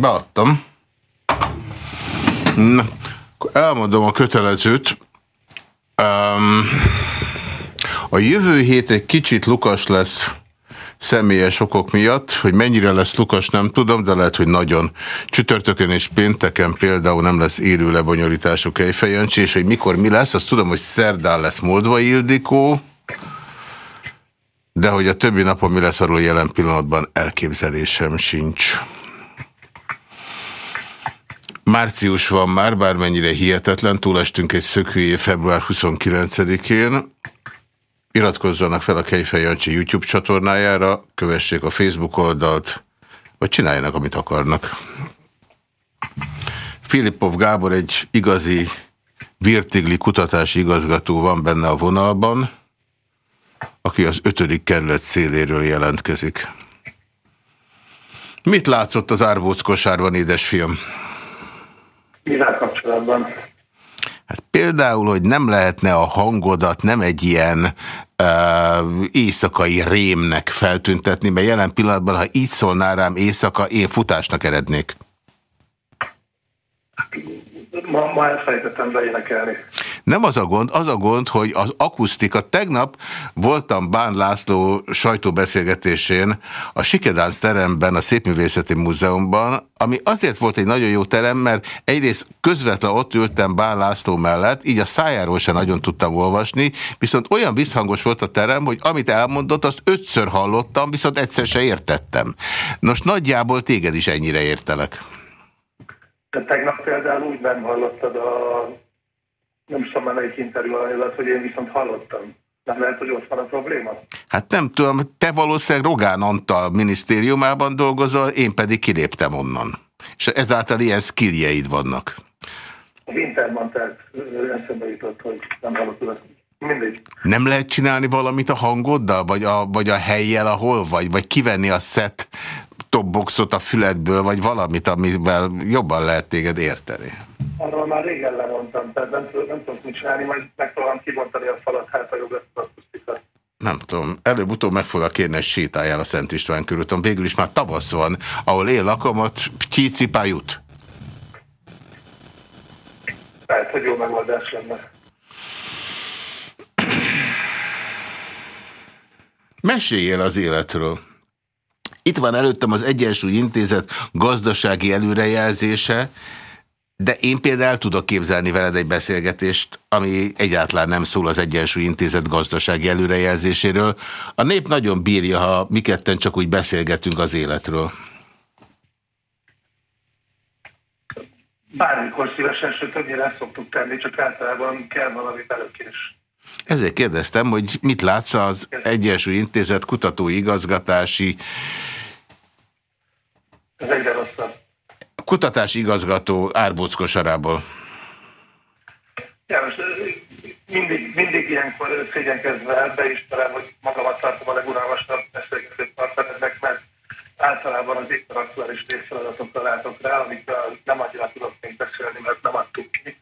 Beadtam. Na, elmondom a kötelezőt. Um, a jövő hét egy kicsit lukas lesz személyes okok miatt, hogy mennyire lesz lukas nem tudom, de lehet, hogy nagyon. Csütörtökön és pénteken például nem lesz élő lebonyolítású kejfejancsi, és hogy mikor mi lesz, azt tudom, hogy szerdán lesz Moldva Ildikó, de hogy a többi napon mi lesz arról jelen pillanatban elképzelésem sincs. Március van már, bármennyire hihetetlen, túlestünk egy szökőjé február 29-én. Iratkozzanak fel a Kejfej Jancsi YouTube csatornájára, kövessék a Facebook oldalt, vagy csináljanak, amit akarnak. Filipov Gábor egy igazi virtigli kutatási igazgató van benne a vonalban, aki az ötödik kerület széléről jelentkezik. Mit látszott az árbóc kosárban, édesfiam? Mivel kapcsolatban? Hát például, hogy nem lehetne a hangodat nem egy ilyen uh, éjszakai rémnek feltüntetni, mert jelen pillanatban, ha így szólnál rám éjszaka, én futásnak erednék ma, ma elfelejtettem beénekelni. Nem az a gond, az a gond, hogy az akusztika, tegnap voltam Bán László sajtóbeszélgetésén a Sikedánc teremben, a Szépművészeti Múzeumban, ami azért volt egy nagyon jó terem, mert egyrészt közvetlen ott ültem Bán László mellett, így a szájáról sem nagyon tudtam olvasni, viszont olyan visszhangos volt a terem, hogy amit elmondott, azt ötször hallottam, viszont egyszer se értettem. Nos, nagyjából téged is ennyire értelek. Te tegnap például úgy nem hallottad a, nem tudom már melyik interjú alatt, hogy én viszont hallottam. Nem lehet, hogy ott van a probléma? Hát nem tudom, te valószínűleg Rogán Antal minisztériumában dolgozol, én pedig kiléptem onnan. És ezáltal ilyen skilljeid vannak. A Winterman tehát eszembe jutott, hogy nem hallottad ezt. Mindegy. Nem lehet csinálni valamit a hangoddal, vagy a, vagy a helyjel, ahol vagy, vagy kivenni a szett topboxot a füledből, vagy valamit, amivel jobban lehet téged érteni? Arról már régen lemondtam, tehát nem, nem tudok mit csinálni, majd megpróbálom kibontani a falat, hát a jobb. Nem tudom, előbb-utóbb meg fogok kérni, hogy sétáljál a Szent István körülton. Végül is már tavasz van, ahol én lakom, ott csícipá jut. Lehet, hogy jó megoldás lenne. Meséljél az életről. Itt van előttem az Egyensúly Intézet gazdasági előrejelzése, de én például tudok képzelni veled egy beszélgetést, ami egyáltalán nem szól az Egyensúly Intézet gazdasági előrejelzéséről. A nép nagyon bírja, ha mi ketten csak úgy beszélgetünk az életről. Bármikor szívesen, sőt többnyire ezt szoktuk tenni, csak általában kell valami belökés. Ezért kérdeztem, hogy mit látsz az Egyensúly Intézet kutatói igazgatási ez egyre rosszabb. Kutatási igazgató árbóckosarából. János, mindig, mindig ilyenkor szégyenkezve beismerem, hogy magamat tartom a legunalmasabb beszélgető partnerednek, mert általában az éppen aktuális részfeladatokra látok rá, amikről nem annyira tudok még beszélni, mert nem adtuk ki.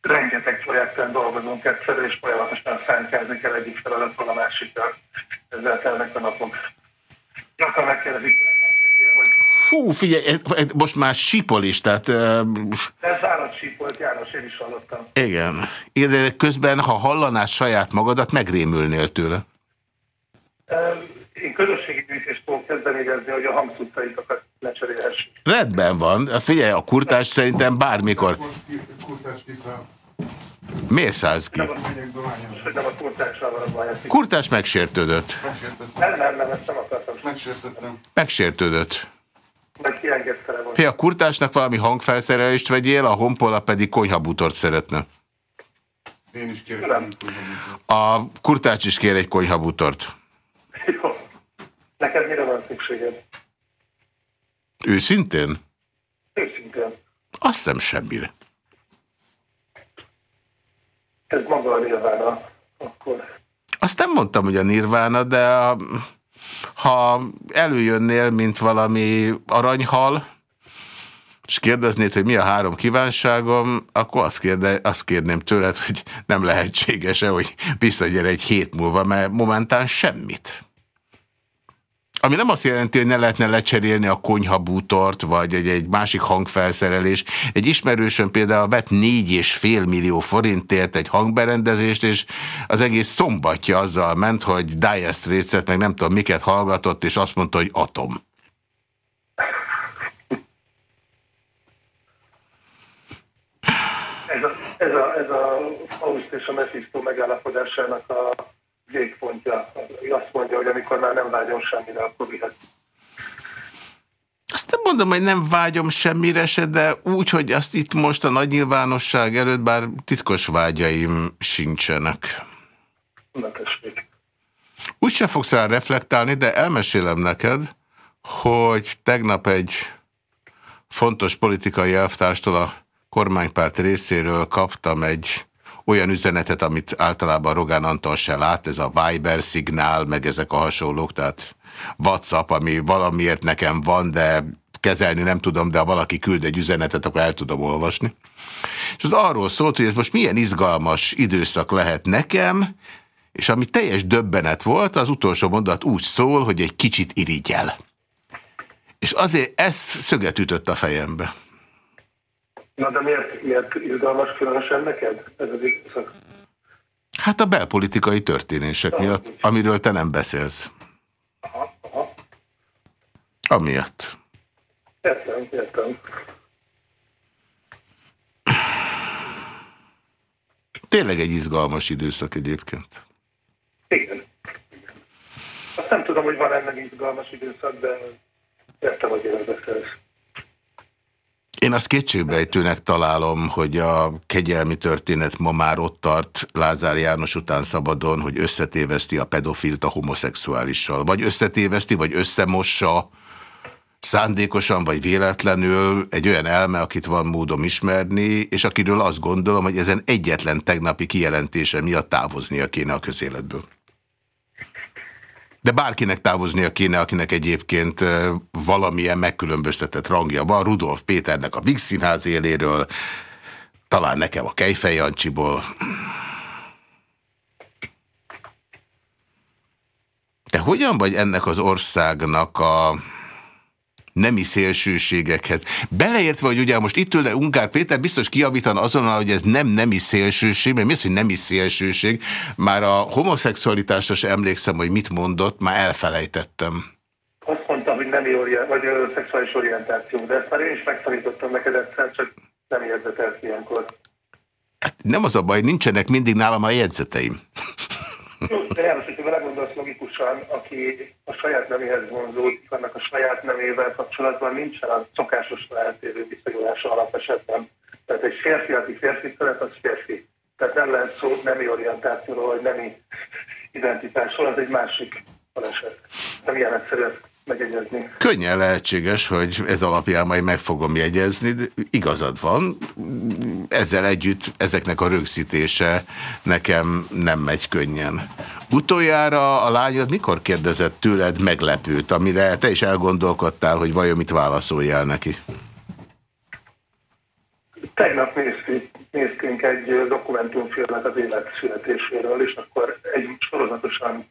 Rengeteg projekten dolgozunk egyszerű, és folyamatosan fennkelni kell egyik feladatról a másikra. Ezzel telnek a napok. Gyakran megkérdezik, Fú, figyelj, ez, ez most már sípol is, tehát... Ez állat sípolt, János, én is hallottam. Igen. De közben, ha hallanád saját magadat, megrémülnél tőle. Én közösségi gyűjtést fogok kezdeményezni, hogy a hangszutcaitokat lecserélhessük. Rendben van. Figyelj, a kurtás szerintem bármikor... Kurtás vissza. Miért szállsz ki? Nem a kurtással van a baj. Kurtás megsértődött. Nem, nem, nem, ezt nem akartam. Megsértődtem. Megsértődött. Meg kiengedte le Fé, a kurtásnak valami hangfelszerelést vegyél, a honpola pedig konyhabutort szeretne. Én is kérek A kurtács is kér egy konyhabutort. Jó. Neked mire van szükséged? Őszintén? Őszintén. Azt hiszem semmire. Ez maga a nirvána, akkor... Azt nem mondtam, hogy a nirvána, de a ha előjönnél, mint valami aranyhal, és kérdeznéd, hogy mi a három kívánságom, akkor azt, kérde, azt kérném tőled, hogy nem lehetséges-e, hogy visszagyere egy hét múlva, mert momentán semmit. Ami nem azt jelenti, hogy ne lehetne lecserélni a konyhabútort, vagy egy, egy másik hangfelszerelés. Egy ismerősön például vett négy és fél millió forintért egy hangberendezést, és az egész szombatja azzal ment, hogy Dire straits meg nem tudom miket hallgatott, és azt mondta, hogy atom. Ez a, ez a, ez a Faust és a Mephisto megállapodásának a végpontja. Azt mondja, hogy amikor már nem vágyom semmire, akkor vihet. Azt nem mondom, hogy nem vágyom semmire se, de úgy, hogy azt itt most a nagy nyilvánosság előtt, bár titkos vágyaim sincsenek. Na tessék. Úgy se fogsz rá reflektálni, de elmesélem neked, hogy tegnap egy fontos politikai elvtárstól a kormánypárt részéről kaptam egy olyan üzenetet, amit általában Rogán Antal se lát, ez a Viber szignál, meg ezek a hasonlók, tehát WhatsApp, ami valamiért nekem van, de kezelni nem tudom, de ha valaki küld egy üzenetet, akkor el tudom olvasni. És az arról szólt, hogy ez most milyen izgalmas időszak lehet nekem, és ami teljes döbbenet volt, az utolsó mondat úgy szól, hogy egy kicsit irigyel. És azért ez szöget ütött a fejembe. Na de miért, miért izgalmas különösen neked ez az időszak? Hát a belpolitikai történések miatt, amiről te nem beszélsz. Aha, aha. Amiatt. Értem, értem. Tényleg egy izgalmas időszak egyébként. Igen. Igen. Azt nem tudom, hogy van ennek izgalmas időszak, de értem, hogy én beszélsz. Én azt kétségbejtőnek találom, hogy a kegyelmi történet ma már ott tart Lázár János után szabadon, hogy összetéveszti a pedofilt a homoszexuálissal. Vagy összetéveszti, vagy összemossa szándékosan vagy véletlenül egy olyan elme, akit van módom ismerni, és akiről azt gondolom, hogy ezen egyetlen tegnapi kijelentése miatt távoznia kéne a közéletből. De bárkinek távoznia kéne, akinek egyébként valamilyen megkülönböztetett rangja van. Rudolf Péternek a Vix Színház éléről, talán nekem a Kejfej Jancsiból. Te hogyan vagy ennek az országnak a nemi szélsőségekhez. Beleértve, hogy ugye most itt ülne Ungár Péter, biztos kiavítan azonnal, hogy ez nem nemi szélsőség, mert mi az, hogy nemi szélsőség? Már a homoszexualitásra sem emlékszem, hogy mit mondott, már elfelejtettem. Azt mondta, hogy nemi orient, vagy ö, szexuális orientáció, de ezt már én is megtanítottam neked egyszer, csak nem érzetelt ilyenkor. Hát nem az a baj, nincsenek mindig nálam a jegyzeteim. Jó, de János, hogyha belegondolsz logikusan, aki a saját neméhez vonzódik, annak a saját nemével kapcsolatban nincsen a szokásos eltérő viszonyulása alapesetben. Tehát egy férfi, aki férfi szeret, az férfi. Tehát nem lehet szó nemi orientációról, vagy nemi identitásról, az egy másik baleset. Nem ilyen egyszerű ezt megegyezni. Könnyen lehetséges, hogy ez alapján majd meg fogom jegyezni, de igazad van. Ezzel együtt ezeknek a rögzítése nekem nem megy könnyen. Utoljára a lányod mikor kérdezett tőled meglepőt, amire te is elgondolkodtál, hogy vajon mit válaszoljál neki? Tegnap néztünk, néztünk egy dokumentumfilmet az élet születéséről, és akkor egy sorozatosan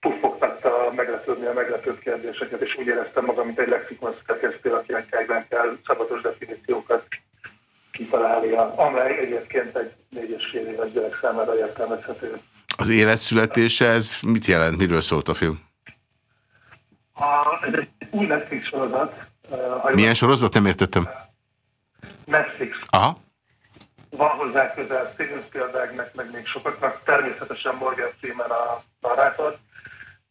puffogtatta meglepődni a meglepőbb kérdéseket, és úgy éreztem magam, mint egy lexikon szerkesztő, akinek kell szabatos definíciókat kitalálnia, amely egyébként egy négy és fél éves gyerek számára értelmezhető. Az élet születése, ez mit jelent? Miről szólt a film? A, ez egy új Netflix sorozat. Uh, Milyen sorozat? Nem értettem. Netflix. Aha. Van hozzá közel Steven Spielbergnek, meg még sokaknak, természetesen Morgan Freeman a narrátor.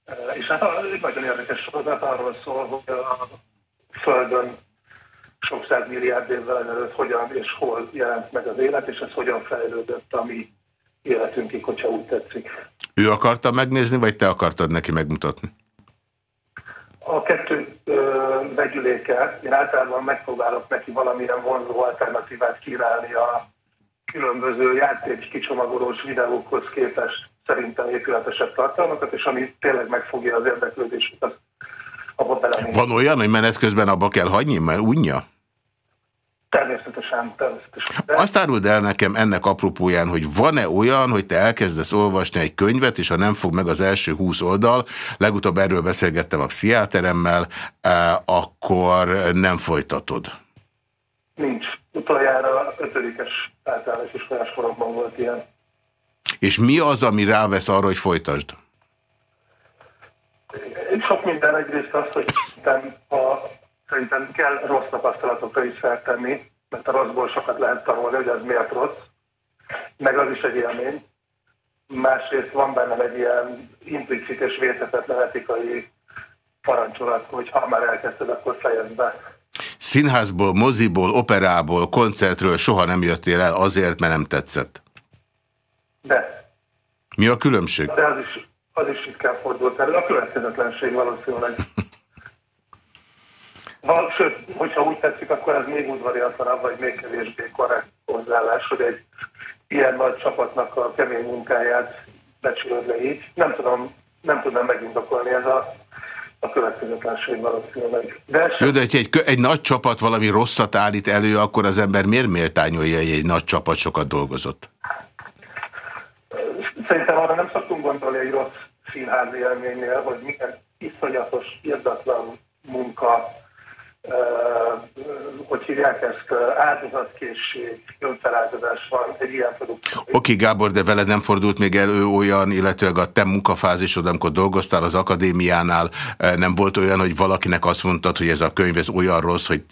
Uh, és hát egy nagyon érdekes sorozat arról szól, hogy a Földön sok száz milliárd évvel ezelőtt hogyan és hol jelent meg az élet, és ez hogyan fejlődött a mi életünkig, hogyha úgy tetszik. Ő akarta megnézni, vagy te akartad neki megmutatni? A kettő vegyüléke, én általában megpróbálok neki valamilyen vonzó alternatívát kínálni a különböző játék kicsomagolós videókhoz képest szerintem épületesebb tartalmakat, és ami tényleg megfogja az érdeklődését, az abba belenézni. Van olyan, hogy menet közben abba kell hagyni, mert unja? Természetesen, természetesen. Azt áruld el nekem ennek apropóján, hogy van-e olyan, hogy te elkezdesz olvasni egy könyvet, és ha nem fog meg az első húsz oldal, legutóbb erről beszélgettem a pszichiáteremmel, akkor nem folytatod. Nincs. Utoljára ötödikes általános iskolás koromban volt ilyen. És mi az, ami rávesz arra, hogy folytasd? Sok minden egyrészt az, hogy a, szerintem kell rossz tapasztalatokra is feltenni, mert a rosszból sokat lehet tanulni, hogy az miért rossz, meg az is egy élmény. Másrészt van bennem egy ilyen implicit és vérhetetlen etikai parancsolat, hogy ha már elkezdted, akkor fejezd be. Színházból, moziból, operából, koncertről soha nem jöttél el azért, mert nem tetszett. De. Mi a különbség? De az is, az is ritkán fordult elő. A következetlenség valószínűleg. Val, sőt, hogyha úgy tetszik, akkor ez még udvariatlanabb, vagy még kevésbé korrekt hozzáállás, hogy egy ilyen nagy csapatnak a kemény munkáját becsülöd le így. Nem tudom, nem tudnám megindokolni ez a a következetlenség valószínűleg. De Jó, de hogy egy, egy nagy csapat valami rosszat állít elő, akkor az ember miért méltányolja, hogy egy nagy csapat sokat dolgozott? Szerintem arra nem szoktunk gondolni egy rossz színházi élménynél, hogy milyen iszonyatos, irdatlan munka hogy hívják ezt, áldozatkészség, önfeláldozás van egy ilyen produkció. Oké, okay, Gábor, de veled nem fordult még elő olyan, illetőleg a te munkafázisod, amikor dolgoztál az akadémiánál, nem volt olyan, hogy valakinek azt mondtad, hogy ez a könyv ez olyan rossz, hogy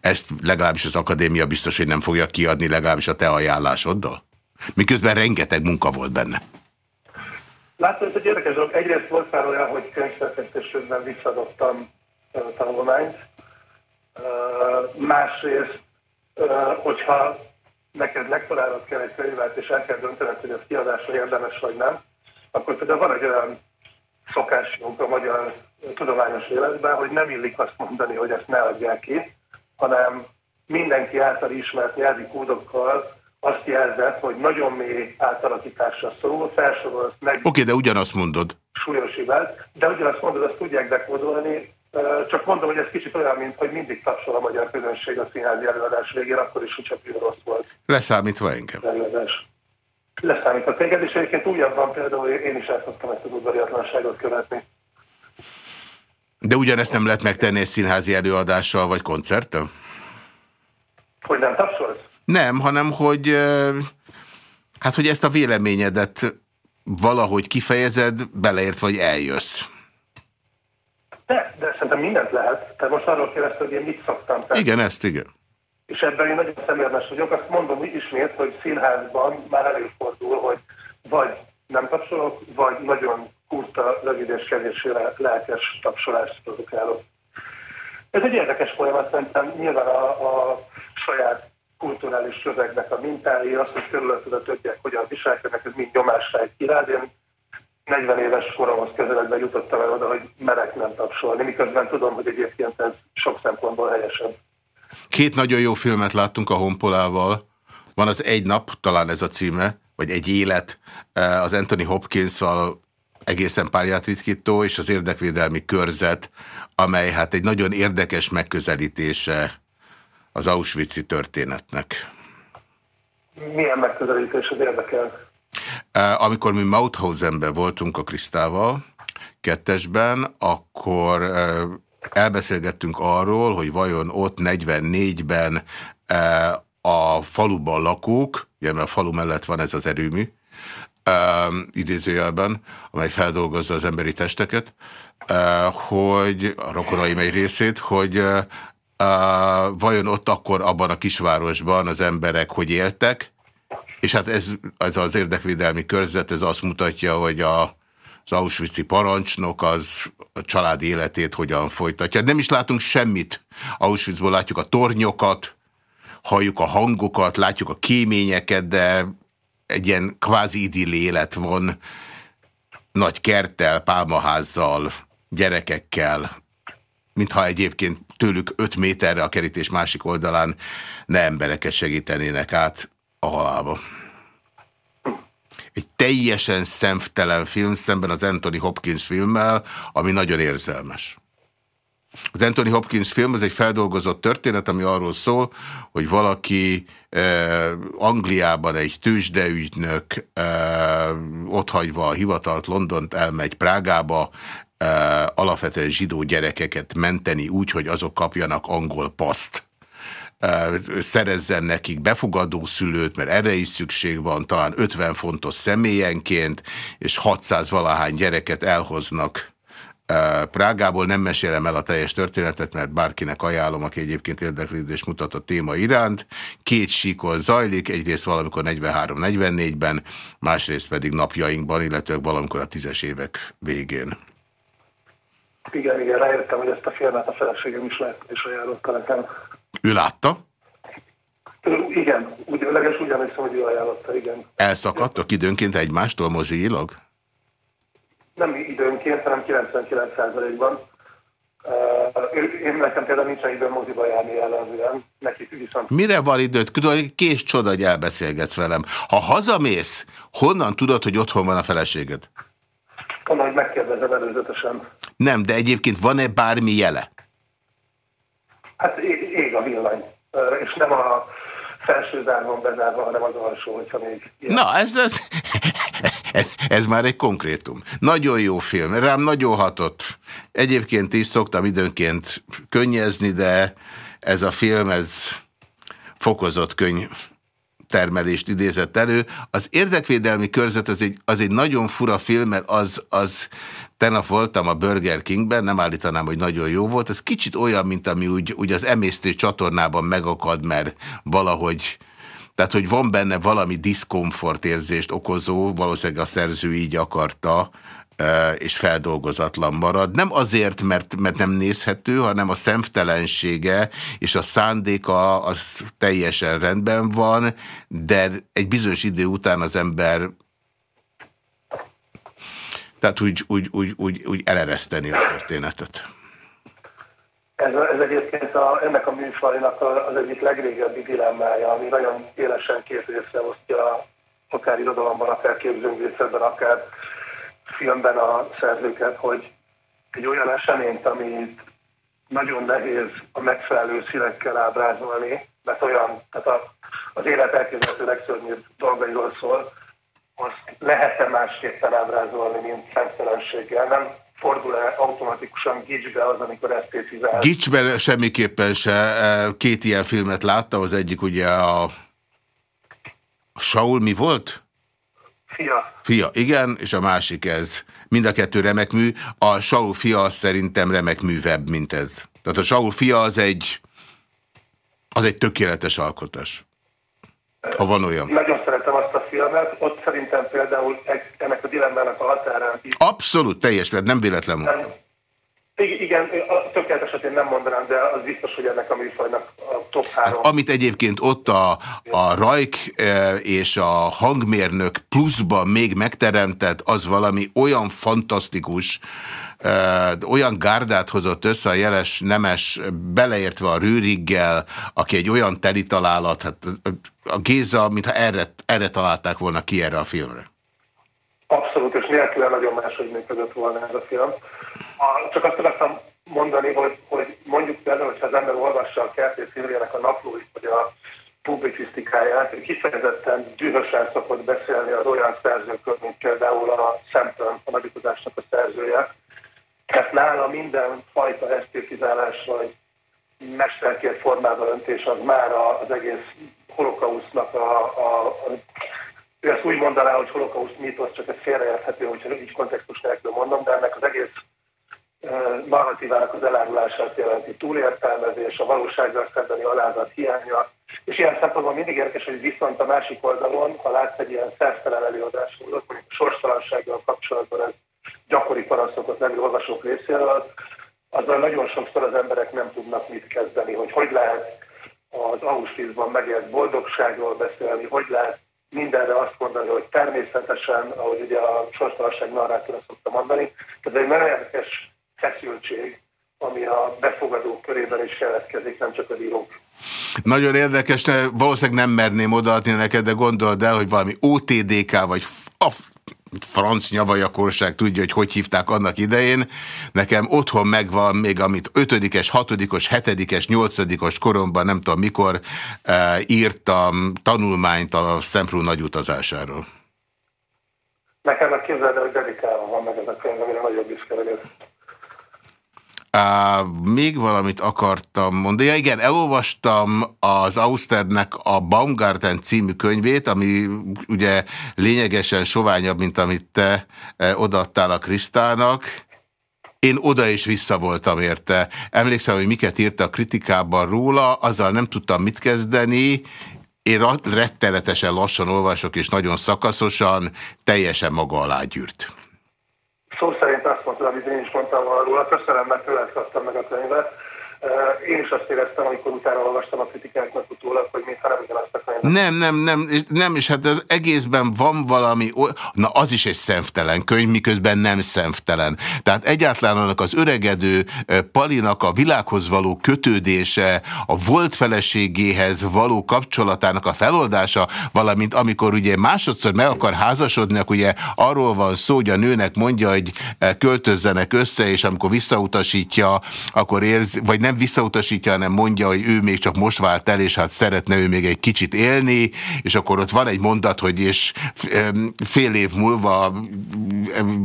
ezt legalábbis az akadémia biztos, hogy nem fogja kiadni, legalábbis a te ajánlásoddal? Miközben rengeteg munka volt benne. Látod, hogy érdekes dolog. Egyrészt volt már olyan, hogy könyvszerkesztésben visszadottam tanulmányt, Másrészt, hogyha neked lektorálnod kell egy könyvet, és el kell döntened, hogy ez kiadásra érdemes vagy nem, akkor például van egy olyan szokásunk a magyar tudományos életben, hogy nem illik azt mondani, hogy ezt ne adják ki, hanem mindenki által ismert nyelvi kódokkal azt jelzett, hogy nagyon mély átalakításra szól, felsorolsz meg... Oké, okay, de ugyanazt mondod. Súlyos de ugyanazt mondod, azt tudják dekódolni, csak mondom, hogy ez kicsit olyan, mint hogy mindig tapsol a magyar közönség a színházi előadás végén, akkor is, hogy csak rossz volt. Leszámítva engem. Előadás. Leszámítva téged, és egyébként újabban például én is el szoktam ezt az udvariatlanságot követni. De ugyanezt nem lehet megtenni egy színházi előadással vagy koncerttel? Hogy nem tapsolsz? Nem, hanem hogy, hát, hogy ezt a véleményedet valahogy kifejezed, beleért vagy eljössz. De, de szerintem mindent lehet. Tehát most arról kérdezte, hogy én mit szoktam tenni. Igen, ezt igen. És ebben én nagyon szemérmes vagyok. Azt mondom ismét, hogy színházban már előfordul, hogy vagy nem tapsolok, vagy nagyon kurta, rövid és kevéssé lelkes tapsolást produkálok. Ez egy érdekes folyamat, szerintem nyilván a, a saját kulturális közegnek a mintái, az, hogy körülötted a többiek hogyan viselkednek, ez mind nyomás fejt ki rád. Én 40 éves koromhoz közeledve jutottam el oda, hogy merek nem tapsolni, miközben tudom, hogy egyébként ez sok szempontból helyesebb. Két nagyon jó filmet láttunk a Honpolával. Van az Egy nap, talán ez a címe, vagy Egy élet, eh, az Anthony hopkins egészen párját ritkító, és az érdekvédelmi körzet, amely hát egy nagyon érdekes megközelítése az Auschwitz-i történetnek. Milyen megközelítés az érdekel? Amikor mi Mauthausenben voltunk a Krisztával, kettesben, akkor elbeszélgettünk arról, hogy vajon ott 44-ben a faluban lakók, ugye mert a falu mellett van ez az erőmű, idézőjelben, amely feldolgozza az emberi testeket, hogy a rokonaim egy részét, hogy vajon ott akkor abban a kisvárosban az emberek hogy éltek, és hát ez, ez az érdekvédelmi körzet, ez azt mutatja, hogy a, az Auschwitz-i parancsnok az a család életét hogyan folytatja. Nem is látunk semmit. Auschwitzból látjuk a tornyokat, halljuk a hangokat, látjuk a kéményeket, de egy ilyen kvázi idilli élet van, nagy kerttel, pálmaházzal, gyerekekkel, mintha egyébként tőlük öt méterre a kerítés másik oldalán ne embereket segítenének át a halálba. Egy teljesen szemtelen film szemben az Anthony Hopkins filmmel, ami nagyon érzelmes. Az Anthony Hopkins film az egy feldolgozott történet, ami arról szól, hogy valaki eh, Angliában egy tőzsdeügynök eh, otthagyva a hivatalt Londont elmegy Prágába, eh, alapvetően zsidó gyerekeket menteni úgy, hogy azok kapjanak angol paszt szerezzen nekik befogadó szülőt, mert erre is szükség van, talán 50 fontos személyenként, és 600 valahány gyereket elhoznak Prágából. Nem mesélem el a teljes történetet, mert bárkinek ajánlom, aki egyébként érdeklődés mutat a téma iránt. Két síkon zajlik, egyrészt valamikor 43-44-ben, másrészt pedig napjainkban, illetve valamikor a tízes évek végén. Igen, igen, rájöttem, hogy ezt a filmet a feleségem is lehet, és ajánlotta nekem. Ő látta? Igen, úgy, legalábbis úgy emlékszem, hogy ő ajánlotta, igen. Elszakadtok időnként egymástól moziilag? Nem időnként, hanem 99%-ban. Uh, én nekem például nincsen időm moziba járni jellemzően, neki viszont... Mire van időt? Tudod, kés csoda, hogy elbeszélgetsz velem. Ha hazamész, honnan tudod, hogy otthon van a feleséged? Onnan, hogy megkérdezem előzetesen. Nem, de egyébként van-e bármi jele? Hát ég a villany. És nem a felső zárban bezárva, hanem az alsó, hogyha még ilyen. Na, ez, ez, ez, már egy konkrétum. Nagyon jó film, rám nagyon hatott. Egyébként is szoktam időnként könnyezni, de ez a film, ez fokozott könyv termelést idézett elő. Az érdekvédelmi körzet az egy, az egy nagyon fura film, mert az, az Tegnap voltam a Burger Kingben, nem állítanám, hogy nagyon jó volt. Ez kicsit olyan, mint ami úgy, úgy az emésztő csatornában megakad, mert valahogy tehát, hogy van benne valami diszkomfort érzést okozó, valószínűleg a szerző így akarta, és feldolgozatlan marad. Nem azért, mert, mert nem nézhető, hanem a szemtelensége és a szándéka az teljesen rendben van, de egy bizonyos idő után az ember tehát úgy, úgy, úgy, úgy, úgy elereszteni a történetet. Ez, ez egyébként a, ennek a műfajnak az egyik legrégebbi dilemmája, ami nagyon élesen két részre osztja akár irodalomban, akár képzőművészetben, akár filmben a szerzőket, hogy egy olyan eseményt, amit nagyon nehéz a megfelelő színekkel ábrázolni, mert olyan, tehát a, az élet elképzelhető legszörnyűbb dolgairól szól, azt lehet-e másképpen ábrázolni, mint szemtelenséggel? Nem fordul-e automatikusan gicsbe az, amikor esztétizál? Gicsbe semmiképpen se. Két ilyen filmet láttam, az egyik ugye a Saul mi volt? Fia. Fia, igen, és a másik ez. Mind a kettő remek mű. A Saul fia szerintem remek művebb, mint ez. Tehát a Saul fia az egy, az egy tökéletes alkotás. Ha van olyan. Nagyon szeretem azt a filmet, ott szerintem például ennek a dilemmának a határán. Abszolút teljes, mert nem véletlen mondtam. Igen, a tökéleteset én nem mondanám, de az biztos, hogy ennek a műfajnak a top 3. Hát, amit egyébként ott a, a Rajk e, és a hangmérnök pluszban még megteremtett, az valami olyan fantasztikus, olyan gárdát hozott össze a jeles nemes, beleértve a Rőriggel, aki egy olyan teli találat, hát a Géza, mintha erre, erre találták volna ki erre a filmre. Abszolút, és nélkül nagyon máshogy működött volna ez a film. A, csak azt akartam mondani, hogy, hogy mondjuk például, hogyha az ember olvassa a Kertész Ilrének a naplóit, vagy a publicisztikáját, kifejezetten dühösen szokott beszélni az olyan szerzőkről, mint például a Szemtön, a nagyutazásnak a szerzője, tehát nála minden fajta esztétizálás vagy mesterkért formában öntés az már az egész holokausznak a, a, a ő ezt úgy mondaná, hogy holokausz mítosz, csak ez félreérthető, hogyha így kontextus nélkül mondom, de ennek az egész narratívának az elárulását jelenti túlértelmezés, a valósággal szembeni alázat hiánya, és ilyen szempontból mindig érdekes, hogy viszont a másik oldalon, ha látsz egy ilyen szersztelen előadásról, mondjuk a sorstalansággal kapcsolatban ez gyakori panaszokot nem olvasók részéről, azzal nagyon sokszor az emberek nem tudnak mit kezdeni, hogy hogy lehet az Auschwitzban megélt boldogságról beszélni, hogy lehet mindenre azt mondani, hogy természetesen, ahogy ugye a sorstalanság narrátora szokta mondani. Tehát egy nagyon érdekes feszültség, ami a befogadók körében is keletkezik, nem csak az írók. Nagyon érdekes, valószínűleg nem merném odaadni neked, de gondold el, hogy valami OTDK vagy franc nyavajakorság tudja, hogy hogy hívták annak idején. Nekem otthon megvan még, amit ötödikes, hatodikos, hetedikes, nyolcadikos koromban, nem tudom mikor e, írtam tanulmányt a Szemprú nagy utazásáról. Nekem meg képzeld hogy dedikálva van meg ez a könyv, amire nagyobb büszke Uh, még valamit akartam mondani. Ja, igen, elolvastam az Austernek a Baumgarten című könyvét, ami ugye lényegesen soványabb, mint amit te eh, odaadtál a Krisztának. Én oda is vissza voltam érte. Emlékszem, hogy miket írta a kritikában róla, azzal nem tudtam mit kezdeni, én rettenetesen lassan olvasok, és nagyon szakaszosan, teljesen maga alá gyűrt. Szó szerint azt mondta, amit mondtam róla, köszönöm, mert tőled kaptam meg a könyvet. Én is azt éreztem, amikor utána olvastam a kritikáknak utólag, hogy mintha nem ugyanazt a könyvet. Nem, nem, nem, nem, és hát az egészben van valami, na az is egy szemtelen könyv, miközben nem szemtelen. Tehát egyáltalán annak az öregedő Palinak a világhoz való kötődése, a volt feleségéhez való kapcsolatának a feloldása, valamint amikor ugye másodszor meg akar házasodni, akkor ugye arról van szó, hogy a nőnek mondja, hogy költözzenek össze, és amikor visszautasítja, akkor érzi, vagy nem nem visszautasítja, hanem mondja, hogy ő még csak most vált el, és hát szeretne ő még egy kicsit élni, és akkor ott van egy mondat, hogy és fél év múlva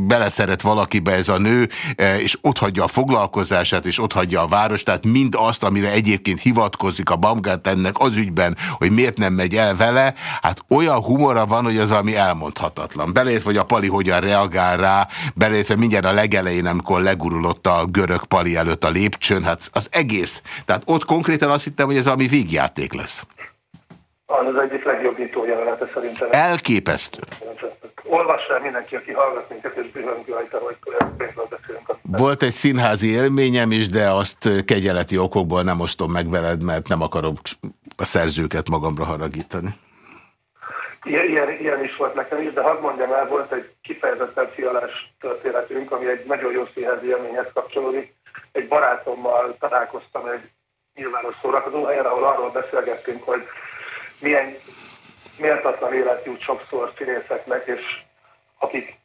beleszeret valakibe ez a nő, e, és ott hagyja a foglalkozását, és ott hagyja a város, tehát mind azt, amire egyébként hivatkozik a Baumgartennek az ügyben, hogy miért nem megy el vele, hát olyan humora van, hogy az ami elmondhatatlan. Belétve, hogy a Pali hogyan reagál rá, belétve mindjárt a legelején, amikor legurulott a görög Pali előtt a lépcsőn, hát az egész. Tehát ott konkrétan azt hittem, hogy ez valami végjáték lesz. Az az egyik legjobb nyitó jelenete szerintem. Elképesztő. Olvass el mindenki, aki hallgat minket, és bizony rajta, hogy pénzről beszélünk. Volt egy színházi élményem is, de azt kegyeleti okokból nem osztom meg veled, mert nem akarok a szerzőket magamra haragítani. Ilyen, ilyen, ilyen is volt nekem is, de hadd mondjam el, volt egy kifejezetten fialás történetünk, ami egy nagyon jó színházi élményhez kapcsolódik egy barátommal találkoztam egy nyilvános helyen, ahol arról beszélgettünk, hogy milyen méltatlan élet jut sokszor színészeknek, és akik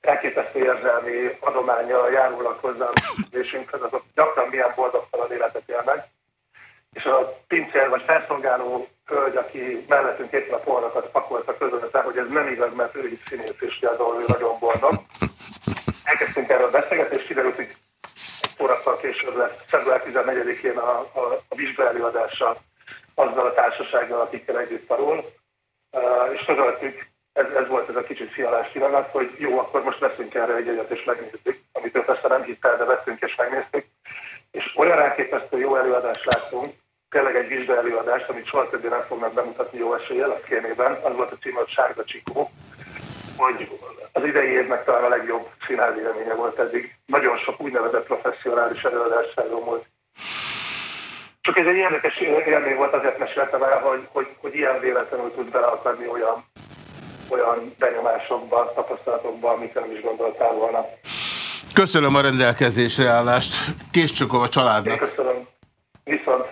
elképesztő érzelmi adománya járulnak hozzá a azok gyakran milyen boldogtalan életet élnek. És a pincér vagy felszolgáló hölgy, aki mellettünk éppen a polnakat pakolta közölte, hogy ez nem igaz, mert ő is színész, és például ő nagyon boldog. Elkezdtünk erről beszélgetni, és kiderült, hogy órakkal később lesz február 14-én a, a, a vizsgaelőadása azzal a társasággal, akikkel együtt tanul, és közöltük, ez, ez volt ez a kicsit fialás pillanat, hogy jó, akkor most veszünk erre egy egyet és megnézzük, amit ő persze nem hitt el, de veszünk és megnéztük. És olyan elképesztő jó előadást láttunk, tényleg egy vizsgaelőadást, amit soha többé nem fognak bemutatni jó eséllyel a kémében, az volt a cím, hogy Sárga Csikó, hogy az idei évnek talán a legjobb színházi élménye volt eddig. Nagyon sok úgynevezett professzionális előadás volt. Csak ez egy érdekes élmény volt, azért meséltem el, hogy, hogy, hogy ilyen véletlenül tud beleakadni olyan, olyan benyomásokba, tapasztalatokba, amit nem is gondoltál volna. Köszönöm a rendelkezésre állást. Késcsokov a családnak. Én köszönöm. Viszont.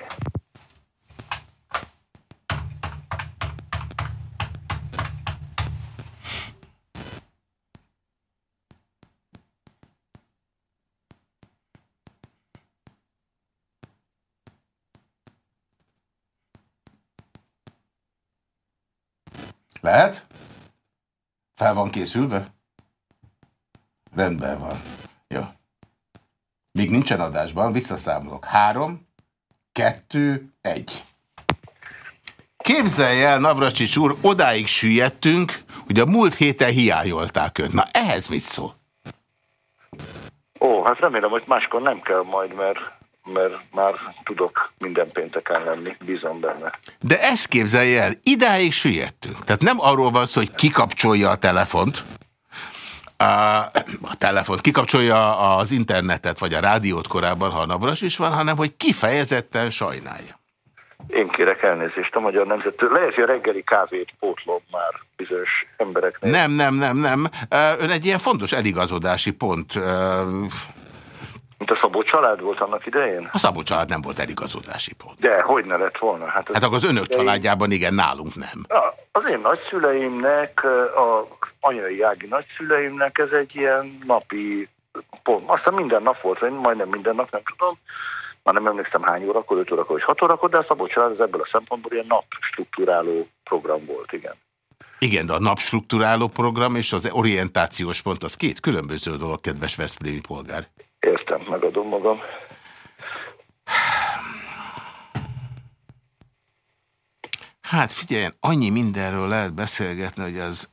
Lehet? Fel van készülve? Rendben van. Jó. Még nincsen adásban, visszaszámolok. Három, kettő, egy. Képzelj el, Navracsics úr, odáig süllyedtünk, hogy a múlt héten hiányolták önt. Na, ehhez mit szól? Ó, hát remélem, hogy máskor nem kell majd, mert mert már tudok minden pénteken lenni, bízom benne. De ezt képzelje el, idáig süllyedtünk. Tehát nem arról van szó, hogy kikapcsolja a telefont, a telefont, kikapcsolja az internetet, vagy a rádiót korábban, ha a navras is van, hanem hogy kifejezetten sajnálja. Én kérek elnézést a Magyar Nemzettől. Lehet, hogy a reggeli kávét pótlom már bizonyos embereknek. Nem, nem, nem, nem. Ön egy ilyen fontos eligazodási pont mint a Szabó család volt annak idején? A Szabó család nem volt eligazodási pont. De hogy ne lett volna? Hát, az hát akkor az önök családjában igen, nálunk nem. Az én nagyszüleimnek a anyai ági nagyszüleimnek ez egy ilyen napi pont. Aztán minden nap volt, vagy majdnem minden nap, nem tudom, már nem emlékszem hány órakor, 5 órakor, vagy 6 órakor, de a Szabó Család ez ebből a szempontból ilyen nap struktúráló program volt, igen. Igen, de a napstruktúráló program és az orientációs pont az két különböző dolog, kedves Veszprémi polgár. Értem, megadom magam. Hát figyelj, annyi mindenről lehet beszélgetni, hogy az...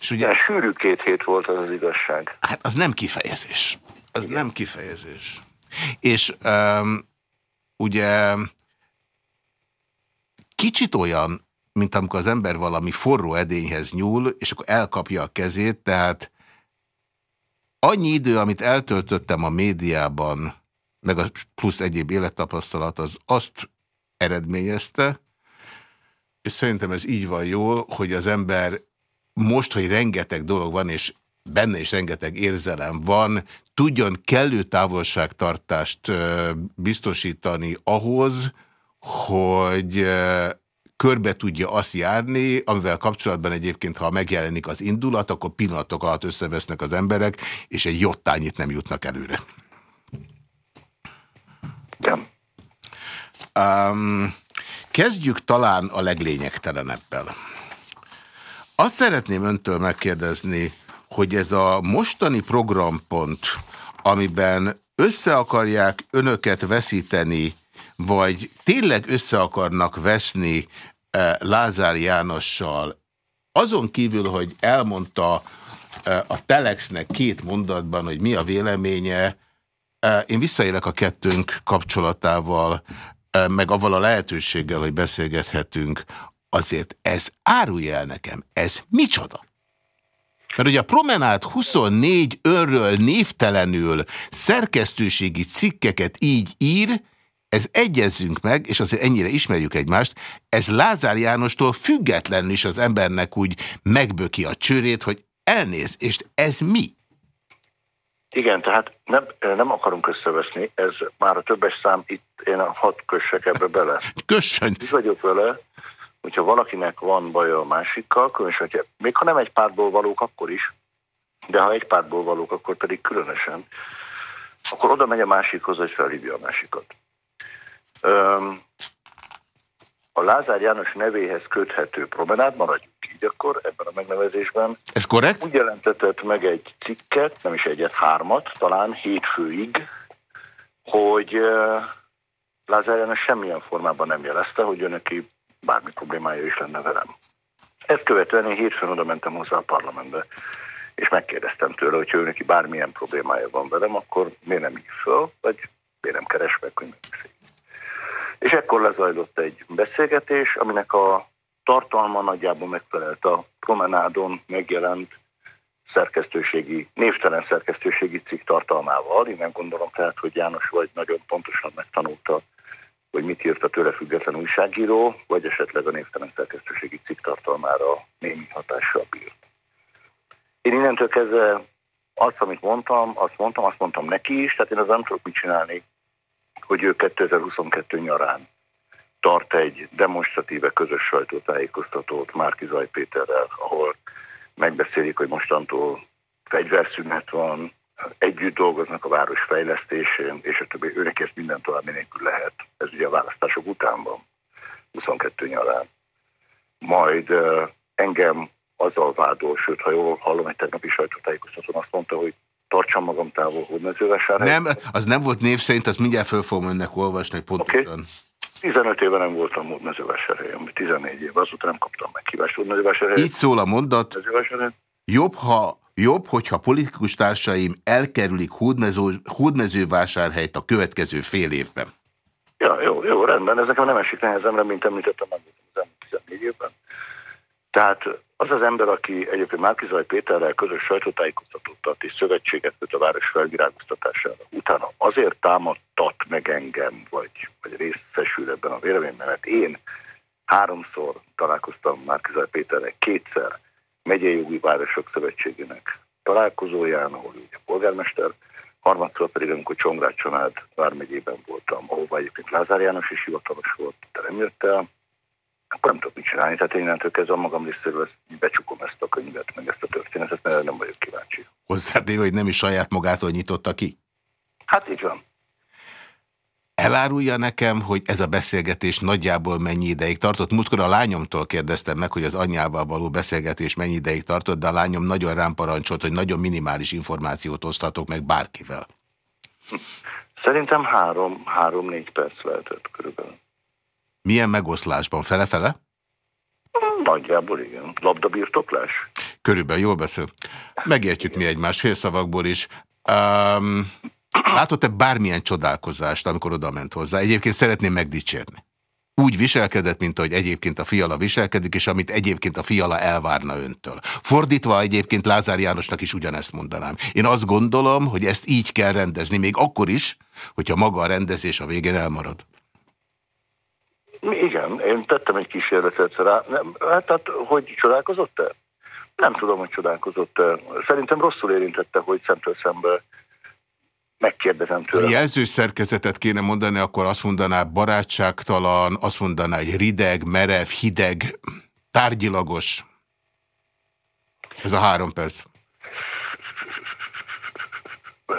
És ugye... De sűrű két hét volt az az igazság. Hát az nem kifejezés. Az Igen. nem kifejezés. És um, ugye kicsit olyan, mint amikor az ember valami forró edényhez nyúl, és akkor elkapja a kezét, tehát annyi idő, amit eltöltöttem a médiában, meg a plusz egyéb élettapasztalat, az azt eredményezte, és szerintem ez így van jól, hogy az ember most, hogy rengeteg dolog van, és benne is rengeteg érzelem van, tudjon kellő távolságtartást biztosítani ahhoz, hogy körbe tudja azt járni, amivel kapcsolatban egyébként, ha megjelenik az indulat, akkor pillanatok alatt összevesznek az emberek, és egy jottányit nem jutnak előre. Ja. Um, kezdjük talán a leglényegtelenebbel. Azt szeretném öntől megkérdezni, hogy ez a mostani programpont, amiben össze akarják önöket veszíteni, vagy tényleg össze akarnak veszni eh, Lázár Jánossal, azon kívül, hogy elmondta eh, a Telexnek két mondatban, hogy mi a véleménye, eh, én visszaélek a kettőnk kapcsolatával, meg avval a lehetőséggel, hogy beszélgethetünk, azért ez árulja el nekem, ez micsoda? Mert ugye a Promenát 24 önről névtelenül szerkesztőségi cikkeket így ír, ez egyezzünk meg, és azért ennyire ismerjük egymást, ez Lázár Jánostól függetlenül is az embernek úgy megböki a csőrét, hogy elnéz, és ez mi? Igen, tehát nem, nem akarunk összeveszni, ez már a többes szám, itt én a hat kössek ebbe bele. Köszön! Így vagyok vele, hogyha valakinek van baja a másikkal, különösen, hogyha, még ha nem egy pártból valók, akkor is, de ha egy pártból valók, akkor pedig különösen, akkor oda megy a másikhoz, és felhívja a másikat. A Lázár János nevéhez köthető promenád, maradjunk így akkor ebben a megnevezésben. Ez korrekt? Úgy jelentetett meg egy cikket, nem is egyet, hármat, talán hétfőig, hogy Lázár János semmilyen formában nem jelezte, hogy ő neki bármi problémája is lenne velem. Ezt követően én hétfőn oda mentem hozzá a parlamentbe, és megkérdeztem tőle, hogy ő neki bármilyen problémája van velem, akkor miért nem hív föl, vagy miért nem keres meg, hogy. És ekkor lezajlott egy beszélgetés, aminek a tartalma nagyjából megfelelt a promenádon megjelent szerkesztőségi, névtelen szerkesztőségi cikk tartalmával. Én nem gondolom tehát, hogy János vagy nagyon pontosan megtanulta hogy mit írt a tőle független újságíró, vagy esetleg a névtelen szerkesztőségi cikk tartalmára némi hatással bírt. Én innentől kezdve azt, amit mondtam, azt mondtam, azt mondtam neki is, tehát én az nem tudok mit csinálni, hogy ő 2022 nyarán tart egy demonstratíve közös sajtótájékoztatót Márki Zaj Péterrel, ahol megbeszélik, hogy mostantól fegyverszünet van, együtt dolgoznak a város fejlesztésén, és a többi, őnek ezt minden további nélkül lehet. Ez ugye a választások után van, 22 nyarán. Majd uh, engem azzal vádol, sőt, ha jól hallom, egy tegnapi sajtótájékoztatón azt mondta, hogy tartsam magam távol hódmezővásárhely. Nem, az nem volt név szerint, azt mindjárt föl fogom önnek olvasni, hogy pontosan. Okay. 15 éve nem voltam hódmezővásárhelyen, 14 éve, azóta nem kaptam meg kívást hódmezővásárhelyen. Így szól a mondat. Jobb, ha Jobb, hogyha politikus társaim elkerülik hódmező, hódmezővásárhelyt a következő fél évben. Ja, jó, jó, rendben. Ezek nem esik nehezemre, mint említettem az elmúlt 14 évben. Tehát az az ember, aki egyébként Márkizaj Péterrel közös sajtótájékoztatót tart és szövetséget köt a város felvirágoztatására, utána azért támadtat meg engem, vagy, vagy részesül ebben a véleményben, mert én háromszor találkoztam Márkizaj Péterrel, kétszer megyei jogi városok szövetségének találkozóján, ahol ugye polgármester, harmadszor pedig, amikor Csongrád Csanád vármegyében voltam, ahol egyébként Lázár János is hivatalos volt, de nem jött el. Akkor nem tudok mit csinálni. Tehát én innentől kezdve a magam részéről ezt, becsukom ezt a könyvet, meg ezt a történetet, mert nem vagyok kíváncsi. Hozzátéve, hogy nem is saját magától nyitotta ki? Hát így van. Elárulja nekem, hogy ez a beszélgetés nagyjából mennyi ideig tartott. Múltkor a lányomtól kérdeztem meg, hogy az anyjával való beszélgetés mennyi ideig tartott, de a lányom nagyon rám parancsolt, hogy nagyon minimális információt osztatok meg bárkivel. Szerintem három, három-négy perc lehetett körülbelül. Milyen megoszlásban? Fele-fele? Nagyjából igen. Labdabirtoklás? Körülbelül jól beszél. Megértjük mi egymást félszavakból is. Um, Látott-e bármilyen csodálkozást, amikor oda ment hozzá? Egyébként szeretném megdicsérni. Úgy viselkedett, mint ahogy egyébként a fiala viselkedik, és amit egyébként a fiala elvárna öntől. Fordítva egyébként Lázár Jánosnak is ugyanezt mondanám. Én azt gondolom, hogy ezt így kell rendezni, még akkor is, hogyha maga a rendezés a végén elmarad. Igen, én tettem egy kísérletet rá. Nem, hát, hát hogy csodálkozott-e? Nem tudom, hogy csodálkozott-e. Szerintem rosszul érintette, hogy szemtől szembe megkérdezem tőle. Ha jelzőszerkezetet kéne mondani, akkor azt mondaná barátságtalan, azt mondaná, hogy rideg, merev, hideg, tárgyilagos. Ez a három perc.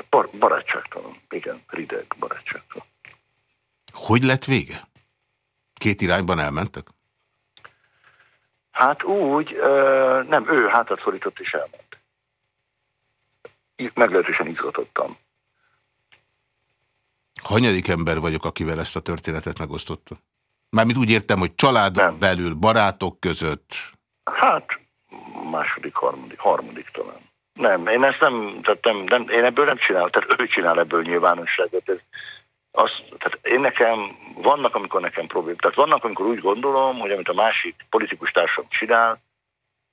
Bar barátságtalan. Igen, rideg, barátságtalan. Hogy lett vége? Két irányban elmentek? Hát úgy, nem, ő hátat fordított és elment. Meglehetősen izgatottam. Hanyadik ember vagyok, akivel ezt a történetet megosztottam? Mármint úgy értem, hogy családon nem. belül, barátok között. Hát, második, harmadik, harmadik talán. Nem, én ezt nem, tehát nem, nem, én ebből nem csinálom, tehát ő csinál ebből nyilvánosságot. Ez, az, tehát én nekem, vannak, amikor nekem problémák. Tehát vannak, amikor úgy gondolom, hogy amit a másik politikus társam csinál,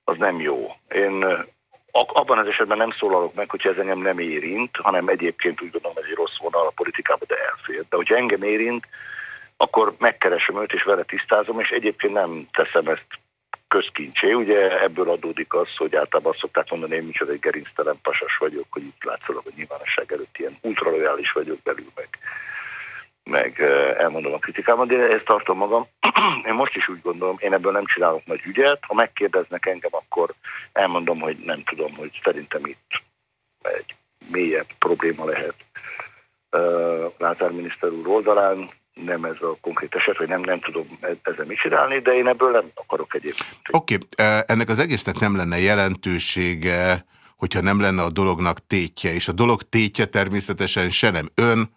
az nem jó. Én abban az esetben nem szólalok meg, hogyha ez engem nem érint, hanem egyébként úgy gondolom, ez egy rossz vonal a politikában, de elfér. De hogyha engem érint, akkor megkeresem őt, és vele tisztázom, és egyébként nem teszem ezt közkincsé. Ugye ebből adódik az, hogy általában azt szokták mondani, én micsoda egy gerinctelen pasas vagyok, hogy itt látszólag a nyilvánosság előtt ilyen ultralojális vagyok belül, meg meg elmondom a kritikámat, de ezt tartom magam. Én most is úgy gondolom, én ebből nem csinálok nagy ügyet. Ha megkérdeznek engem, akkor elmondom, hogy nem tudom, hogy szerintem itt egy mélyebb probléma lehet Lázár miniszter úr oldalán, nem ez a konkrét eset, hogy nem, nem tudom e-, ezzel mit csinálni, de én ebből nem akarok egyébként. Oké, okay. ennek az egésznek nem lenne jelentősége, hogyha nem lenne a dolognak tétje, és a dolog tétje természetesen se nem ön,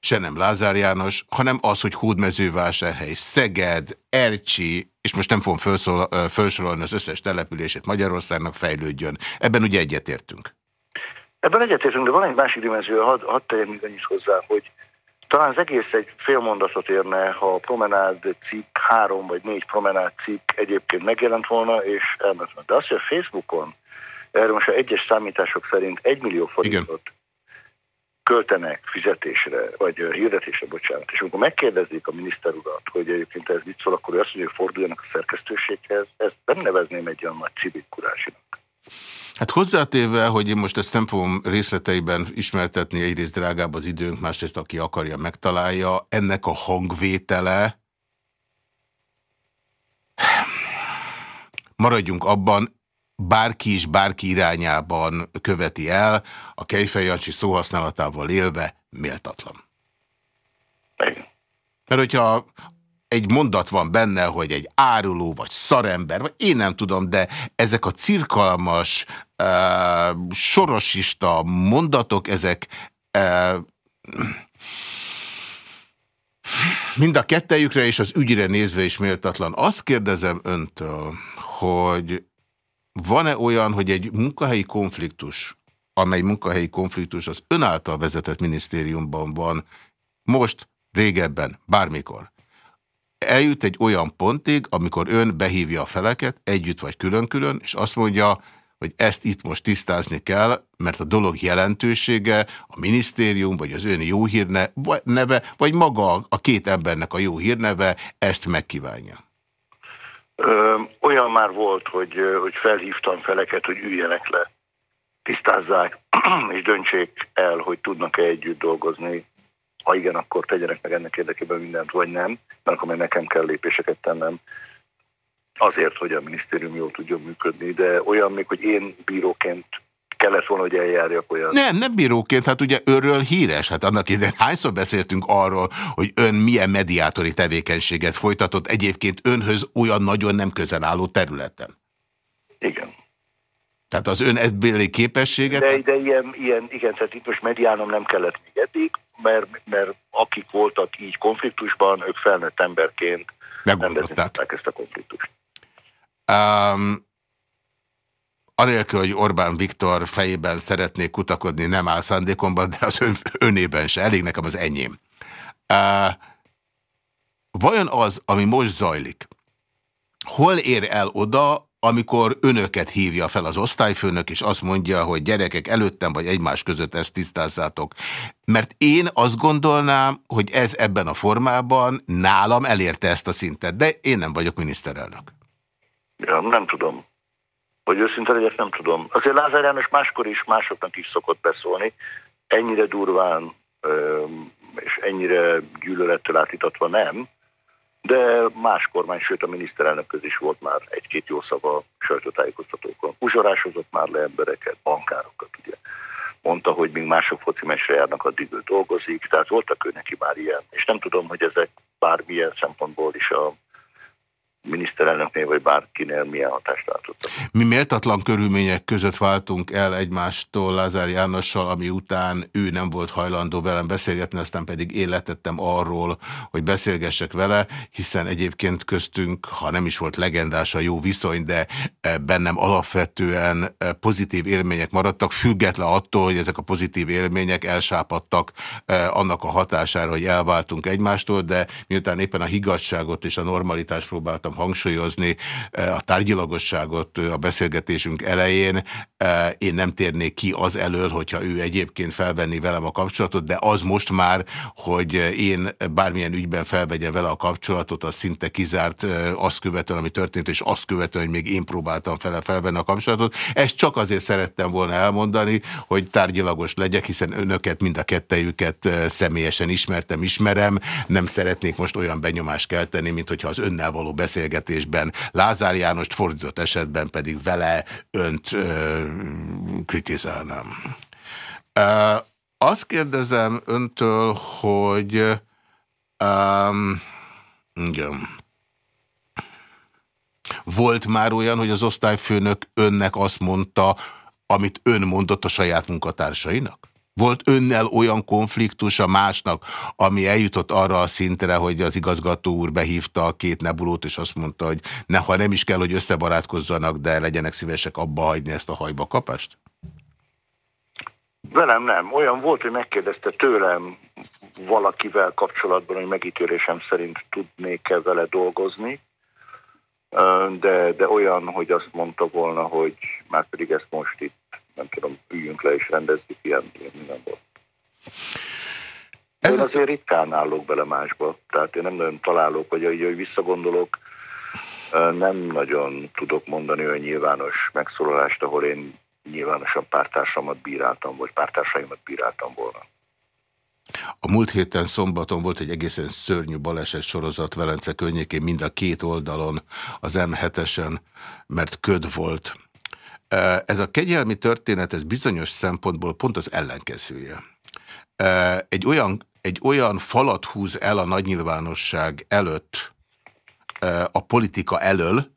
se nem Lázár János, hanem az, hogy Hódmezővásárhely, Szeged, Ercsi, és most nem fogom felsorolni az összes települését Magyarországnak fejlődjön. Ebben ugye egyetértünk. Ebben egyetértünk, de van egy másik dimenzió, hadd had tegyem annyit hozzá, hogy talán az egész egy fél mondatot érne, ha a promenád cikk, három vagy négy promenád cikk egyébként megjelent volna, és elment. De azt, hogy a Facebookon, erről most a egyes számítások szerint egy millió forintot Igen költenek fizetésre, vagy hirdetésre, bocsánat, és amikor megkérdezik a miniszter urat, hogy egyébként ez mit szól, akkor ő azt mondja, hogy forduljanak a szerkesztőséghez, ezt nem nevezném egy olyan nagy civil kurásinak. Hát hozzátéve, hogy én most ezt nem fogom részleteiben ismertetni, egyrészt drágább az időnk, másrészt aki akarja, megtalálja, ennek a hangvétele, maradjunk abban, bárki is bárki irányában követi el, a Kejfej Jancsi szóhasználatával élve méltatlan. Mert hogyha egy mondat van benne, hogy egy áruló, vagy szarember, vagy én nem tudom, de ezek a cirkalmas, uh, sorosista mondatok, ezek uh, mind a kettejükre és az ügyre nézve is méltatlan. Azt kérdezem öntől, hogy van-e olyan, hogy egy munkahelyi konfliktus, amely munkahelyi konfliktus az ön által vezetett minisztériumban van, most, régebben, bármikor, eljut egy olyan pontig, amikor ön behívja a feleket, együtt vagy külön-külön, és azt mondja, hogy ezt itt most tisztázni kell, mert a dolog jelentősége, a minisztérium, vagy az ön jó hírne, neve, vagy maga a két embernek a jó hírneve ezt megkívánja. Olyan már volt, hogy, hogy felhívtam feleket, hogy üljenek le, tisztázzák, és döntsék el, hogy tudnak-e együtt dolgozni. Ha igen, akkor tegyenek meg ennek érdekében mindent, vagy nem, mert akkor nekem kell lépéseket tennem. azért, hogy a minisztérium jól tudjon működni, de olyan még, hogy én bíróként kellett volna, hogy eljárjak olyan. Nem, nem bíróként, hát ugye őről híres. Hát annak idején hányszor beszéltünk arról, hogy ön milyen mediátori tevékenységet folytatott egyébként önhöz olyan nagyon nem közel álló területen. Igen. Tehát az ön ebbéli képességet... De, de ilyen, ilyen, igen, tehát itt most mediálnom nem kellett még eddig, mert, mert akik voltak így konfliktusban, ők felnőtt emberként megoldották ezt a konfliktust. Um, anélkül, hogy Orbán Viktor fejében szeretnék kutakodni, nem áll szándékomban, de az ön, önében se. Elég nekem az enyém. Uh, vajon az, ami most zajlik, hol ér el oda, amikor önöket hívja fel az osztályfőnök, és azt mondja, hogy gyerekek előttem vagy egymás között ezt tisztázzátok. Mert én azt gondolnám, hogy ez ebben a formában nálam elérte ezt a szintet, de én nem vagyok miniszterelnök. Ja, nem tudom. Hogy őszinte legyek, nem tudom. Azért Lázár János máskor is másoknak is szokott beszólni, ennyire durván és ennyire gyűlölettel átítatva nem, de más kormány, sőt a miniszterelnök köz is volt már egy-két jó szava sajtótájékoztatókon. Uzsorásozott már le embereket, bankárokat, ugye. Mondta, hogy míg mások foci mesre járnak, addig ő dolgozik, tehát voltak ő neki már ilyen. És nem tudom, hogy ezek bármilyen szempontból is a miniszterelnöknél vagy bárkinél milyen hatást látottak. Mi méltatlan körülmények között váltunk el egymástól Lázár Jánossal, ami után ő nem volt hajlandó velem beszélgetni, aztán pedig én letettem arról, hogy beszélgessek vele, hiszen egyébként köztünk, ha nem is volt legendás a jó viszony, de eh, bennem alapvetően eh, pozitív élmények maradtak, független attól, hogy ezek a pozitív élmények elsápadtak eh, annak a hatására, hogy elváltunk egymástól, de miután éppen a higgadságot és a normalitást próbáltam akartam hangsúlyozni eh, a tárgyilagosságot eh, a beszélgetésünk elején. Eh, én nem térnék ki az elől, hogyha ő egyébként felvenni velem a kapcsolatot, de az most már, hogy én bármilyen ügyben felvegyem vele a kapcsolatot, az szinte kizárt azt követően, ami történt, és azt követően, hogy még én próbáltam fele felvenni a kapcsolatot. Ezt csak azért szerettem volna elmondani, hogy tárgyilagos legyek, hiszen önöket, mind a kettejüket személyesen ismertem, ismerem. Nem szeretnék most olyan benyomást kelteni, mint hogyha az önnel való beszélgetés beszélgetésben Lázár Jánost, fordított esetben pedig vele önt ö, kritizálnám. Ö, azt kérdezem öntől, hogy um, igen, volt már olyan, hogy az osztályfőnök önnek azt mondta, amit ön mondott a saját munkatársainak? Volt önnel olyan konfliktus a másnak, ami eljutott arra a szintre, hogy az igazgató úr behívta a két nebulót, és azt mondta, hogy ne, ha nem is kell, hogy összebarátkozzanak, de legyenek szívesek abba hagyni ezt a hajba kapást? Velem nem. Olyan volt, hogy megkérdezte tőlem valakivel kapcsolatban, hogy megítélésem szerint tudnék-e vele dolgozni, de, de olyan, hogy azt mondta volna, hogy már pedig ezt most itt nem tudom, üljünk le és rendezzük, ilyen, ilyen minden volt. Én azért ritkán állok bele másba, tehát én nem nagyon találok, vagy hogy visszagondolok, nem nagyon tudok mondani olyan nyilvános megszólalást, ahol én nyilvánosan pártársamat bíráltam, vagy pártársaimat bíráltam volna. A múlt héten szombaton volt egy egészen szörnyű baleset sorozat Velence környékén, mind a két oldalon az M7-esen, mert köd volt. Ez a kegyelmi történet, ez bizonyos szempontból pont az ellenkezője. Egy olyan, egy olyan falat húz el a nagy nyilvánosság előtt, a politika elől,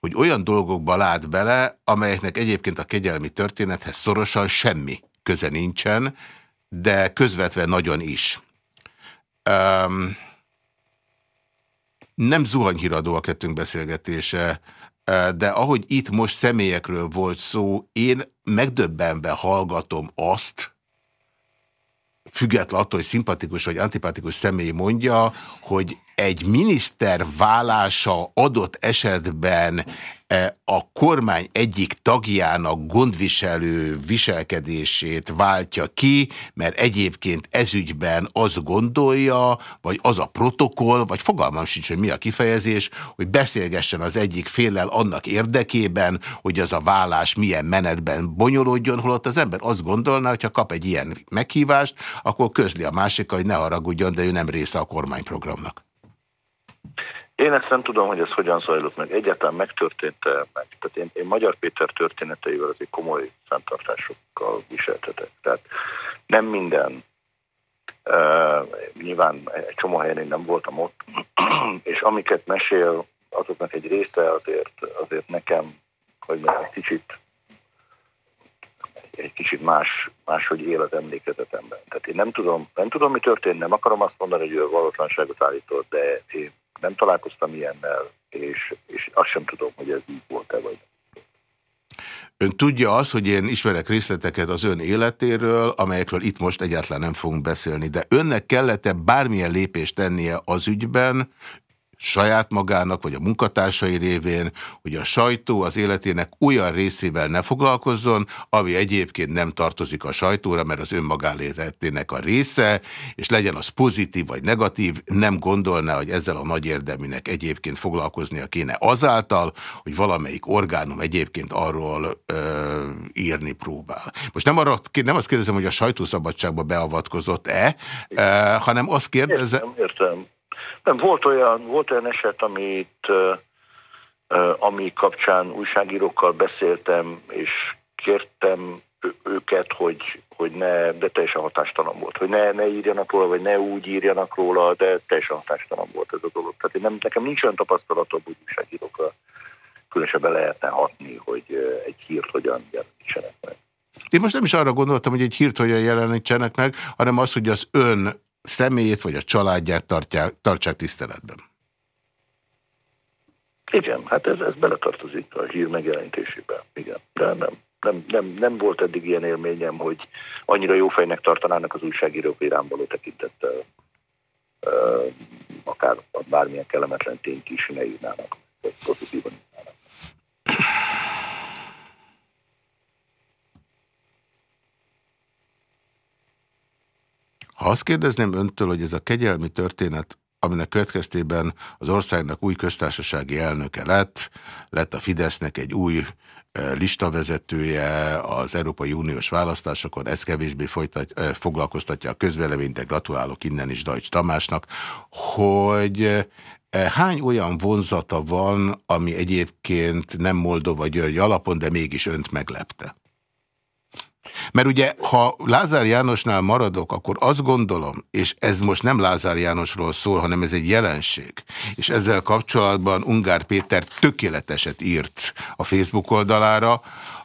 hogy olyan dolgokba lát bele, amelyeknek egyébként a kegyelmi történethez szorosan semmi köze nincsen, de közvetve nagyon is. Um, nem zuhanyhíradó a kettőnk beszélgetése, de ahogy itt most személyekről volt szó, én megdöbbenve hallgatom azt, független attól, hogy szimpatikus vagy antipatikus személy mondja, hogy egy miniszter válása adott esetben E, a kormány egyik tagjának gondviselő viselkedését váltja ki, mert egyébként ezügyben azt gondolja, vagy az a protokoll, vagy fogalmam sincs, hogy mi a kifejezés, hogy beszélgessen az egyik féllel annak érdekében, hogy az a vállás milyen menetben bonyolódjon, holott az ember azt gondolná, hogy ha kap egy ilyen meghívást, akkor közli a másik, hogy ne haragudjon, de ő nem része a kormányprogramnak. Én ezt nem tudom, hogy ez hogyan zajlott meg. Egyáltalán megtörtént -e meg. Tehát én, én Magyar Péter történeteivel azért komoly fenntartásokkal viseltetek. Tehát nem minden, uh, nyilván egy csomó helyen én nem voltam ott, és amiket mesél, azoknak egy része azért, azért nekem, hogy egy kicsit egy kicsit más, máshogy él az emlékezetemben. Tehát én nem tudom, nem tudom, mi történt, nem akarom azt mondani, hogy ő valótlanságot állított, de én nem találkoztam ilyennel, és, és azt sem tudom, hogy ez így volt-e, vagy Ön tudja azt, hogy én ismerek részleteket az ön életéről, amelyekről itt most egyáltalán nem fogunk beszélni, de önnek kellett-e bármilyen lépést tennie az ügyben, saját magának, vagy a munkatársai révén, hogy a sajtó az életének olyan részével ne foglalkozzon, ami egyébként nem tartozik a sajtóra, mert az önmagáléletének a része, és legyen az pozitív vagy negatív, nem gondolná, hogy ezzel a nagy érdeműnek egyébként foglalkoznia kéne azáltal, hogy valamelyik orgánum egyébként arról ö, írni próbál. Most nem, arra, nem azt kérdezem, hogy a sajtószabadságba beavatkozott-e, hanem azt kérdezem... Értem, értem. Nem, volt olyan, volt olyan eset, amit, ami kapcsán újságírókkal beszéltem, és kértem őket, hogy, hogy ne, de teljesen hatástalan volt, hogy ne, ne írjanak róla, vagy ne úgy írjanak róla, de teljesen hatástalan volt ez a dolog. Tehát én nem, nekem nincs olyan tapasztalatom, hogy újságírókkal különösebben lehetne hatni, hogy egy hírt hogyan jelenítsenek meg. Én most nem is arra gondoltam, hogy egy hírt hogyan jelenítsenek meg, hanem az, hogy az ön személyét vagy a családját tartják, tartsák tiszteletben. Igen, hát ez, ez beletartozik a hír megjelenítésébe. Igen, de nem, nem, nem, nem volt eddig ilyen élményem, hogy annyira jó fejnek tartanának az újságírók irán való tekintettel, akár bármilyen kellemetlen tényt is ne írnának, vagy pozitívan írnának. Ha azt kérdezném öntől, hogy ez a kegyelmi történet, aminek következtében az országnak új köztársasági elnöke lett, lett a Fidesznek egy új eh, listavezetője az Európai Uniós választásokon, ez kevésbé folytat, eh, foglalkoztatja a közvéleményt, de gratulálok innen is Dajcs Tamásnak, hogy eh, hány olyan vonzata van, ami egyébként nem Moldova György alapon, de mégis önt meglepte? Mert ugye, ha Lázár Jánosnál maradok, akkor azt gondolom, és ez most nem Lázár Jánosról szól, hanem ez egy jelenség, és ezzel kapcsolatban Ungár Péter tökéleteset írt a Facebook oldalára,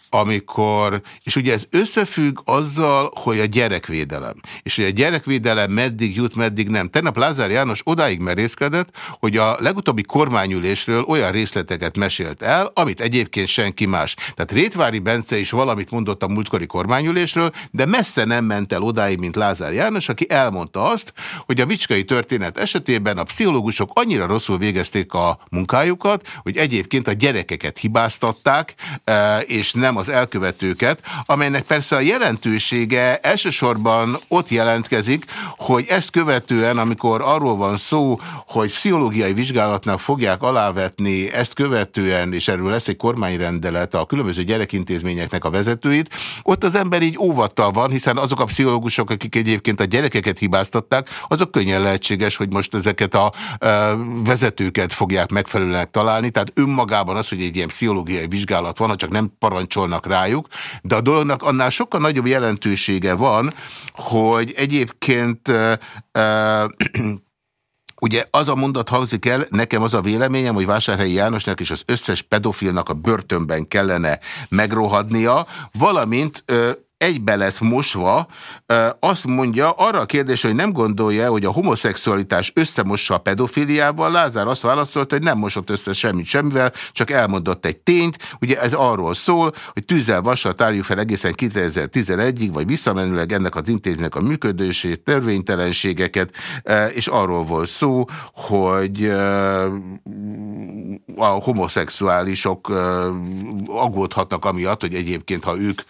amikor, és ugye ez összefügg azzal, hogy a gyerekvédelem, és hogy a gyerekvédelem meddig jut, meddig nem. Tegnap Lázár János odáig merészkedett, hogy a legutóbbi kormányülésről olyan részleteket mesélt el, amit egyébként senki más. Tehát Rétvári Bence is valamit mondott a múltkori kormányülésről, de messze nem ment el odáig, mint Lázár János, aki elmondta azt, hogy a vicskai történet esetében a pszichológusok annyira rosszul végezték a munkájukat, hogy egyébként a gyerekeket hibáztatták, eh, és nem az elkövetőket, amelynek persze a jelentősége elsősorban ott jelentkezik, hogy ezt követően, amikor arról van szó, hogy pszichológiai vizsgálatnak fogják alávetni ezt követően, és erről lesz egy kormányrendelet a különböző gyerekintézményeknek a vezetőit, ott az ember így óvattal van, hiszen azok a pszichológusok, akik egyébként a gyerekeket hibáztatták, azok könnyen lehetséges, hogy most ezeket a vezetőket fogják megfelelően találni, tehát önmagában az, hogy egy ilyen pszichológiai vizsgálat van, ha csak nem parancsol gondolnak rájuk, de a dolognak annál sokkal nagyobb jelentősége van, hogy egyébként Ugye az a mondat hangzik el, nekem az a véleményem, hogy Vásárhelyi Jánosnak és az összes pedofilnak a börtönben kellene megrohadnia, valamint egybe lesz mosva, azt mondja, arra a kérdés, hogy nem gondolja, hogy a homoszexualitás összemossa a pedofiliával, Lázár azt válaszolta, hogy nem mosott össze semmit semmivel, csak elmondott egy tényt, ugye ez arról szól, hogy tűzzel vassal tárjuk fel egészen 2011-ig, vagy visszamenőleg ennek az intézménynek a működését, törvénytelenségeket, és arról volt szó, hogy a homoszexuálisok aggódhatnak amiatt, hogy egyébként, ha ők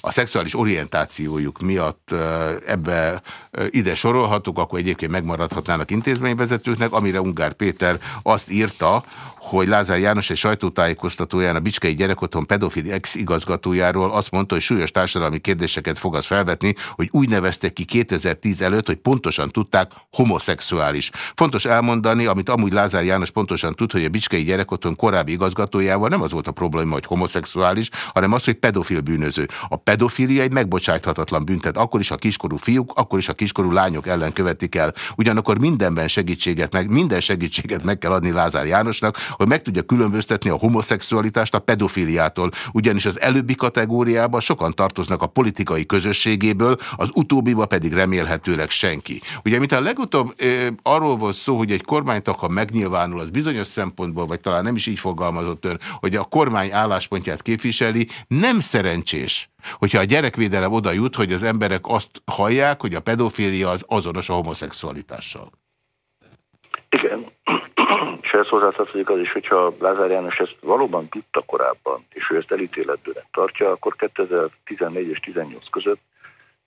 a szexuális orientációjuk miatt ebbe ide sorolhatók, akkor egyébként megmaradhatnának intézményvezetőknek, amire Ungár Péter azt írta, hogy Lázár János egy sajtótájékoztatóján a Bicskei Gyerekotthon pedofili ex-igazgatójáról azt mondta, hogy súlyos társadalmi kérdéseket fog az felvetni, hogy úgy neveztek ki 2010 előtt, hogy pontosan tudták, homoszexuális. Fontos elmondani, amit amúgy Lázár János pontosan tud, hogy a Bicskei Gyerekotthon korábbi igazgatójával nem az volt a probléma, hogy homoszexuális, hanem az, hogy pedofil bűnöző. A pedofilia egy megbocsáthatatlan büntet, akkor is a kiskorú fiúk, akkor is a kiskorú lányok ellen követik el. Ugyanakkor mindenben segítséget meg, minden segítséget meg kell adni Lázár Jánosnak, hogy meg tudja különböztetni a homoszexualitást a pedofiliától. Ugyanis az előbbi kategóriába sokan tartoznak a politikai közösségéből, az utóbbiba pedig remélhetőleg senki. Ugye, mint a legutóbb arról volt szó, hogy egy kormánytag, ha megnyilvánul, az bizonyos szempontból, vagy talán nem is így fogalmazott ön, hogy a kormány álláspontját képviseli, nem szerencsés, hogyha a gyerekvédelem oda jut, hogy az emberek azt hallják, hogy a pedofília az azonos a homoszexualitással. Igen, és ez hozzátartozik az is, hogyha Lázár János ezt valóban tudta korábban, és ő ezt elítéletbőnek tartja, akkor 2014 és 18 között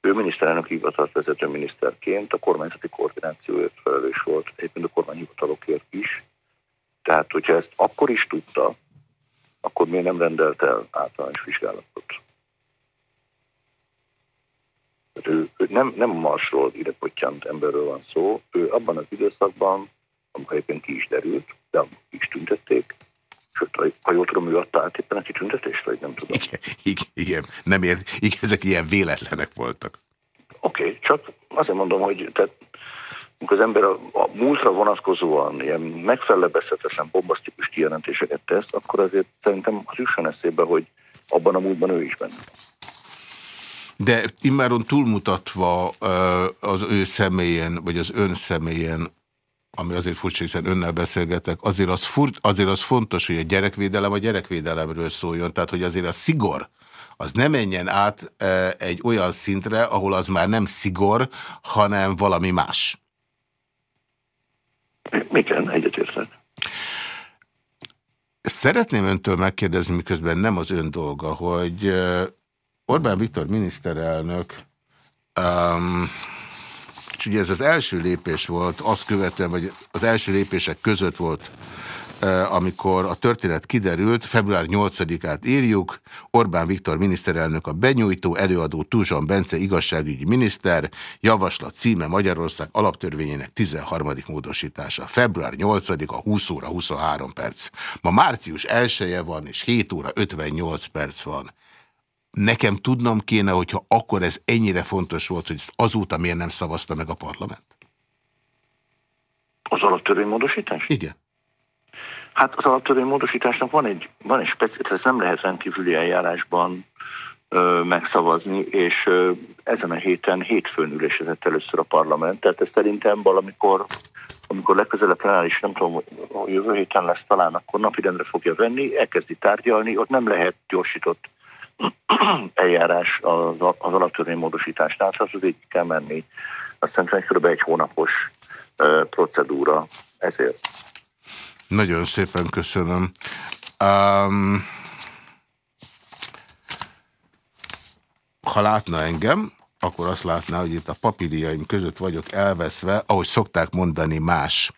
ő miniszterelnök hivatalt vezető miniszterként a kormányzati koordinációért felelős volt, egyébként a kormányhivatalokért is. Tehát, hogyha ezt akkor is tudta, akkor miért nem rendelt el általános vizsgálatot? Ő, ő nem, nem a Marsról ide emberről van szó, ő abban az időszakban, amikor egyébként ki is derült, de is tüntették, sőt, ha jól tudom, ő adta át éppen a kitüntetést, vagy nem tudom. Igen, igen, igen. nem ért, igen, ezek ilyen véletlenek voltak. Oké, okay, csak azért mondom, hogy tehát, amikor az ember a, a múltra vonatkozóan ilyen megfelebezhetetlen bombasztikus kijelentéseket tesz, akkor azért szerintem az jusson eszébe, hogy abban a múltban ő is benne De immáron túlmutatva az ő személyen, vagy az ön személyen, ami azért furcsa, hiszen önnel beszélgetek, azért az, furt, azért az fontos, hogy a gyerekvédelem a gyerekvédelemről szóljon, tehát hogy azért a szigor, az ne menjen át egy olyan szintre, ahol az már nem szigor, hanem valami más. Igen, egyetértek. Szeretném öntől megkérdezni, miközben nem az ön dolga, hogy Orbán Viktor miniszterelnök, um, és ugye ez az első lépés volt, azt követően, vagy az első lépések között volt amikor a történet kiderült, február 8-át írjuk, Orbán Viktor miniszterelnök a benyújtó, előadó Tuzson Bence igazságügyi miniszter, javaslat címe Magyarország alaptörvényének 13. módosítása. Február 8-a 20 óra 23 perc. Ma március 1 -e van, és 7 óra 58 perc van. Nekem tudnom kéne, hogyha akkor ez ennyire fontos volt, hogy azóta miért nem szavazta meg a parlament? Az alaptörvénymódosítás? Igen. Hát az alaptörvény módosításnak van egy, van egy speciális, ez nem lehet rendkívüli eljárásban ö, megszavazni, és ö, ezen a héten hétfőn ülésezett először a parlament, tehát ez szerintem valamikor, amikor legközelebb plenáris, nem tudom, hogy jövő héten lesz talán, akkor napirendre fogja venni, elkezdi tárgyalni, ott nem lehet gyorsított eljárás az, az alaptörvény módosításnál, tehát az így kell menni. Azt hiszem, hogy kb. egy hónapos procedúra ezért. Nagyon szépen köszönöm. Um, ha látna engem, akkor azt látná, hogy itt a papírjaim között vagyok elveszve, ahogy szokták mondani más.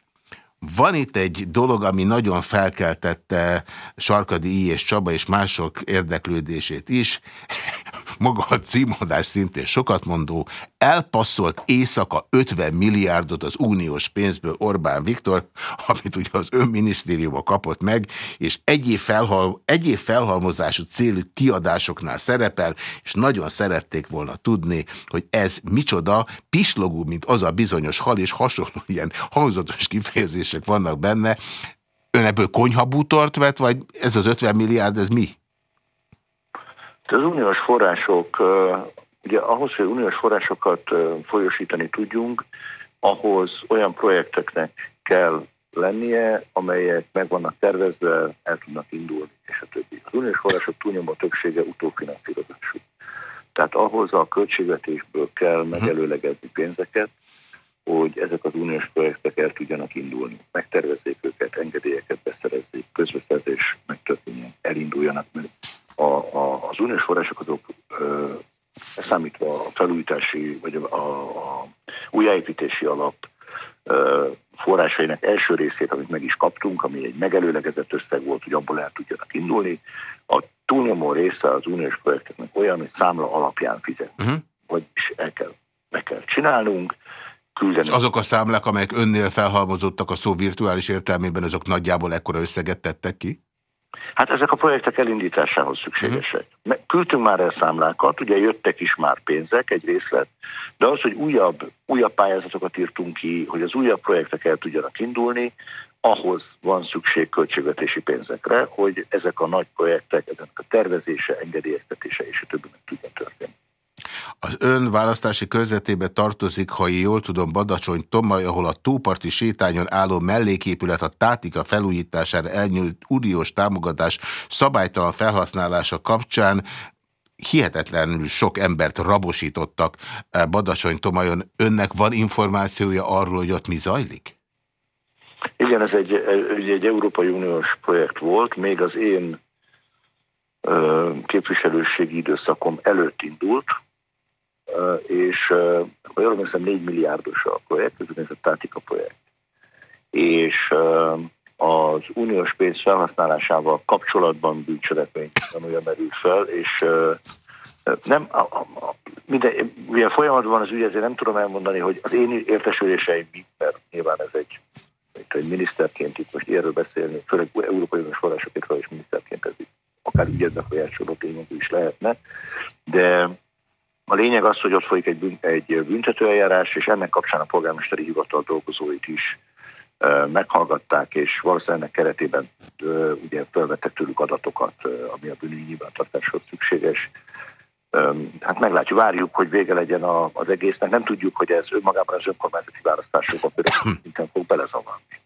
Van itt egy dolog, ami nagyon felkeltette Sarkadi I. és Csaba és mások érdeklődését is. Maga a címadás szintén sokat mondó, elpasszolt éjszaka 50 milliárdot az uniós pénzből Orbán Viktor, amit ugye az önminisztériuma kapott meg, és egyéb, felhal, egyéb felhalmozású célú kiadásoknál szerepel, és nagyon szerették volna tudni, hogy ez micsoda, pislogó, mint az a bizonyos hal, és hasonló ilyen hangzatos kifejezések vannak benne. Ön ebből konyhabútort vett, vagy ez az 50 milliárd, ez mi? Az uniós források Ugye ahhoz, hogy uniós forrásokat folyosítani tudjunk, ahhoz olyan projekteknek kell lennie, amelyek meg vannak tervezve, el tudnak indulni, és a többi. Az uniós források túlnyomó többsége utófinanszírozású. Tehát ahhoz a költségvetésből kell megelőlegezni pénzeket, hogy ezek az uniós projektek el tudjanak indulni. Megtervezzék őket, engedélyeket beszerezzék, közbeszerzés megtörténjen, elinduljanak, mert a, a, az uniós források azok ö, számítva a felújítási vagy a, a újjáépítési alap forrásainak első részét, amit meg is kaptunk, ami egy megelőlegezett összeg volt, hogy abból el tudjanak indulni. A túlnyomó része az uniós projekteknek olyan, hogy számla alapján fizet. Uh-huh. Vagyis el kell, meg kell csinálnunk, küldeni. És azok a számlák, amelyek önnél felhalmozottak a szó virtuális értelmében, azok nagyjából ekkora összeget tettek ki? Hát ezek a projektek elindításához szükségesek. Uh-huh. Küldtünk már el számlákat, ugye jöttek is már pénzek, egy részlet, de az, hogy újabb, újabb pályázatokat írtunk ki, hogy az újabb projektek el tudjanak indulni, ahhoz van szükség költségvetési pénzekre, hogy ezek a nagy projektek, ezek a tervezése, engedélyeztetése és a többi meg tudja történni. Az ön választási körzetébe tartozik, ha jól tudom, Badacsony Tomaj, ahol a tóparti sétányon álló melléképület a tátika felújítására elnyújt uniós támogatás szabálytalan felhasználása kapcsán hihetetlenül sok embert rabosítottak eh, Badacsony Tomajon. Önnek van információja arról, hogy ott mi zajlik? Igen, ez egy, egy Európai Uniós projekt volt, még az én képviselőségi időszakom előtt indult, és emlékszem, 4 milliárdos a projekt, ez a Tátika projekt. És az uniós pénz felhasználásával kapcsolatban bűncselekmény olyan merül fel, és nem, a, a, a, minden, ugye folyamatban az ügy, ezért nem tudom elmondani, hogy az én értesüléseim mit, mert nyilván ez egy, egy miniszterként itt most erről beszélni, főleg Európai Uniós forrásokért is miniszterként ez itt akár ügyet befolyásoló tényező is lehetne, de a lényeg az, hogy ott folyik egy, bűn, egy büntetőeljárás, és ennek kapcsán a polgármesteri hivatal dolgozóit is meghallgatták, és valószínűleg ennek keretében ugye felvettek tőlük adatokat, ami a bűnügyi nyilvántartáshoz szükséges. Hát meglátjuk, várjuk, hogy vége legyen a, az egésznek. Nem tudjuk, hogy ez önmagában az önkormányzati választásokban például szinten fog belezavarni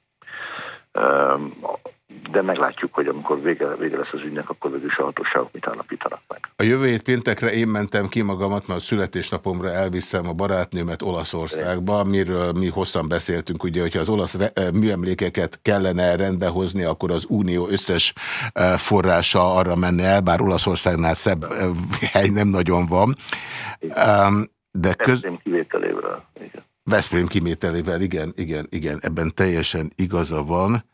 de meglátjuk, hogy amikor vége, vége lesz az ügynek, akkor végül is a hatóságok mit állapítanak meg. A jövő hét péntekre én mentem ki magamat, mert a születésnapomra elviszem a barátnőmet Olaszországba, miről mi hosszan beszéltünk, ugye, hogyha az olasz műemlékeket kellene rendbehozni, akkor az unió összes forrása arra menne el, bár Olaszországnál szebb hely nem nagyon van. De köz... Veszprém kivételével, igen. Veszprém kivételével, igen, igen, igen, ebben teljesen igaza van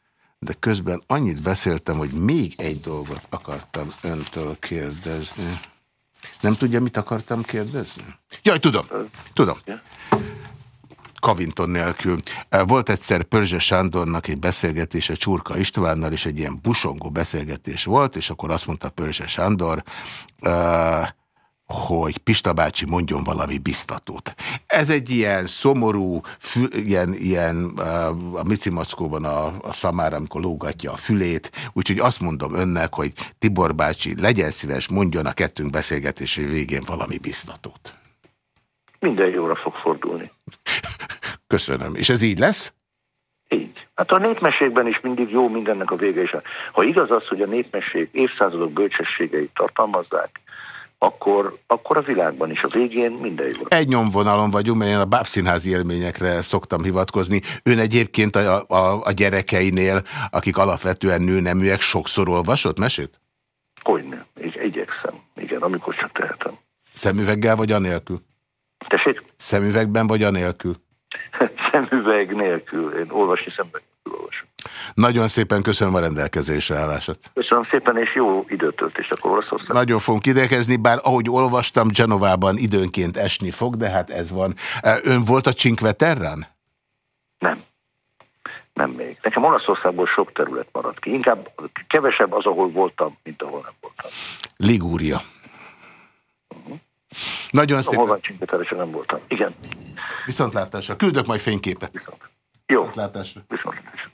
de közben annyit beszéltem, hogy még egy dolgot akartam öntől kérdezni. Nem tudja, mit akartam kérdezni? Jaj, tudom, tudom. Kavinton nélkül. Volt egyszer Pörzse Sándornak egy beszélgetése Csurka Istvánnal, és egy ilyen busongó beszélgetés volt, és akkor azt mondta Pörzse Sándor, uh, hogy Pista bácsi mondjon valami biztatót. Ez egy ilyen szomorú, fü, ilyen, ilyen a Mici Mackóban a, a szamára, amikor lógatja a fülét, úgyhogy azt mondom önnek, hogy Tibor bácsi legyen szíves, mondjon a kettőnk beszélgetési végén valami biztatót. Minden jóra fog fordulni. Köszönöm. És ez így lesz? Így. Hát a népmeségben is mindig jó mindennek a vége is. Ha igaz az, hogy a népmesség évszázadok bölcsességeit tartalmazzák, akkor, akkor a világban is a végén minden jó. Egy nyomvonalon vagyunk, mert én a bábszínházi élményekre szoktam hivatkozni. Ön egyébként a, a, a gyerekeinél, akik alapvetően nőneműek, sokszor olvasott mesét? Hogyne, így igyekszem. Igen, amikor csak tehetem. Szemüveggel vagy anélkül? Tessék? Szemüvegben vagy anélkül? Szemüveg nélkül. Én olvasni szemüveg nélkül olvasom. Nagyon szépen köszönöm a rendelkezésre állását. Köszönöm szépen, és jó időtöltést akkor Olaszország. Nagyon fogunk idekezni, bár ahogy olvastam, Genovában időnként esni fog, de hát ez van. Ön volt a Cinque Terrán? Nem. Nem még. Nekem Olaszországból sok terület maradt ki. Inkább kevesebb az, ahol voltam, mint ahol nem voltam. Ligúria. Uh mhm. -huh. Nagyon szépen. Hol van Cinque nem voltam. Igen. Viszontlátásra. Küldök majd fényképet. Viszont. Jó. Viszontlátásra. Viszontlátásra.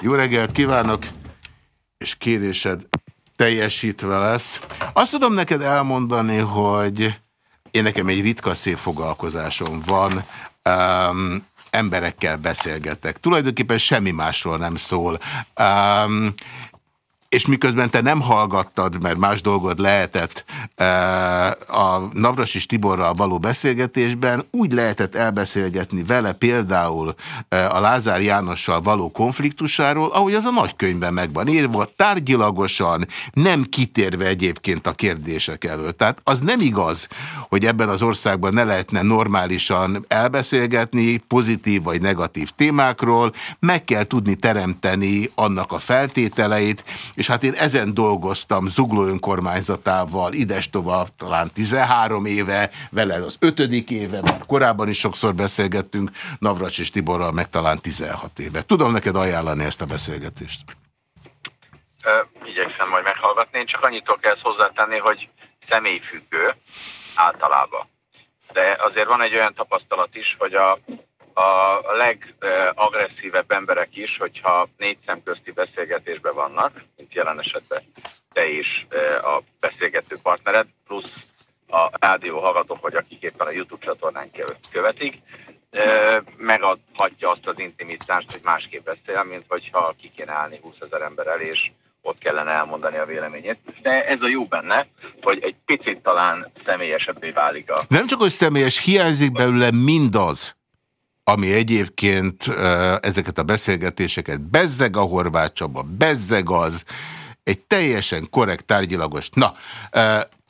Jó reggelt kívánok, és kérésed teljesítve lesz. Azt tudom neked elmondani, hogy én nekem egy ritka szép foglalkozásom van, um, emberekkel beszélgetek. Tulajdonképpen semmi másról nem szól. Um, és miközben te nem hallgattad, mert más dolgod lehetett eh, a Navrasis Tiborral való beszélgetésben, úgy lehetett elbeszélgetni vele például eh, a Lázár Jánossal való konfliktusáról, ahogy az a nagykönyvben meg van írva, tárgyilagosan, nem kitérve egyébként a kérdések elől. Tehát az nem igaz, hogy ebben az országban ne lehetne normálisan elbeszélgetni pozitív vagy negatív témákról, meg kell tudni teremteni annak a feltételeit, és hát én ezen dolgoztam Zugló önkormányzatával, idestova talán 13 éve, vele az ötödik éve, már korábban is sokszor beszélgettünk, Navracs és Tiborral meg talán 16 éve. Tudom neked ajánlani ezt a beszélgetést. Ö, igyekszem majd meghallgatni, én csak annyit kell hozzátenni, hogy személyfüggő általában. De azért van egy olyan tapasztalat is, hogy a a legagresszívebb emberek is, hogyha négy szem közti beszélgetésben vannak, mint jelen esetben te is a beszélgető partnered, plusz a rádió hallgatók, vagy akik éppen a YouTube csatornán követik, megadhatja azt az intimitást, hogy másképp beszél, mint hogyha ki kéne állni 20 ezer ember elé, és ott kellene elmondani a véleményét. De ez a jó benne, hogy egy picit talán személyesebbé válik a... Nem csak, hogy személyes, hiányzik belőle mindaz, ami egyébként ezeket a beszélgetéseket bezzeg a Horváth Csaba, bezzeg az, egy teljesen korrekt tárgyilagos. Na,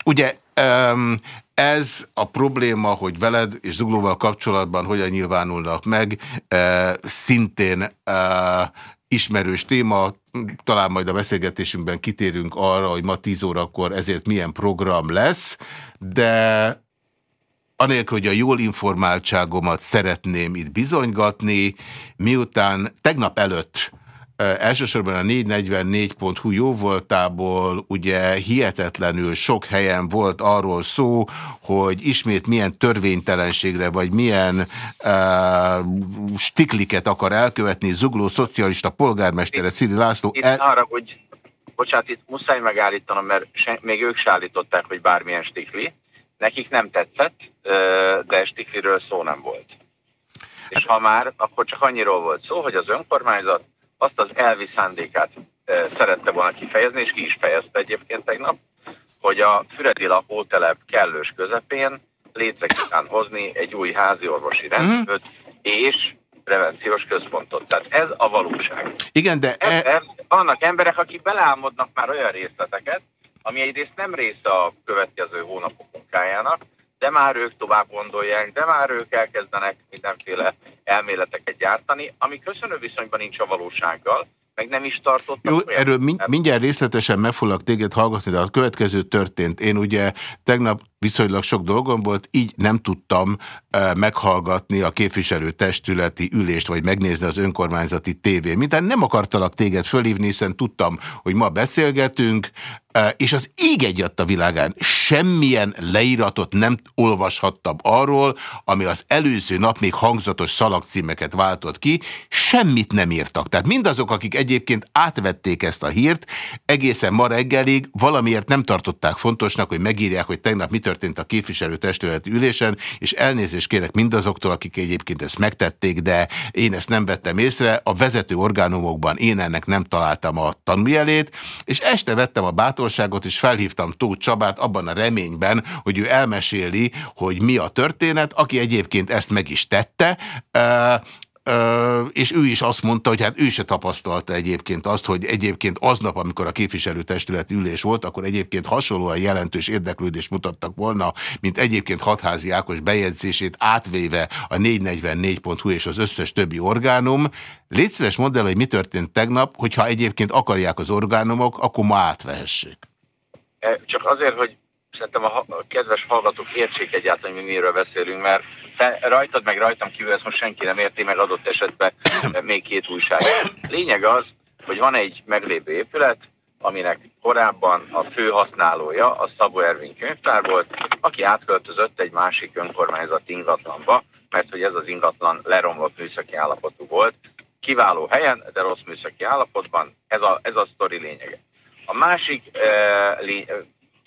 ugye ez a probléma, hogy veled és Zuglóval kapcsolatban hogyan nyilvánulnak meg, szintén ismerős téma, talán majd a beszélgetésünkben kitérünk arra, hogy ma 10 órakor ezért milyen program lesz, de anélkül, hogy a jól informáltságomat szeretném itt bizonygatni, miután tegnap előtt elsősorban a 444.hu jó voltából ugye hihetetlenül sok helyen volt arról szó, hogy ismét milyen törvénytelenségre, vagy milyen uh, stikliket akar elkövetni Zugló szocialista polgármestere Szili László. Itt el... arra, hogy bocsánat, itt muszáj megállítanom, mert se, még ők se állították, hogy bármilyen stikli. Nekik nem tetszett, de Stikliről szó nem volt. És ha már, akkor csak annyiról volt szó, hogy az önkormányzat azt az elvi szándékát szerette volna kifejezni, és ki is fejezte egyébként tegnap, hogy a Füredi lakótelep kellős közepén létre kíván hozni egy új házi orvosi mhm. rendszert, és prevenciós központot. Tehát ez a valóság. Igen, de... E... Ebben vannak emberek, akik beleálmodnak már olyan részleteket, ami egyrészt nem része a következő hónapok munkájának, de már ők tovább gondolják, de már ők elkezdenek mindenféle elméleteket gyártani, ami köszönő viszonyban nincs a valósággal, meg nem is tartottak. Jó, erről mind, mindjárt részletesen meg foglak téged hallgatni, de a következő történt. Én ugye tegnap viszonylag sok dolgom volt, így nem tudtam uh, meghallgatni a képviselőtestületi ülést, vagy megnézni az önkormányzati tévén. Mintán nem akartalak téged fölhívni, hiszen tudtam, hogy ma beszélgetünk, uh, és az ég egyadt a világán semmilyen leíratot nem olvashattam arról, ami az előző nap még hangzatos szalagcímeket váltott ki, semmit nem írtak. Tehát mindazok, akik egyébként átvették ezt a hírt, egészen ma reggelig valamiért nem tartották fontosnak, hogy megírják, hogy tegnap mit történt a képviselőtestületi ülésen, és elnézést kérek mindazoktól, akik egyébként ezt megtették, de én ezt nem vettem észre. A vezető orgánumokban én ennek nem találtam a tanújelét, és este vettem a bátorságot, és felhívtam Tóth Csabát abban a reményben, hogy ő elmeséli, hogy mi a történet, aki egyébként ezt meg is tette, és ő is azt mondta, hogy hát ő se tapasztalta egyébként azt, hogy egyébként aznap, amikor a képviselőtestület ülés volt, akkor egyébként hasonlóan jelentős érdeklődést mutattak volna, mint egyébként hatházi Ákos bejegyzését átvéve a 444.hu és az összes többi orgánum. Légy szíves mondd el, hogy mi történt tegnap, hogyha egyébként akarják az orgánumok, akkor ma átvehessék. Csak azért, hogy szerintem a, a kedves hallgatók értsék egyáltalán, hogy miről beszélünk, mert te, rajtad meg rajtam kívül ezt most senki nem érti, meg adott esetben még két újság. Lényeg az, hogy van egy meglévő épület, aminek korábban a fő használója a Szabó Ervin könyvtár volt, aki átköltözött egy másik önkormányzat ingatlanba, mert hogy ez az ingatlan leromlott műszaki állapotú volt. Kiváló helyen, de rossz műszaki állapotban, ez a, ez a sztori lényege. A másik eh, lé,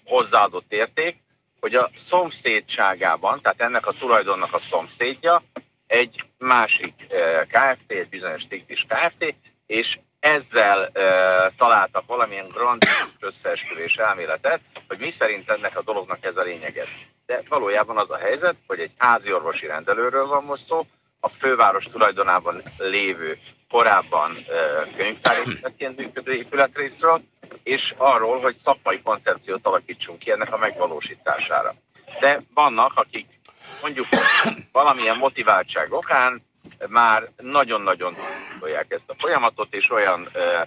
hozzáadott érték, hogy a szomszédságában, tehát ennek a tulajdonnak a szomszédja egy másik eh, KFT, egy bizonyos Tigris KFT, és ezzel e, találtak valamilyen grand összeesküvés elméletet, hogy mi szerint ennek a dolognak ez a lényeget. De valójában az a helyzet, hogy egy házi orvosi rendelőről van most szó, a főváros tulajdonában lévő korábban könyvtárépületként működő épületrészről, és arról, hogy szakmai koncepciót alakítsunk ki ennek a megvalósítására. De vannak, akik mondjuk valamilyen motiváltság okán már nagyon-nagyon gondolják ezt a folyamatot, és olyan, ö,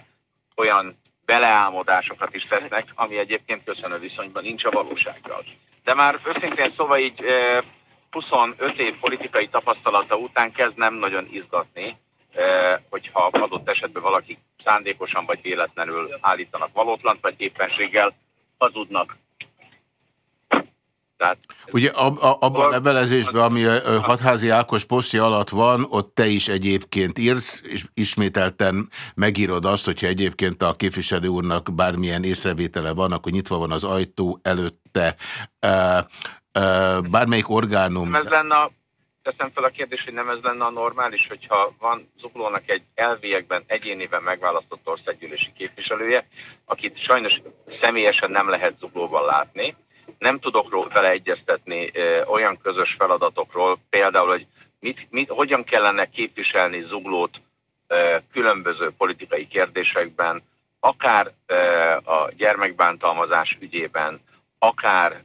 olyan beleálmodásokat is tesznek, ami egyébként köszönő viszonyban nincs a valósággal. De már őszintén szóval így ö, 25 év politikai tapasztalata után kezd nem nagyon izgatni, hogyha adott esetben valaki szándékosan vagy véletlenül állítanak valótlant, vagy éppenséggel hazudnak tehát, Ugye ab, a, abban a levelezésben, ami a hatházi Ákos posztja alatt van, ott te is egyébként írsz, és ismételten megírod azt, hogyha egyébként a képviselő úrnak bármilyen észrevétele van, akkor nyitva van az ajtó előtte. Uh, uh, bármelyik orgánum... Ez lenne a, teszem fel a kérdést, hogy nem ez lenne a normális, hogyha van zuglónak egy elviekben egyéniben megválasztott országgyűlési képviselője, akit sajnos személyesen nem lehet zuglóban látni, nem tudok vele egyeztetni olyan közös feladatokról, például, hogy mit, mit, hogyan kellene képviselni zuglót különböző politikai kérdésekben, akár a gyermekbántalmazás ügyében, akár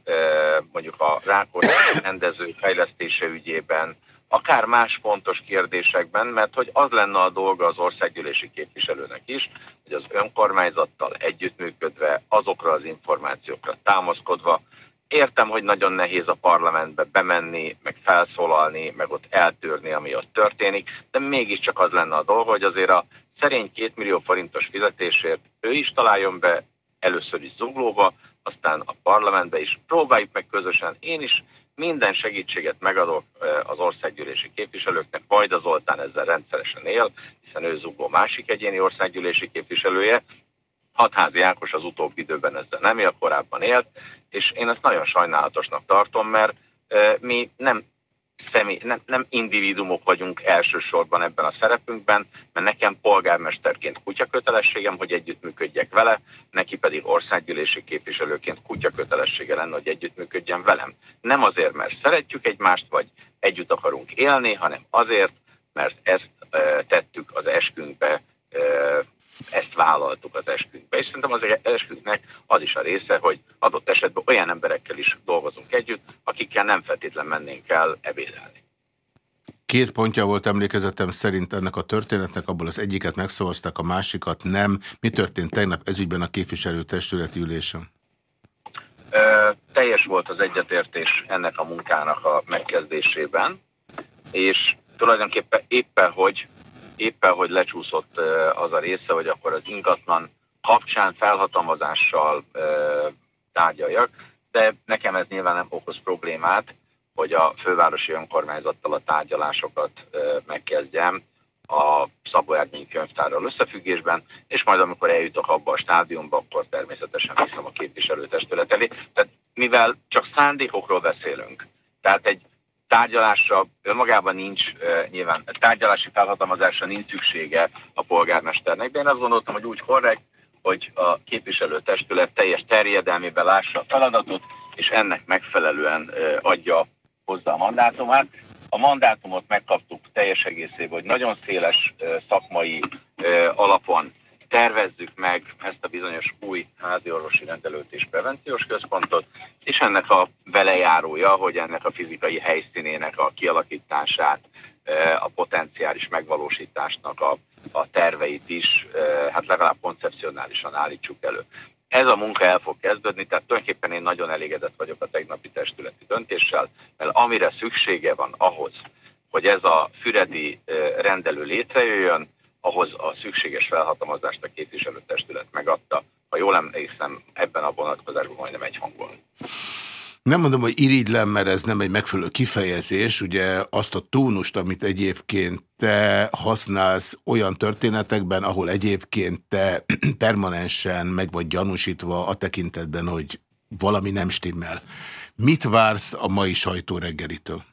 mondjuk a rákos rendező fejlesztése ügyében, akár más fontos kérdésekben, mert hogy az lenne a dolga az országgyűlési képviselőnek is, hogy az önkormányzattal együttműködve, azokra az információkra támaszkodva, értem, hogy nagyon nehéz a parlamentbe bemenni, meg felszólalni, meg ott eltörni, ami ott történik, de mégiscsak az lenne a dolga, hogy azért a szerény két millió forintos fizetésért ő is találjon be, először is zuglóba, aztán a parlamentbe is. Próbáljuk meg közösen, én is minden segítséget megadok az országgyűlési képviselőknek, majd az Zoltán ezzel rendszeresen él, hiszen ő Zugló másik egyéni országgyűlési képviselője, Hatházi Ákos az utóbbi időben ezzel nem él, korábban élt, és én ezt nagyon sajnálatosnak tartom, mert mi nem személy, nem, nem individumok vagyunk elsősorban ebben a szerepünkben, mert nekem polgármesterként kutyakötelességem, hogy együttműködjek vele, neki pedig országgyűlési képviselőként kutyakötelessége lenne, hogy együttműködjen velem. Nem azért, mert szeretjük egymást, vagy együtt akarunk élni, hanem azért, mert ezt e, tettük az eskünkbe e, ezt vállaltuk az eskünkbe. És szerintem az eskünknek az is a része, hogy adott esetben olyan emberekkel is dolgozunk együtt, akikkel nem feltétlen mennénk el ebédelni. Két pontja volt emlékezetem szerint ennek a történetnek, abból az egyiket megszavazták, a másikat nem. Mi történt tegnap ezügyben a képviselőtestületi ülésen? Ö, teljes volt az egyetértés ennek a munkának a megkezdésében, és tulajdonképpen éppen, hogy éppen, hogy lecsúszott az a része, hogy akkor az ingatlan kapcsán felhatalmazással tárgyaljak, de nekem ez nyilván nem okoz problémát, hogy a fővárosi önkormányzattal a tárgyalásokat megkezdjem a Szabó Erdmény könyvtárral összefüggésben, és majd amikor eljutok abba a stádiumba, akkor természetesen viszem a képviselőtestület elé. Tehát mivel csak szándékokról beszélünk, tehát egy tárgyalásra önmagában nincs, nyilván tárgyalási felhatalmazásra nincs szüksége a polgármesternek, de én azt gondoltam, hogy úgy korrekt, hogy a képviselőtestület teljes terjedelmében lássa a feladatot, és ennek megfelelően adja hozzá a mandátumát. A mandátumot megkaptuk teljes egészében, hogy nagyon széles szakmai alapon tervezzük meg ezt a bizonyos új házi orvosi rendelőt és prevenciós központot, és ennek a velejárója, hogy ennek a fizikai helyszínének a kialakítását, a potenciális megvalósításnak a, a terveit is, hát legalább koncepcionálisan állítsuk elő. Ez a munka el fog kezdődni, tehát tulajdonképpen én nagyon elégedett vagyok a tegnapi testületi döntéssel, mert amire szüksége van ahhoz, hogy ez a füredi rendelő létrejöjjön, ahhoz a szükséges felhatalmazást a képviselőtestület megadta. Ha jól emlékszem, ebben a vonatkozásban majdnem egy hangon. Nem mondom, hogy irigylem, mert ez nem egy megfelelő kifejezés. Ugye azt a tónust, amit egyébként te használsz olyan történetekben, ahol egyébként te permanensen meg vagy gyanúsítva a tekintetben, hogy valami nem stimmel. Mit vársz a mai sajtóreggelitől?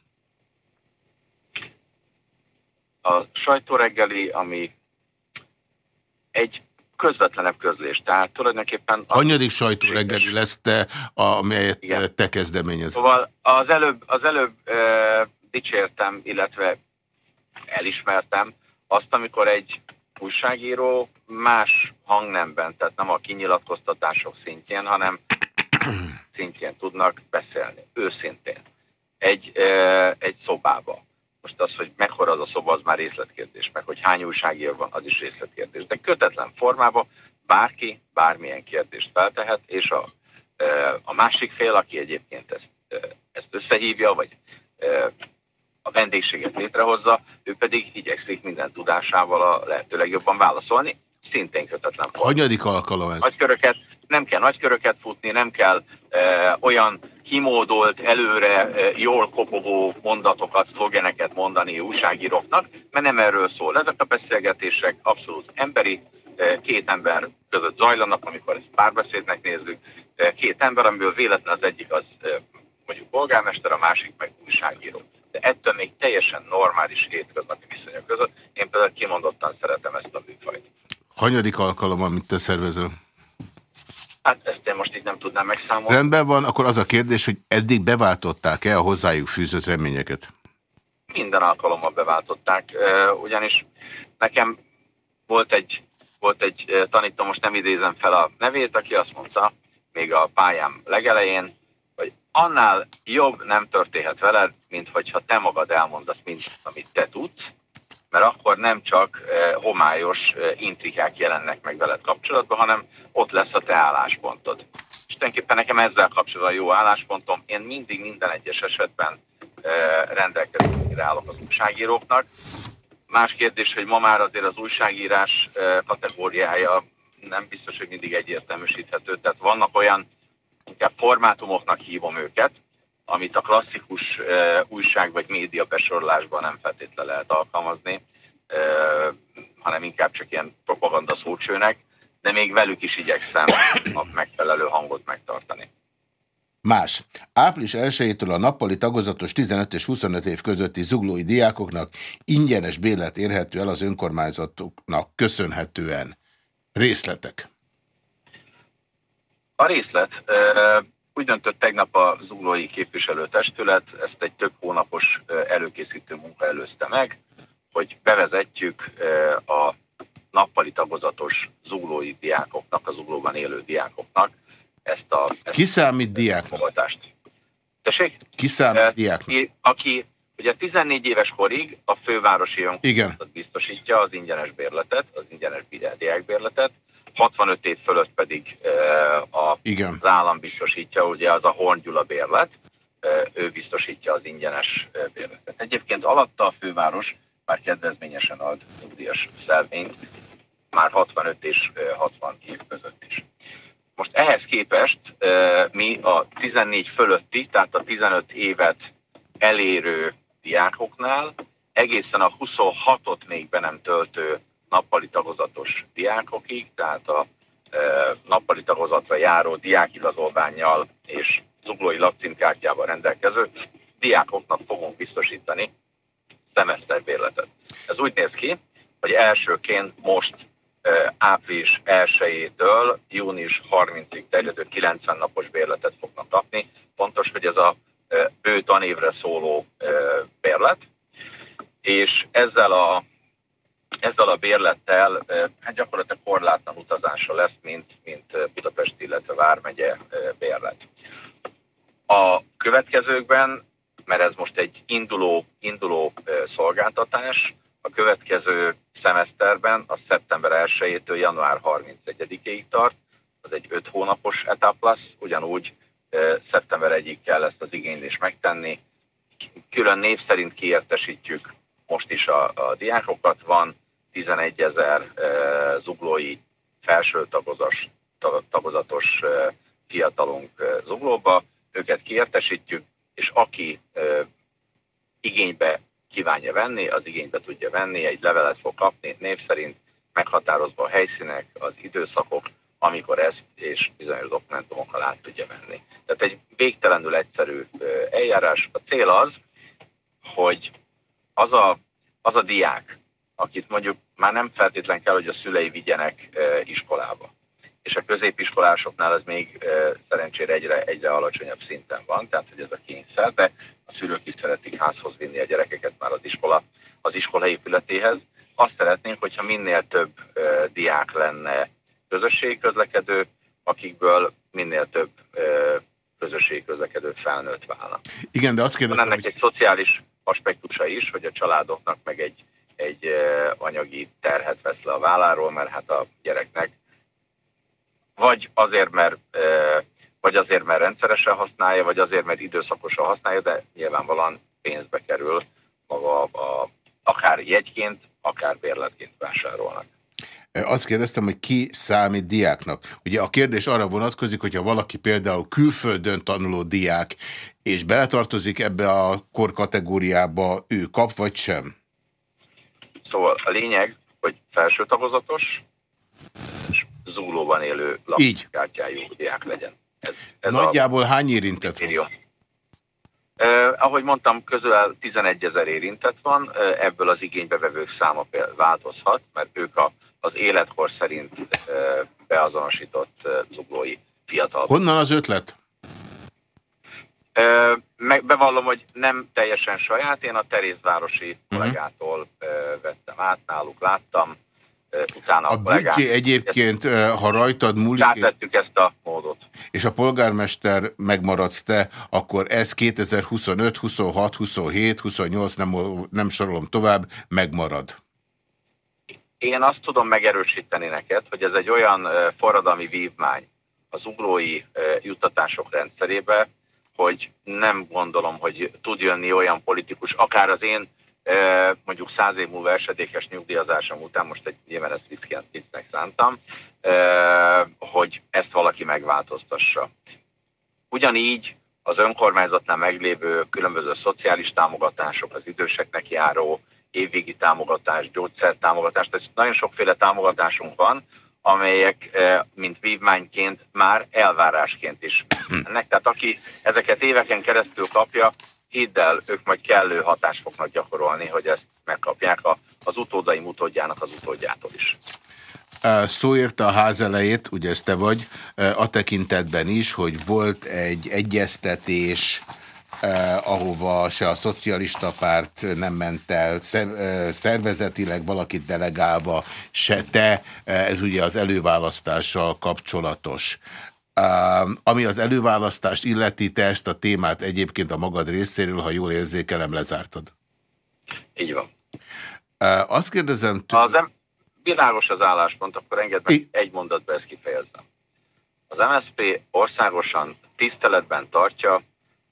A sajtóreggeli, ami egy közvetlenebb közlés. Tehát tulajdonképpen... Hanyadik sajtó reggeli lesz te, amelyet Igen. te kezdeményez? Szóval az előbb, az előbb e, dicsértem, illetve elismertem azt, amikor egy újságíró más hangnemben, tehát nem a kinyilatkoztatások szintjén, hanem szintjén tudnak beszélni, őszintén. Egy, e, egy szobába. Most az, hogy mekkora az a szoba, az már részletkérdés, meg hogy hány újságíró van, az is részletkérdés. De kötetlen formában bárki bármilyen kérdést feltehet, és a, a másik fél, aki egyébként ezt, ezt összehívja, vagy a vendégséget létrehozza, ő pedig igyekszik minden tudásával a lehető legjobban válaszolni, szintén kötetlen formában. Hanyadik alkalom ez? Nagyköröket, nem kell nagyköröket futni, nem kell e, olyan kimódolt, előre e, jól kopogó mondatokat, szlogeneket mondani újságíróknak, mert nem erről szól. Ezek a beszélgetések abszolút emberi, e, két ember között zajlanak, amikor ezt párbeszédnek nézzük, e, két ember, amiből véletlen az egyik az mondjuk polgármester, a másik meg újságíró. De ettől még teljesen normális hétköznapi viszonyok között. Én például kimondottan szeretem ezt a műfajt. Hanyadik alkalom, amit te szervezel? Hát ezt én most így nem tudnám megszámolni. Rendben van, akkor az a kérdés, hogy eddig beváltották-e a hozzájuk fűzött reményeket? Minden alkalommal beváltották, ugyanis nekem volt egy, volt egy tanító, most nem idézem fel a nevét, aki azt mondta, még a pályám legelején, hogy annál jobb nem történhet veled, mint hogyha te magad elmondasz mindazt, amit te tudsz, mert akkor nem csak eh, homályos eh, intrikák jelennek meg veled kapcsolatban, hanem ott lesz a te álláspontod. És tulajdonképpen nekem ezzel kapcsolatban jó álláspontom. Én mindig minden egyes esetben eh, rendelkezésre állok az újságíróknak. Más kérdés, hogy ma már azért az újságírás kategóriája nem biztos, hogy mindig egyértelműsíthető. Tehát vannak olyan, inkább formátumoknak hívom őket, amit a klasszikus újság vagy média besorolásban nem feltétlenül lehet alkalmazni, hanem inkább csak ilyen propaganda szócsőnek, de még velük is igyekszem a megfelelő hangot megtartani. Más. Április 1-től a nappali tagozatos 15 és 25 év közötti zuglói diákoknak ingyenes bélet érhető el az önkormányzatoknak köszönhetően. Részletek. A részlet úgy döntött tegnap a zuglói képviselőtestület, ezt egy több hónapos előkészítő munka előzte meg, hogy bevezetjük a nappali tagozatos zuglói diákoknak, az zuglóban élő diákoknak ezt a... Ezt Ki számít diáknak? Tessék? Ki számít diáknak? Aki ugye 14 éves korig a fővárosi önkormányzat biztosítja az ingyenes bérletet, az ingyenes diákbérletet, 65 év fölött pedig a, Igen. az állam biztosítja, ugye az a Horn Gyula bérlet, ő biztosítja az ingyenes bérletet. Egyébként alatta a főváros már kedvezményesen ad nyugdíjas szelvényt, már 65 és 60 év között is. Most ehhez képest mi a 14 fölötti, tehát a 15 évet elérő diákoknál egészen a 26-ot még be nem töltő nappali tagozatos diákokig, tehát a e, nappali tagozatra járó diákigazolványjal és zuglói lakcímkártyával rendelkező diákoknak fogunk biztosítani szemeszterbérletet. Ez úgy néz ki, hogy elsőként most e, április 1-től június 30-ig terjedő 90 napos bérletet fognak kapni. Fontos, hogy ez a e, bő tanévre szóló e, bérlet, és ezzel a ezzel a bérlettel hát gyakorlatilag korlátlan utazása lesz, mint, mint Budapest, illetve Vármegye bérlet. A következőkben, mert ez most egy induló, induló szolgáltatás, a következő szemeszterben, a szeptember 1-től január 31-ig tart, az egy 5 hónapos etap lesz, ugyanúgy szeptember 1-ig kell ezt az igénylést megtenni. Külön név szerint kiértesítjük most is a, a diákokat, van 11 ezer zuglói felső tagozas, tagozatos fiatalunk zuglóba, őket kiértesítjük, és aki igénybe kívánja venni, az igénybe tudja venni, egy levelet fog kapni, név szerint meghatározva a helyszínek, az időszakok, amikor ezt és bizonyos dokumentumokkal át tudja venni. Tehát egy végtelenül egyszerű eljárás. A cél az, hogy az a, az a diák, akit mondjuk már nem feltétlen kell, hogy a szülei vigyenek iskolába. És a középiskolásoknál ez még szerencsére egyre, egyre alacsonyabb szinten van, tehát hogy ez a kényszer, de a szülők is szeretik házhoz vinni a gyerekeket már az iskola, az iskola épületéhez. Azt szeretnénk, hogyha minél több diák lenne közösségközlekedő, akikből minél több közösségközlekedő felnőtt válna. Igen, de azt kérdezem, ennek hogy... egy szociális aspektusa is, hogy a családoknak meg egy, egy anyagi terhet vesz le a válláról, mert hát a gyereknek vagy azért, mert vagy azért, mert rendszeresen használja, vagy azért, mert időszakosan használja, de nyilvánvalóan pénzbe kerül maga a, akár jegyként, akár bérletként vásárolnak. Azt kérdeztem, hogy ki számít diáknak. Ugye a kérdés arra vonatkozik, hogyha valaki például külföldön tanuló diák, és beletartozik ebbe a korkategóriába, ő kap vagy sem? Szóval a lényeg, hogy felső tagozatos, és zúlóban élő lakáskártyájú diák legyen. Ez, ez Nagyjából a... hány érintett van? Eh, ahogy mondtam, közül 11 ezer érintett van, eh, ebből az igénybevevők száma változhat, mert ők a az életkor szerint beazonosított zuglói fiatal. Honnan az ötlet? Meg bevallom, hogy nem teljesen saját, én a Terézvárosi mhm. kollégától vettem át, náluk láttam, utána a, a büdzsé egyébként, ezt, ha rajtad múlik... Átvettük ezt a módot. És a polgármester megmaradsz te, akkor ez 2025, 26, 27, 28, nem, nem sorolom tovább, megmarad. Én azt tudom megerősíteni neked, hogy ez egy olyan forradalmi vívmány az uglói juttatások rendszerébe, hogy nem gondolom, hogy tud jönni olyan politikus, akár az én mondjuk száz év múlva esedékes nyugdíjazásom után, most egy nyilván ezt viccnek szántam, hogy ezt valaki megváltoztassa. Ugyanígy az önkormányzatnál meglévő különböző szociális támogatások, az időseknek járó évvégi támogatás, gyógyszertámogatás, tehát nagyon sokféle támogatásunk van, amelyek eh, mint vívmányként már elvárásként is ennek. Tehát aki ezeket éveken keresztül kapja, hidd el, ők majd kellő hatást fognak gyakorolni, hogy ezt megkapják az utódai utódjának az utódjától is. Szó érte a ház elejét, ugye ez te vagy, a tekintetben is, hogy volt egy egyeztetés, eh, ahova se a szocialista párt nem ment el, szervezetileg valakit delegálva, se te, ez ugye az előválasztással kapcsolatos. Ami az előválasztást illeti, te ezt a témát egyébként a magad részéről, ha jól érzékelem, lezártad. Így van. Uh, azt kérdezem... Az em világos az álláspont, akkor engedd meg I egy mondatba ezt kifejezzem. Az MSZP országosan tiszteletben tartja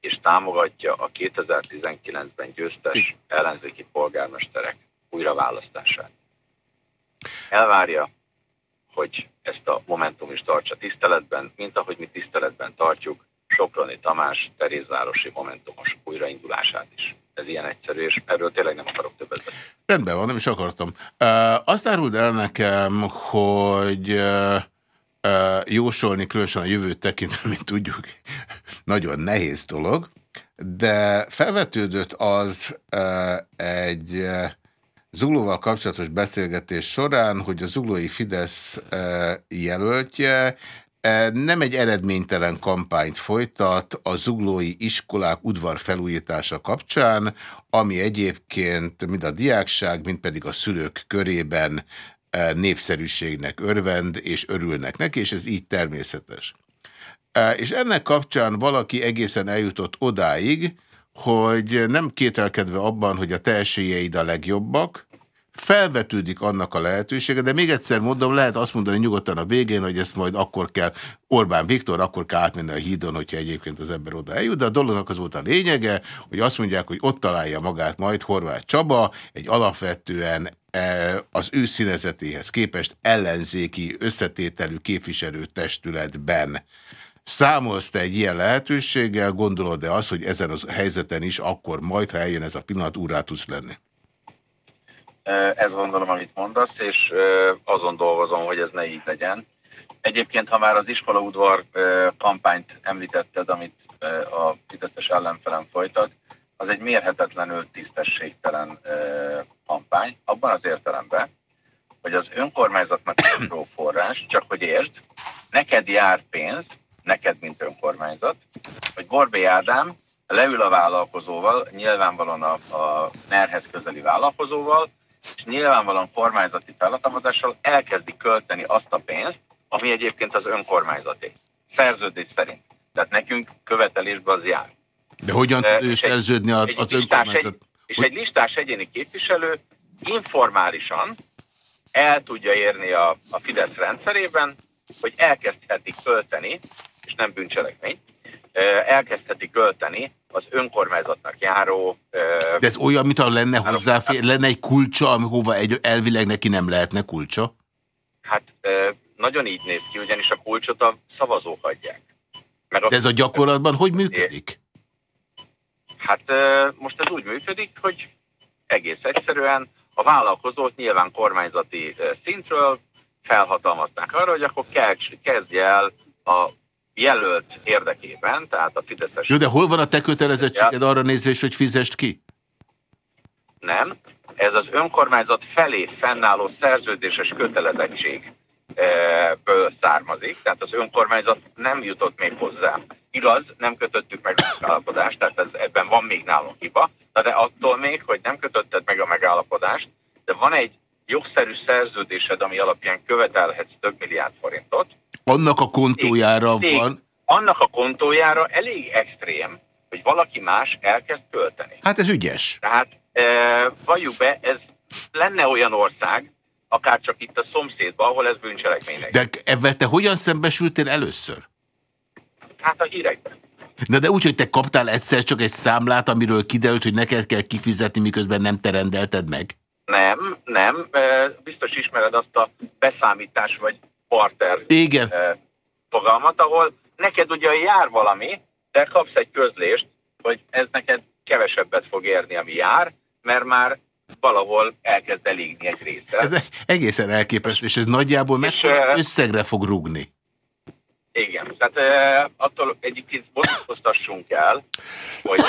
és támogatja a 2019-ben győztes ellenzéki polgármesterek újraválasztását. Elvárja, hogy ezt a Momentum is tartsa tiszteletben, mint ahogy mi tiszteletben tartjuk Soproni Tamás Terézvárosi Momentumos újraindulását is. Ez ilyen egyszerű, és erről tényleg nem akarok többet beszélni. Rendben van, nem is akartam. Uh, azt áruld el nekem, hogy uh, jósolni, különösen a jövőt tekintve, mint tudjuk, nagyon nehéz dolog, de felvetődött az egy Zuglóval kapcsolatos beszélgetés során, hogy a zuglói Fidesz jelöltje nem egy eredménytelen kampányt folytat a zuglói iskolák udvar felújítása kapcsán, ami egyébként mind a diákság, mind pedig a szülők körében népszerűségnek örvend, és örülnek neki, és ez így természetes. És ennek kapcsán valaki egészen eljutott odáig, hogy nem kételkedve abban, hogy a te esélyeid a legjobbak, felvetődik annak a lehetősége, de még egyszer mondom, lehet azt mondani nyugodtan a végén, hogy ezt majd akkor kell, Orbán Viktor, akkor kell átmenni a hídon, hogyha egyébként az ember oda eljut, de a dolognak az volt a lényege, hogy azt mondják, hogy ott találja magát majd Horváth Csaba, egy alapvetően e, az ő színezetéhez képest ellenzéki összetételű képviselő testületben. Számolsz te egy ilyen lehetőséggel, gondolod-e azt, hogy ezen a helyzeten is akkor majd, ha eljön ez a pillanat, úrá tudsz lenni? Ez gondolom, amit mondasz, és azon dolgozom, hogy ez ne így legyen. Egyébként, ha már az iskolaudvar kampányt említetted, amit a Fideszes ellenfelem folytat, az egy mérhetetlenül tisztességtelen kampány, abban az értelemben, hogy az önkormányzatnak apró forrás, csak hogy értsd, neked jár pénz, neked, mint önkormányzat, hogy Borbé Ádám leül a vállalkozóval, nyilvánvalóan a, a NER-hez közeli vállalkozóval, és nyilvánvalóan kormányzati feladatással elkezdi költeni azt a pénzt, ami egyébként az önkormányzati. Szerződés szerint. Tehát nekünk követelésben az jár. De hogyan tud ő szerződni az, egy az önkormányzat? Egy, és egy listás egyéni képviselő informálisan el tudja érni a, a Fidesz rendszerében, hogy elkezdheti költeni, és nem bűncselekmény, elkezdheti költeni az önkormányzatnak járó... De ez olyan, mintha lenne hozzáfér, lenne egy kulcsa, ahova egy, elvileg neki nem lehetne kulcsa? Hát nagyon így néz ki, ugyanis a kulcsot a szavazók adják. Meg De ez a gyakorlatban hogy működik? Hát most ez úgy működik, hogy egész egyszerűen a vállalkozót nyilván kormányzati szintről felhatalmazták arra, hogy akkor kezdje el a jelölt érdekében, tehát a Fideszes... Jó, de hol van a te kötelezettséged arra nézés, hogy fizest ki? Nem. Ez az önkormányzat felé fennálló szerződéses kötelezettségből származik, tehát az önkormányzat nem jutott még hozzá. Igaz, nem kötöttük meg a megállapodást, tehát ez, ebben van még nálunk hiba, de attól még, hogy nem kötötted meg a megállapodást, de van egy jogszerű szerződésed, ami alapján követelhetsz több milliárd forintot. Annak a kontójára van? Annak a kontójára elég extrém, hogy valaki más elkezd költeni. Hát ez ügyes. Tehát e, valljuk be, ez lenne olyan ország, akár csak itt a szomszédban, ahol ez bűncselekménynek. De ebben te hogyan szembesültél először? Hát a hírekben. Na de úgy, hogy te kaptál egyszer csak egy számlát, amiről kiderült, hogy neked kell kifizetni, miközben nem te rendelted meg? Nem, nem. Biztos ismered azt a beszámítás vagy barter Igen. fogalmat, ahol neked ugye jár valami, de kapsz egy közlést, hogy ez neked kevesebbet fog érni, ami jár, mert már valahol elkezd elégni egy része. Ez egészen elképesztő, és ez nagyjából mekkora összegre fog rugni? Igen, tehát e, attól egyébként bontokoztassunk el, hogy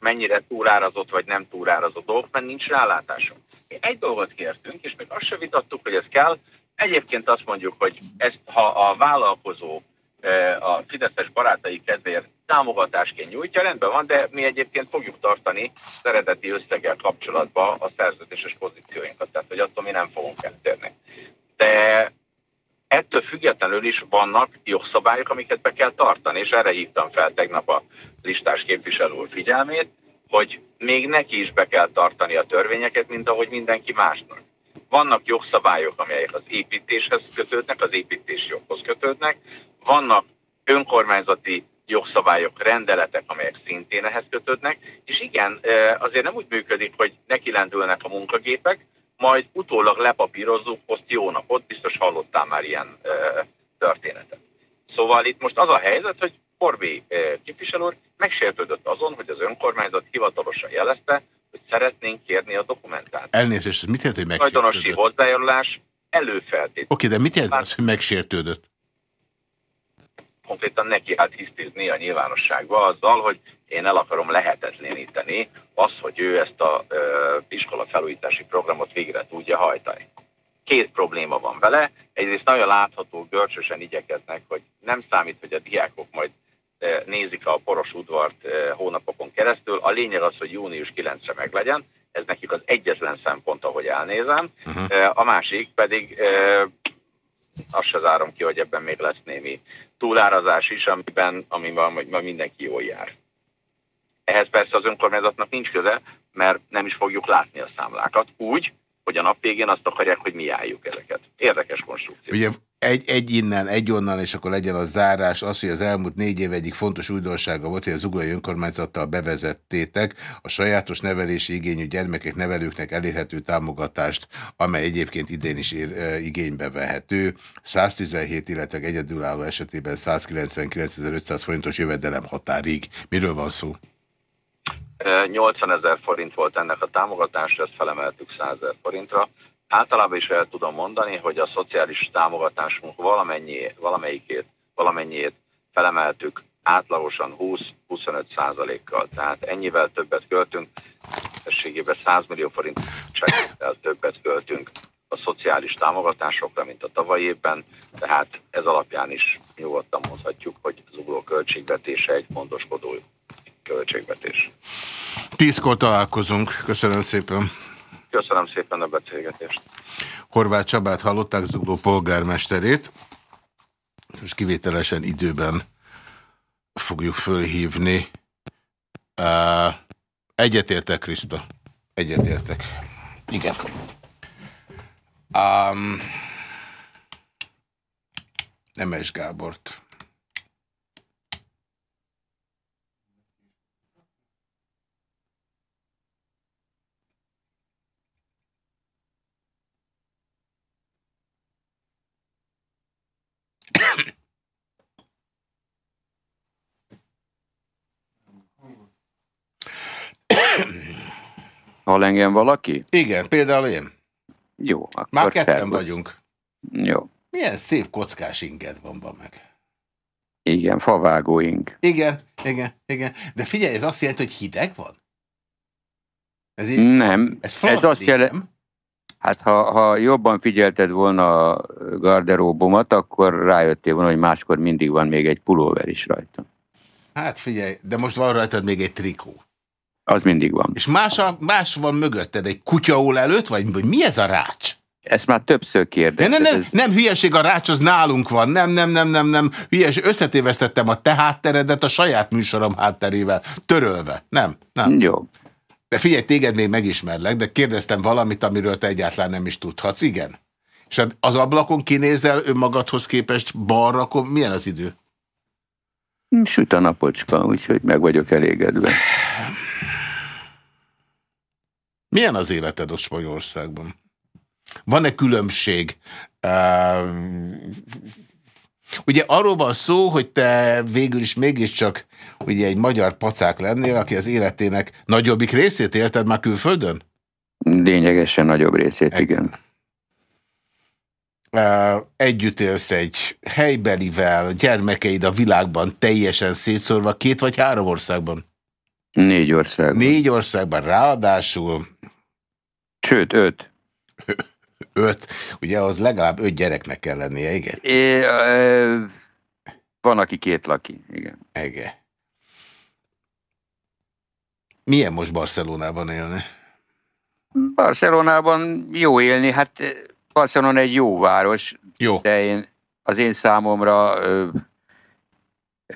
mennyire túrárazott vagy nem túrárazott dolgok, mert nincs rálátásunk. Egy dolgot kértünk, és még azt sem vitattuk, hogy ez kell. Egyébként azt mondjuk, hogy ezt, ha a vállalkozó a Fideszes barátai kedvéért támogatásként nyújtja, rendben van, de mi egyébként fogjuk tartani az eredeti összeggel kapcsolatban a szerződéses pozícióinkat, tehát hogy attól mi nem fogunk eltérni. De ettől függetlenül is vannak jogszabályok, amiket be kell tartani, és erre hívtam fel tegnap a listás képviselő figyelmét, hogy még neki is be kell tartani a törvényeket, mint ahogy mindenki másnak. Vannak jogszabályok, amelyek az építéshez kötődnek, az építés joghoz kötődnek, vannak önkormányzati jogszabályok, rendeletek, amelyek szintén ehhez kötődnek, és igen, azért nem úgy működik, hogy nekilendülnek a munkagépek, majd utólag lepapírozzuk, azt jó napot, biztos hallottál már ilyen történetet. Szóval itt most az a helyzet, hogy Korbé képviselő megsértődött azon, hogy az önkormányzat hivatalosan jelezte, hogy szeretnénk kérni a dokumentációt. Elnézést, ez mit jelent, hogy megsértődött? Tulajdonosi hozzájárulás előfeltétel. Oké, de mit jelent az, hogy megsértődött? Konkrétan neki hát hisztizni a nyilvánosságba azzal, hogy én el akarom lehetetleníteni azt, hogy ő ezt a ö, iskola felújítási programot végre tudja hajtani. Két probléma van vele. Egyrészt nagyon látható, görcsösen igyekeznek, hogy nem számít, hogy a diákok majd nézik a poros udvart hónapokon keresztül. A lényeg az, hogy június 9-re meglegyen. Ez nekik az egyetlen szempont, ahogy elnézem. Uh-huh. A másik pedig azt se zárom ki, hogy ebben még lesz némi túlárazás is, amiben, amiben mindenki jól jár. Ehhez persze az önkormányzatnak nincs köze, mert nem is fogjuk látni a számlákat. Úgy, hogy a nap végén azt akarják, hogy mi álljuk ezeket. Érdekes konstrukció. Ugye egy, egy innen, egy onnan, és akkor legyen a zárás. Az, hogy az elmúlt négy év egyik fontos újdonsága volt, hogy az uglai önkormányzattal bevezettétek a sajátos nevelési igényű gyermekek nevelőknek elérhető támogatást, amely egyébként idén is ér, e, igénybe vehető. 117, illetve egyedülálló esetében 199.500 forintos jövedelem határig. Miről van szó? 80 ezer forint volt ennek a támogatása, ezt felemeltük 100 ezer forintra. Általában is el tudom mondani, hogy a szociális támogatásunk valamennyi, valamelyikét, valamennyiét felemeltük átlagosan 20-25 százalékkal. Tehát ennyivel többet költünk, összességében 100 millió forint többet költünk a szociális támogatásokra, mint a tavaly évben, tehát ez alapján is nyugodtan mondhatjuk, hogy az ugró költségvetése egy gondoskodó költségvetés. Tízkor találkozunk. Köszönöm szépen. Köszönöm szépen a beszélgetést. Horváth Csabát hallották, Zugló polgármesterét. Most kivételesen időben fogjuk fölhívni. Uh, egyetértek, Krista. Egyetértek. Igen. Um, Nemes Gábort. Hall engem valaki? Igen, például én. Jó, akkor Már ketten szervusz. vagyunk. Jó. Milyen szép kockás inged van, van meg. Igen, favágóink. Igen, igen, igen. De figyelj, ez azt jelenti, hogy hideg van? Ez így, Nem, ez, ez azt jelenti, hát ha, ha jobban figyelted volna a garderóbomat, akkor rájöttél volna, hogy máskor mindig van még egy pulóver is rajta. Hát figyelj, de most van rajtad még egy trikó. Az mindig van. És más, a, más van mögötted, egy kutyaól előtt, vagy mi ez a rács? Ezt már többször De kérdezted. nem, nem, ez... nem hülyeség, a rács az nálunk van. Nem, nem, nem, nem, nem. Hülyeség, összetévesztettem a te hátteredet a saját műsorom hátterével. Törölve. Nem, nem. Jó. De figyelj, téged még megismerlek, de kérdeztem valamit, amiről te egyáltalán nem is tudhatsz. Igen. És az ablakon kinézel önmagadhoz képest balra, akkor milyen az idő? Süt a napocska, úgyhogy meg vagyok elégedve. Milyen az életed ott Spanyolországban? Van-e különbség? Uh, ugye arról van szó, hogy te végül is mégiscsak ugye egy magyar pacák lennél, aki az életének nagyobbik részét érted már külföldön? Lényegesen nagyobb részét, igen. Uh, együtt élsz egy helybelivel, gyermekeid a világban teljesen szétszórva, két vagy három országban? Négy ország. Négy országban, ráadásul Sőt, öt. öt, ugye az legalább öt gyereknek kell lennie, igen? É, ö, van, aki két laki, igen. Igen. Milyen most Barcelonában élni? Barcelonában jó élni, hát Barcelona egy jó város, Jó. de én, az én számomra ö,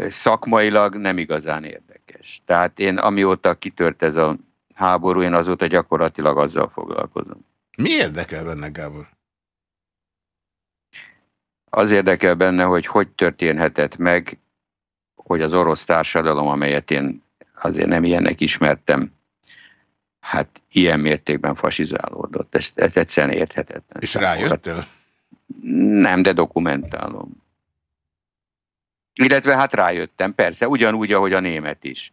szakmailag nem igazán érdekes. Tehát én amióta kitört ez a háború, én azóta gyakorlatilag azzal foglalkozom. Mi érdekel benne, Gábor? Az érdekel benne, hogy hogy történhetett meg, hogy az orosz társadalom, amelyet én azért nem ilyennek ismertem, hát ilyen mértékben fasizálódott. Ez, ez egyszerűen érthetetlen. És számomra. rájöttél? Nem, de dokumentálom. Illetve hát rájöttem, persze, ugyanúgy, ahogy a német is.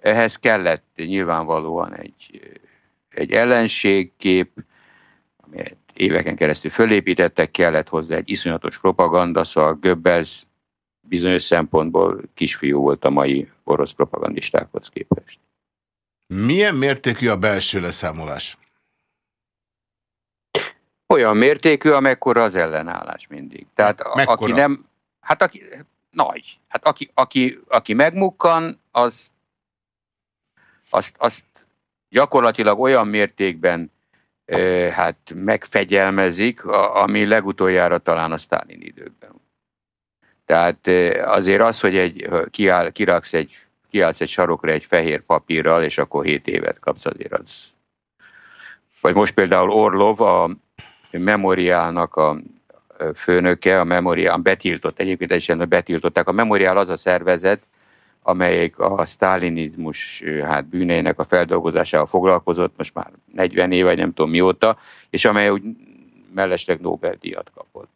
Ehhez kellett nyilvánvalóan egy, egy ellenségkép, amelyet éveken keresztül fölépítettek, kellett hozzá egy iszonyatos propaganda, szóval Goebbels bizonyos szempontból kisfiú volt a mai orosz propagandistákhoz képest. Milyen mértékű a belső leszámolás? Olyan mértékű, amekkora az ellenállás mindig. Tehát Mekkora? aki nem, hát aki, nagy. Hát aki, aki, aki megmukkan, az azt, azt gyakorlatilag olyan mértékben hát megfegyelmezik, ami legutoljára talán a Sztálin időkben. Tehát azért az, hogy egy, kiáll, kiraksz egy, kiállsz egy sarokra egy fehér papírral, és akkor 7 évet kapsz, azért az. Vagy most például Orlov, a memoriálnak a főnöke, a memoriál betiltott, egyébként egyébként betiltották. A memoriál az a szervezet, amelyik a sztálinizmus hát bűneinek a feldolgozásával foglalkozott, most már 40 év, vagy nem tudom mióta, és amely úgy mellesleg Nobel-díjat kapott.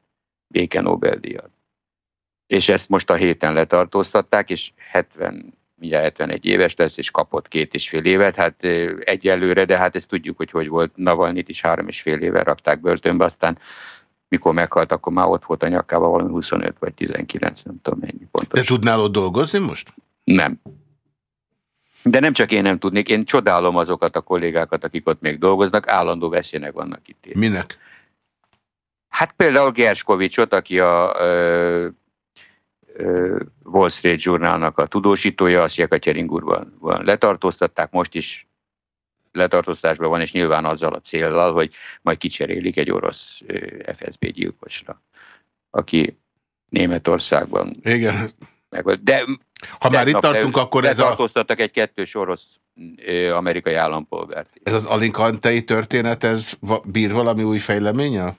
Béke Nobel-díjat. És ezt most a héten letartóztatták, és 70, mindjárt 71 éves lesz, és kapott két és fél évet, hát egyelőre, de hát ezt tudjuk, hogy hogy volt. Navalnyit is három és fél éve rakták börtönbe, aztán mikor meghalt, akkor már ott volt a nyakában valami 25 vagy 19, nem tudom mennyi pontosan. Te tudnál ott dolgozni most? Nem. De nem csak én nem tudnék, én csodálom azokat a kollégákat, akik ott még dolgoznak, állandó veszélynek vannak itt. Minek? Hát például Gerskovicsot, aki a ö, ö, Wall Street Journalnak a tudósítója, azt Jekaterinburgban van. letartóztatták, most is letartóztatásban van, és nyilván azzal a célral, hogy majd kicserélik egy orosz FSB gyilkosra, aki Németországban. Igen. Meg, de ha már itt tartunk, akkor ez a... egy kettős orosz amerikai állampolgárt. Ez az alinkantei történet, ez bír valami új fejleménnyel?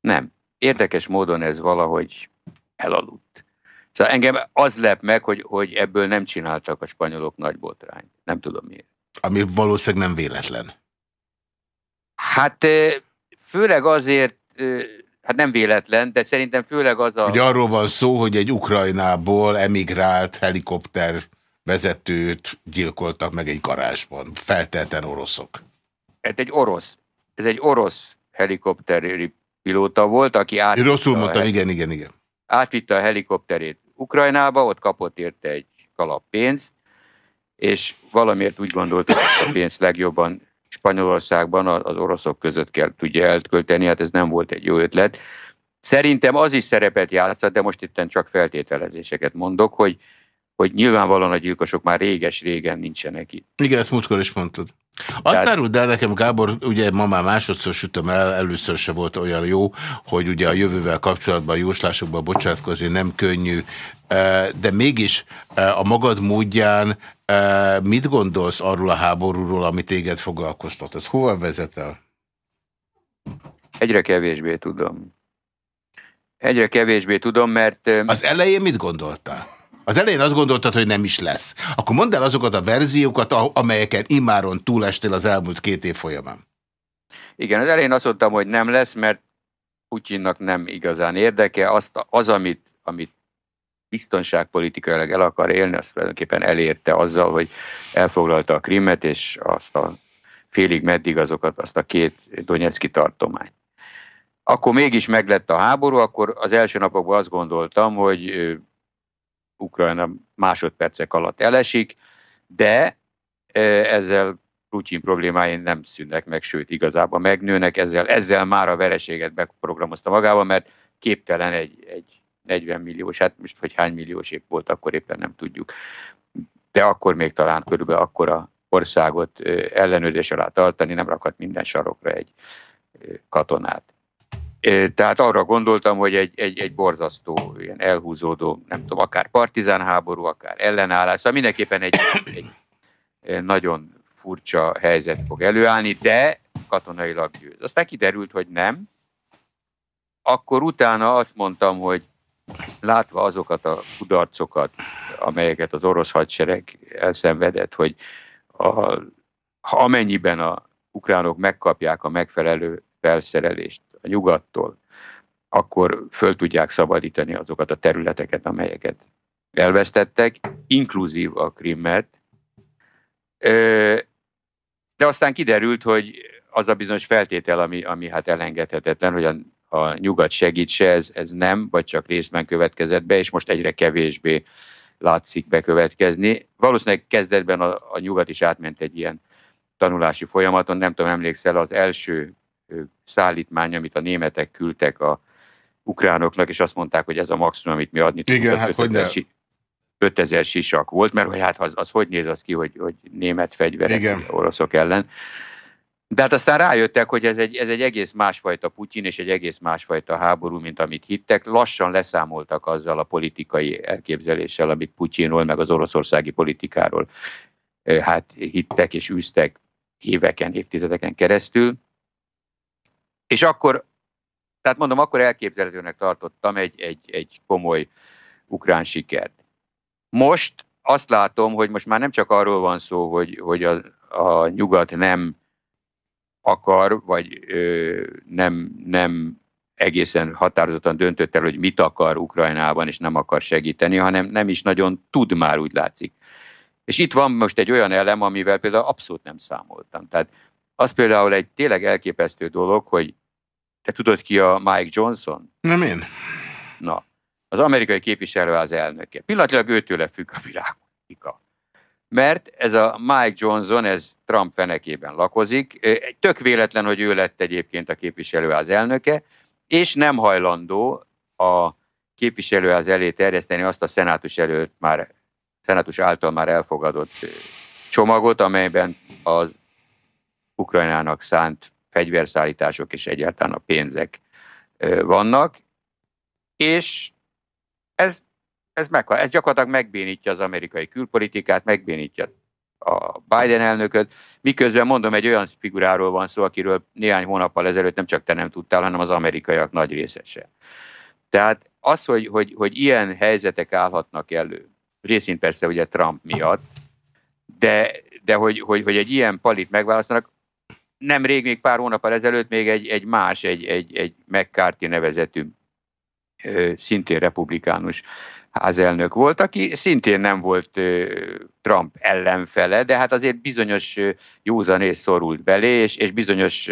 Nem. Érdekes módon ez valahogy elaludt. Szóval engem az lep meg, hogy, hogy ebből nem csináltak a spanyolok nagy botrányt. Nem tudom miért. Ami valószínűleg nem véletlen. Hát főleg azért, hát nem véletlen, de szerintem főleg az a... Ugye arról van szó, hogy egy Ukrajnából emigrált helikopter vezetőt gyilkoltak meg egy garázsban, feltelten oroszok. Hát egy orosz, ez egy orosz helikopter pilóta volt, aki át... Rosszul mondtam, igen, igen, igen. Átvitte a helikopterét Ukrajnába, ott kapott érte egy kalap pénzt, és valamiért úgy gondolta, hogy a pénzt legjobban Spanyolországban az oroszok között kell tudja elkölteni, hát ez nem volt egy jó ötlet. Szerintem az is szerepet játszott, de most itt csak feltételezéseket mondok, hogy hogy nyilvánvalóan a gyilkosok már réges-régen nincsenek itt. Igen, ezt múltkor is mondtad. Azt Tehát... árult el nekem, Gábor, ugye ma már másodszor sütöm el, először se volt olyan jó, hogy ugye a jövővel kapcsolatban jóslásokban bocsátkozni nem könnyű, de mégis a magad módján mit gondolsz arról a háborúról, ami téged foglalkoztat? Ez hova vezet el? Egyre kevésbé tudom. Egyre kevésbé tudom, mert... Az elején mit gondoltál? Az elején azt gondoltad, hogy nem is lesz. Akkor mondd el azokat a verziókat, amelyeken immáron túlestél az elmúlt két év folyamán. Igen, az elején azt mondtam, hogy nem lesz, mert Putyinnak nem igazán érdeke. Azt, az, amit, amit biztonságpolitikailag el akar élni, azt tulajdonképpen elérte azzal, hogy elfoglalta a Krimet, és azt a félig meddig azokat, azt a két Donetszki tartományt. Akkor mégis meglett a háború, akkor az első napokban azt gondoltam, hogy Ukrajna másodpercek alatt elesik, de ezzel Putyin problémái nem szűnnek meg, sőt igazából megnőnek, ezzel, ezzel már a vereséget beprogramozta magába, mert képtelen egy, egy 40 milliós, hát most hogy hány milliós épp volt, akkor éppen nem tudjuk. De akkor még talán körülbelül akkora országot ellenőrzés alá tartani, nem rakhat minden sarokra egy katonát. Tehát arra gondoltam, hogy egy, egy, egy borzasztó, ilyen elhúzódó, nem tudom, akár partizán háború, akár ellenállás, szóval mindenképpen egy, egy nagyon furcsa helyzet fog előállni, de katonailag győz. Aztán kiderült, hogy nem. Akkor utána azt mondtam, hogy látva azokat a kudarcokat, amelyeket az orosz hadsereg elszenvedett, hogy a, amennyiben a ukránok megkapják a megfelelő felszerelést, a nyugattól, akkor föl tudják szabadítani azokat a területeket, amelyeket elvesztettek, inkluzív a Krimmet. De aztán kiderült, hogy az a bizonyos feltétel, ami, ami hát elengedhetetlen, hogy a, a nyugat segítse, ez, ez nem, vagy csak részben következett be, és most egyre kevésbé látszik bekövetkezni. Valószínűleg kezdetben a, a nyugat is átment egy ilyen tanulási folyamaton, nem tudom, emlékszel, az első szállítmány, amit a németek küldtek a ukránoknak, és azt mondták, hogy ez a maximum, amit mi adni tudunk. Igen, hát 5000, hogy 5000 sisak volt, mert hogy hát az, az hogy néz az ki, hogy, hogy német fegyverek Igen. oroszok ellen. De hát aztán rájöttek, hogy ez egy, ez egy egész másfajta Putyin és egy egész másfajta háború, mint amit hittek. Lassan leszámoltak azzal a politikai elképzeléssel, amit Putyinról, meg az oroszországi politikáról hát hittek és űztek éveken, évtizedeken keresztül. És akkor, tehát mondom, akkor elképzelhetőnek tartottam egy, egy, egy komoly ukrán sikert. Most azt látom, hogy most már nem csak arról van szó, hogy, hogy a, a nyugat nem akar, vagy ö, nem, nem egészen határozottan döntött el, hogy mit akar Ukrajnában, és nem akar segíteni, hanem nem is nagyon tud már, úgy látszik. És itt van most egy olyan elem, amivel például abszolút nem számoltam. Tehát az például egy tényleg elképesztő dolog, hogy te tudod ki a Mike Johnson? Nem én. Na, az amerikai képviselő az elnöke. Pillanatilag őtőle függ a világpolitika. Mert ez a Mike Johnson, ez Trump fenekében lakozik. Tök véletlen, hogy ő lett egyébként a képviselő az elnöke, és nem hajlandó a képviselőház elé terjeszteni azt a szenátus előtt már, szenátus által már elfogadott csomagot, amelyben az Ukrajnának szánt fegyverszállítások és egyáltalán a pénzek vannak, és ez, ez, meg, ez gyakorlatilag megbénítja az amerikai külpolitikát, megbénítja a Biden elnököt, miközben mondom, egy olyan figuráról van szó, akiről néhány hónappal ezelőtt nem csak te nem tudtál, hanem az amerikaiak nagy részese. Tehát az, hogy, hogy, hogy ilyen helyzetek állhatnak elő, részint persze ugye Trump miatt, de, de hogy, hogy, hogy egy ilyen palit megválasztanak, nemrég, még pár hónappal ezelőtt még egy, egy más, egy, egy, egy McCarthy nevezetű szintén republikánus házelnök volt, aki szintén nem volt Trump ellenfele, de hát azért bizonyos józanész szorult belé, és, és bizonyos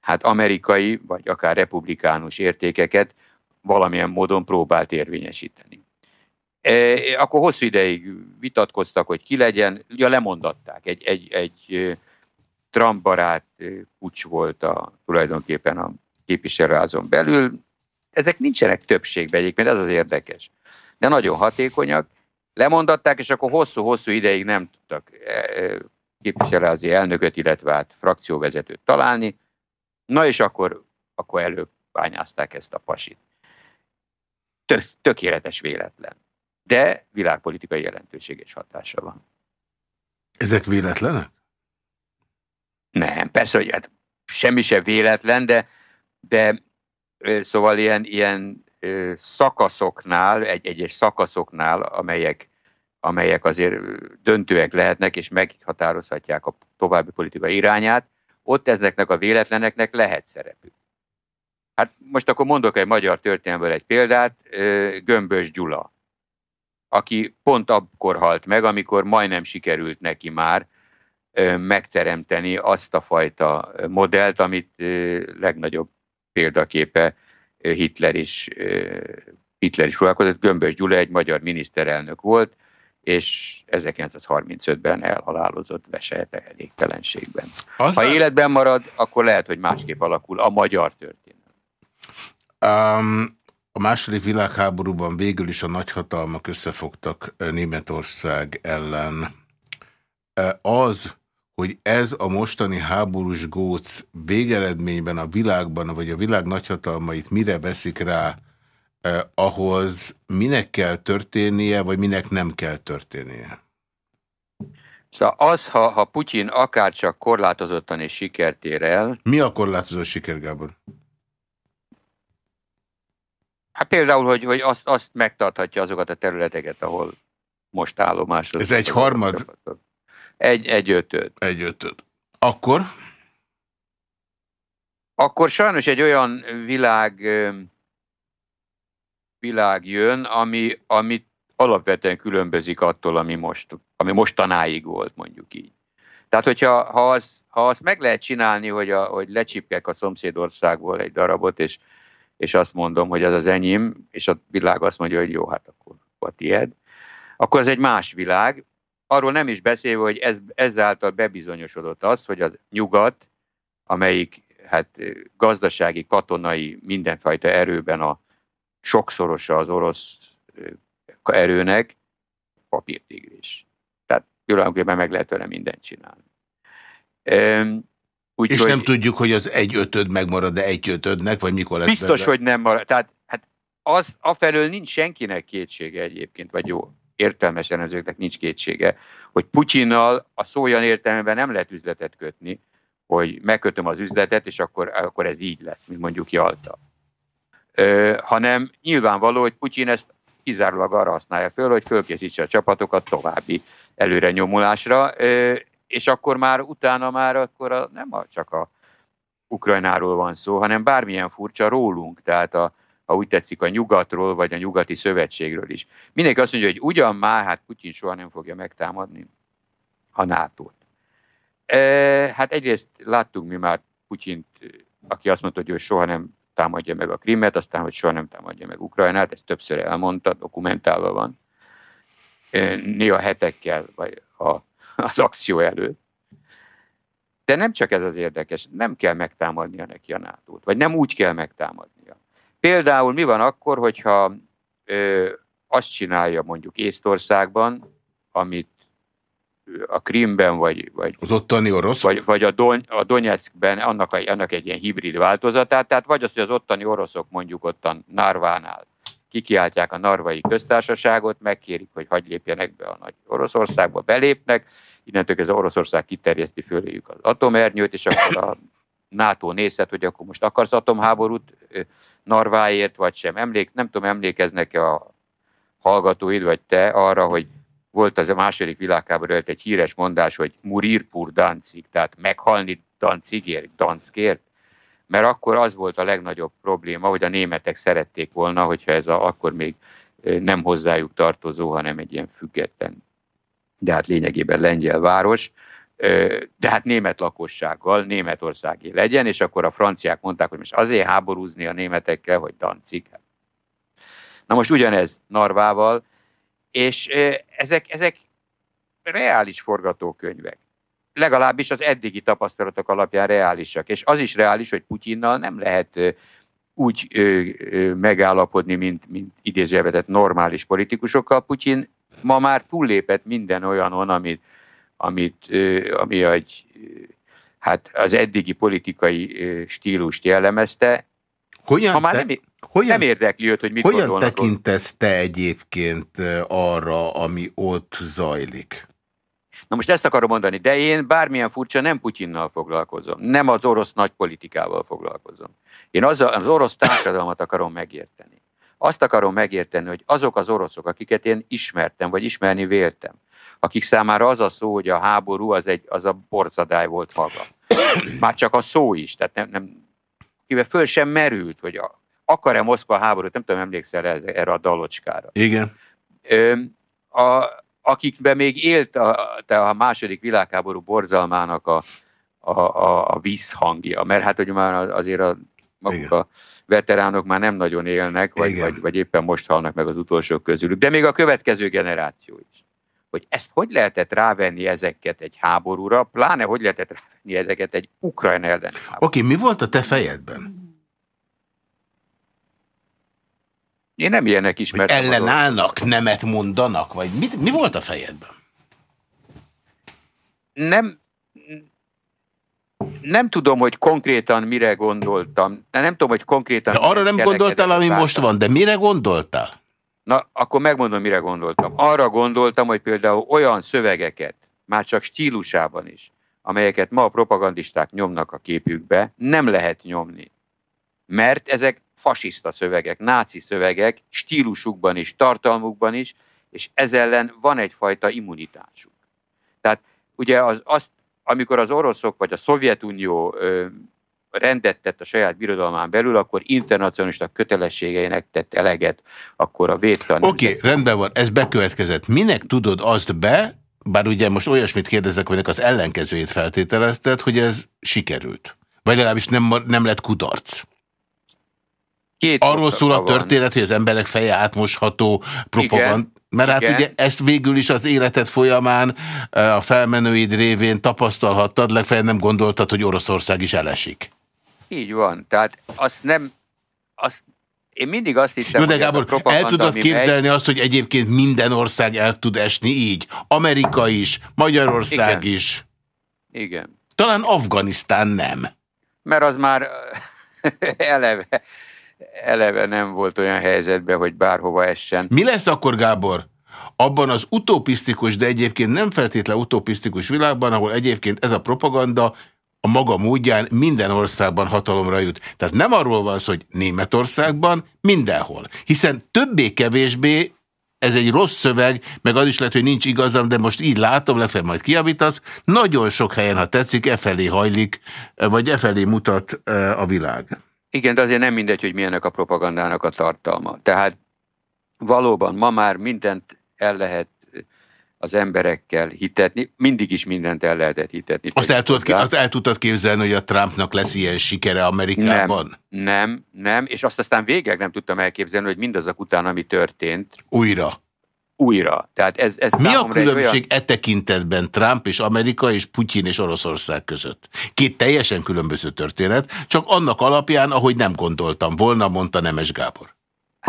hát amerikai, vagy akár republikánus értékeket valamilyen módon próbált érvényesíteni. Akkor hosszú ideig vitatkoztak, hogy ki legyen, ja lemondatták. Egy, egy, egy Trump barát pucs volt a, tulajdonképpen a képviselőházon belül. Ezek nincsenek többségben egyébként, ez az érdekes. De nagyon hatékonyak. Lemondatták, és akkor hosszú-hosszú ideig nem tudtak képviselőházi elnököt, illetve hát frakcióvezetőt találni. Na és akkor, akkor előbb bányázták ezt a pasit tök, tökéletes véletlen. De világpolitikai jelentőség és hatása van. Ezek véletlenek? Nem, persze, hogy hát semmi sem véletlen, de, de szóval ilyen, ilyen szakaszoknál, egy, egyes szakaszoknál, amelyek, amelyek azért döntőek lehetnek, és meghatározhatják a további politika irányát, ott ezeknek a véletleneknek lehet szerepük. Hát most akkor mondok egy magyar történelmből egy példát, Gömbös Gyula, aki pont akkor halt meg, amikor majdnem sikerült neki már megteremteni azt a fajta modellt, amit legnagyobb példaképe Hitler is, Hitler is foglalkozott. Gömbös Gyula egy magyar miniszterelnök volt, és 1935-ben elhalálozott veselte elégtelenségben. Aztán... Ha életben marad, akkor lehet, hogy másképp alakul a magyar történet. Um, a második világháborúban végül is a nagyhatalmak összefogtak Németország ellen. Az, hogy ez a mostani háborús góc végeredményben a világban, vagy a világ nagyhatalmait mire veszik rá, eh, ahhoz minek kell történnie, vagy minek nem kell történnie? Szóval az, ha, ha Putyin akárcsak korlátozottan és sikert ér el... Mi a korlátozó siker, Gábor? Hát például, hogy, hogy azt, azt megtarthatja azokat a területeket, ahol most állomásra. Ez egy harmad? Egy, egy ötöd. Egy ötöd. Akkor? Akkor sajnos egy olyan világ, világ jön, ami, ami alapvetően különbözik attól, ami, most, ami mostanáig volt, mondjuk így. Tehát, hogyha ha, az, ha azt meg lehet csinálni, hogy, a, hogy lecsipkek a szomszédországból egy darabot, és és azt mondom, hogy ez az enyém, és a világ azt mondja, hogy jó, hát akkor a tied, akkor ez egy más világ. Arról nem is beszélve, hogy ez, ezáltal bebizonyosodott az, hogy a nyugat, amelyik hát gazdasági, katonai, mindenfajta erőben a sokszorosa az orosz erőnek, papírtigris. Tehát tulajdonképpen meg lehet tőle mindent csinálni. Úgy, és hogy nem tudjuk, hogy az egy ötöd megmarad, de egy ötödnek, vagy mikor lesz Biztos, benne? hogy nem marad. Tehát hát az afelől nincs senkinek kétsége egyébként, vagy jó, értelmesen ezeknek nincs kétsége, hogy Putyinnal a szó olyan értelmében nem lehet üzletet kötni, hogy megkötöm az üzletet, és akkor, akkor ez így lesz, mint mondjuk Jalta. Ö, hanem nyilvánvaló, hogy Putyin ezt kizárólag arra használja föl, hogy fölkészítse a csapatokat további előre nyomulásra, ö, és akkor már utána már akkor a, nem a, csak a Ukrajnáról van szó, hanem bármilyen furcsa rólunk, tehát a, ha úgy tetszik, a nyugatról, vagy a nyugati szövetségről is. Mindenki azt mondja, hogy ugyan már, hát Putyin soha nem fogja megtámadni a NATO-t. E, hát egyrészt láttunk mi már Putyint, aki azt mondta, hogy ő soha nem támadja meg a Krimet, aztán, hogy soha nem támadja meg Ukrajnát, ezt többször elmondta, dokumentálva van. E, néha hetekkel, vagy a az akció előtt. De nem csak ez az érdekes, nem kell megtámadnia neki a nato vagy nem úgy kell megtámadnia. Például mi van akkor, hogyha ö, azt csinálja mondjuk Észtországban, amit a Krimben, vagy, vagy, Az ottani orosz? vagy, vagy a, Don, a Donetskben annak, a, annak egy ilyen hibrid változatát, tehát vagy az, hogy az ottani oroszok mondjuk ottan Narvánál kikiáltják a narvai köztársaságot, megkérik, hogy hagyj lépjenek be a nagy Oroszországba, belépnek, innentől ez Oroszország kiterjeszti föléjük az atomernyőt, és akkor a NATO nézhet, hogy akkor most akarsz atomháborút Narváért, vagy sem. Emlék, nem tudom, emlékeznek-e a hallgatóid, vagy te arra, hogy volt az a második világháború előtt egy híres mondás, hogy murir pur Danzig, tehát meghalni Danzigért, Danskért, mert akkor az volt a legnagyobb probléma, hogy a németek szerették volna, hogyha ez a, akkor még nem hozzájuk tartozó, hanem egy ilyen független, de hát lényegében lengyel város, de hát német lakossággal, németországi legyen, és akkor a franciák mondták, hogy most azért háborúzni a németekkel, hogy Danzig. Na most ugyanez Narvával, és ezek, ezek reális forgatókönyvek. Legalábbis az eddigi tapasztalatok alapján reálisak. És az is reális, hogy Putyinnal nem lehet úgy ö, ö, megállapodni, mint, mint idézőjelvetett normális politikusokkal. Putyin ma már túllépett minden olyanon, amit, amit, ami egy, hát az eddigi politikai stílust jellemezte. Hogyan, Ma már nem, hogyan, nem érdekli őt, hogy mit hogyan gondolnak. tekintesz te egyébként arra, ami ott zajlik? Na most ezt akarom mondani, de én bármilyen furcsa nem Putyinnal foglalkozom, nem az orosz nagypolitikával foglalkozom. Én az, az orosz társadalmat akarom megérteni. Azt akarom megérteni, hogy azok az oroszok, akiket én ismertem, vagy ismerni véltem, akik számára az a szó, hogy a háború az, egy, az a borzadály volt maga. Már csak a szó is, tehát nem, nem kivel föl sem merült, hogy a, akar-e Moszkva háborút, nem tudom, emlékszel -e erre a dalocskára. Igen. Ö, a, akikben még élt a, a második világháború borzalmának a, a, a, a vízhangja, mert hát hogy már azért a, maguk Igen. a veteránok már nem nagyon élnek, vagy, Igen. vagy, vagy éppen most halnak meg az utolsók közülük, de még a következő generáció is. Hogy ezt hogy lehetett rávenni ezeket egy háborúra, pláne hogy lehetett rávenni ezeket egy Ukrajna elleni háborúra. Oké, mi volt a te fejedben? Én nem ilyenek ismertem. ellenállnak, nemet mondanak? Vagy mit, mi volt a fejedben? nem, nem tudom, hogy konkrétan mire gondoltam. Nem tudom, hogy konkrétan... De arra nem gondoltál, ami most van, de mire gondoltál? Na, akkor megmondom, mire gondoltam. Arra gondoltam, hogy például olyan szövegeket, már csak stílusában is, amelyeket ma a propagandisták nyomnak a képükbe, nem lehet nyomni. Mert ezek fasiszta szövegek, náci szövegek, stílusukban is, tartalmukban is, és ez ellen van egyfajta immunitásuk. Tehát ugye az, azt, amikor az oroszok vagy a Szovjetunió rendet tett a saját birodalmán belül, akkor internacionalista kötelességeinek tett eleget, akkor a védtan. Oké, okay, rendben van, ez bekövetkezett. Minek tudod azt be, bár ugye most olyasmit kérdezek, hogy az ellenkezőjét feltételezted, hogy ez sikerült. Vagy legalábbis nem, nem lett kudarc. Két Arról szól a van. történet, hogy az emberek feje átmosható propagand. Igen, Mert hát igen. ugye ezt végül is az életed folyamán eh, a felmenőid révén tapasztalhattad, legfeljebb nem gondoltad, hogy Oroszország is elesik. Így van. Tehát azt nem, azt, én mindig azt hiszem, Jó, de hogy Gábor, propaganda, el tudod képzelni azt, hogy egyébként minden ország el tud esni így? Amerika is, Magyarország Igen. is. Megy. Igen. Talán Afganisztán nem. Mert az már eleve, eleve nem volt olyan helyzetben, hogy bárhova essen. Mi lesz akkor, Gábor? Abban az utopisztikus, de egyébként nem feltétlen utopisztikus világban, ahol egyébként ez a propaganda a maga módján minden országban hatalomra jut. Tehát nem arról van szó, hogy Németországban, mindenhol. Hiszen többé-kevésbé ez egy rossz szöveg, meg az is lehet, hogy nincs igazam, de most így látom, legfeljebb majd kiavítasz. Nagyon sok helyen, ha tetszik, e felé hajlik, vagy e felé mutat eh, a világ. Igen, de azért nem mindegy, hogy milyenek a propagandának a tartalma. Tehát valóban ma már mindent el lehet az emberekkel hitetni, mindig is mindent el lehetett hitetni. Azt el, tudod, azt el tudtad képzelni, hogy a Trumpnak lesz ilyen sikere Amerikában? Nem, nem, és azt aztán végleg nem tudtam elképzelni, hogy mindazok után, ami történt, Újra. újra. Tehát ez, ez Mi a különbség olyan- e tekintetben Trump és Amerika és Putyin és Oroszország között? Két teljesen különböző történet, csak annak alapján, ahogy nem gondoltam volna, mondta Nemes Gábor.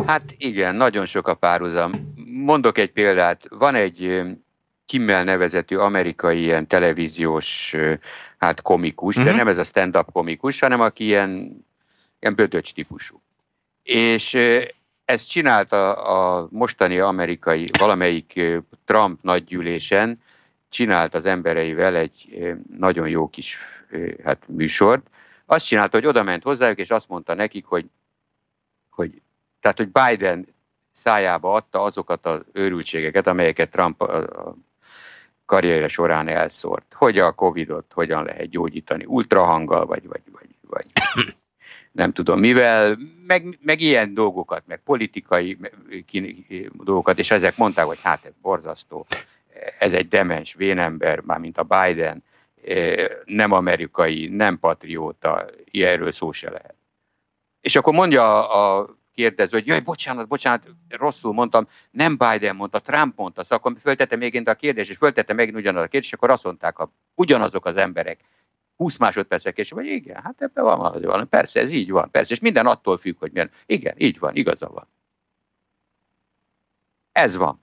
Hát igen, nagyon sok a párhuzam. Mondok egy példát. Van egy Kimmel nevezetű amerikai ilyen televíziós hát komikus, Mhm. de nem ez a stand-up komikus, hanem aki ilyen, ilyen bödöcs típusú. És ezt csinálta a mostani amerikai, valamelyik Trump nagygyűlésen, csinált az embereivel egy nagyon jó kis hát, műsort. Azt csinálta, hogy oda ment hozzájuk, és azt mondta nekik, hogy, hogy tehát, hogy Biden szájába adta azokat az őrültségeket, amelyeket Trump a, a karrierje során elszórt. Hogy a Covidot hogyan lehet gyógyítani, ultrahanggal, vagy, vagy, vagy, vagy nem tudom mivel, meg, meg ilyen dolgokat, meg politikai dolgokat, és ezek mondták, hogy hát ez borzasztó, ez egy demens vénember, mármint a Biden, nem amerikai, nem patrióta, ilyenről szó se lehet. És akkor mondja a, a kérdező, hogy jaj, bocsánat, bocsánat, rosszul mondtam, nem Biden mondta, Trump mondta, szóval akkor föltette még a kérdést, és föltette megint ugyanaz a kérdés, és akkor azt mondták, a, ugyanazok az emberek, 20 másodpercek, és vagy igen, hát ebben van valami, valami, persze, ez így van, persze, és minden attól függ, hogy milyen, igen, így van, igaza van. Ez van.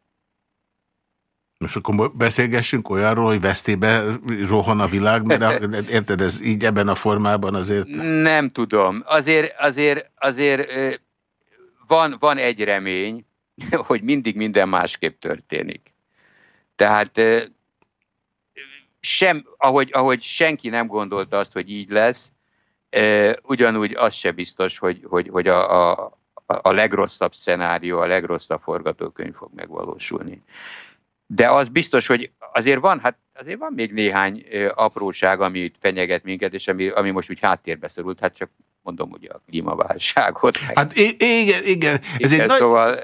Most akkor beszélgessünk olyanról, hogy vesztébe rohan a világ, mert érted, ez így ebben a formában azért... Nem tudom. Azért, azért, azért van, van egy remény, hogy mindig minden másképp történik. Tehát sem, ahogy, ahogy senki nem gondolta azt, hogy így lesz, ugyanúgy az se biztos, hogy, hogy, hogy a, a, a legrosszabb szenárió, a legrosszabb forgatókönyv fog megvalósulni. De az biztos, hogy azért van, hát azért van még néhány apróság, ami itt fenyeget minket, és ami, ami most úgy háttérbe szorult, hát csak mondom ugye a klímaválságot. Meg, Hát igen, igen. Ez egy igen, nagy, szóval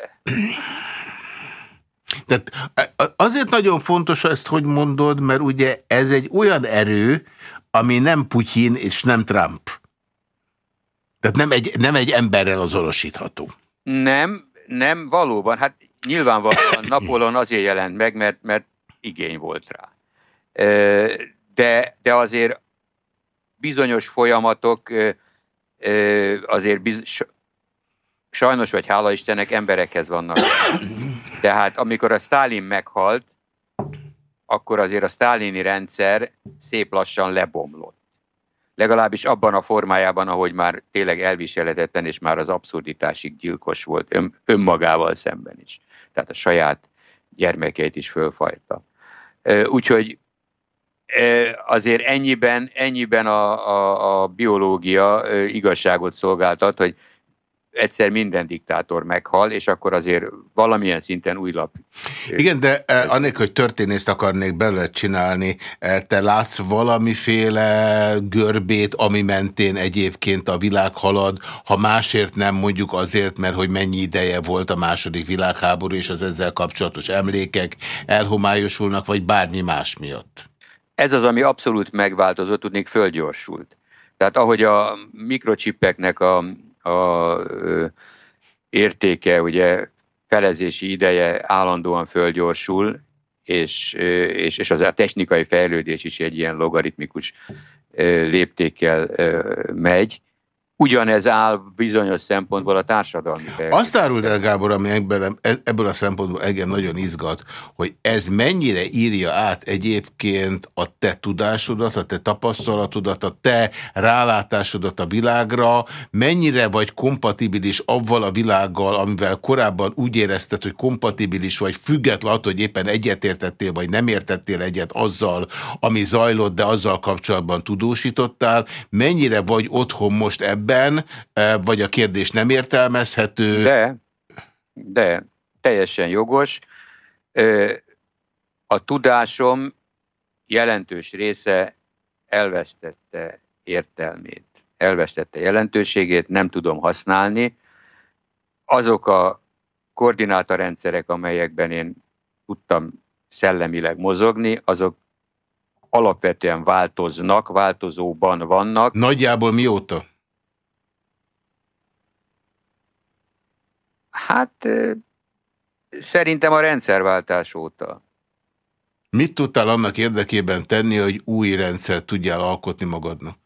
Tehát azért nagyon fontos ezt, hogy mondod, mert ugye ez egy olyan erő, ami nem Putyin és nem Trump. Tehát nem egy, nem egy emberrel azonosítható. nem, nem, valóban, hát nyilvánvalóan Napolon azért jelent meg, mert, mert igény volt rá. De, de azért bizonyos folyamatok azért biz, sajnos vagy hála Istennek emberekhez vannak. Tehát amikor a Stalin meghalt, akkor azért a sztálini rendszer szép lassan lebomlott. Legalábbis abban a formájában, ahogy már tényleg elviselhetetlen, és már az abszurditásig gyilkos volt ön, önmagával szemben is. Tehát a saját gyermekeit is fölfajta. Úgyhogy azért ennyiben, ennyiben a, a, a biológia igazságot szolgáltat, hogy egyszer minden diktátor meghal, és akkor azért valamilyen szinten új lap. Igen, de eh, annélkül, hogy történészt akarnék belőle csinálni, te látsz valamiféle görbét, ami mentén egyébként a világ halad, ha másért nem mondjuk azért, mert hogy mennyi ideje volt a második világháború, és az ezzel kapcsolatos emlékek elhomályosulnak, vagy bármi más miatt. Ez az, ami abszolút megváltozott, tudnék fölgyorsult. Tehát ahogy a mikrocsipeknek a, a ö, értéke, ugye felezési ideje állandóan fölgyorsul, és, és, és az a technikai fejlődés is egy ilyen logaritmikus léptékkel megy. Ugyanez áll bizonyos szempontból a társadalmi fejlődés. Azt áruld el, Gábor, ami ebből, ebből a szempontból engem nagyon izgat, hogy ez mennyire írja át egyébként a te tudásodat, a te tapasztalatodat, a te rálátásodat a világra, mennyire vagy kompatibilis avval a világgal, amivel korábban úgy érezted, hogy kompatibilis vagy, független attól, hogy éppen egyetértettél, vagy nem értettél egyet azzal, ami zajlott, de azzal kapcsolatban tudósítottál, mennyire vagy otthon most ebben, eh, vagy a kérdés nem értelmezhető, De, de teljesen jogos. A tudásom jelentős része elvesztette értelmét, elvesztette jelentőségét, nem tudom használni. Azok a koordinátorrendszerek, amelyekben én tudtam szellemileg mozogni, azok alapvetően változnak, változóban vannak. Nagyjából mióta? Hát Szerintem a rendszerváltás óta. Mit tudtál annak érdekében tenni, hogy új rendszer tudjál alkotni magadnak?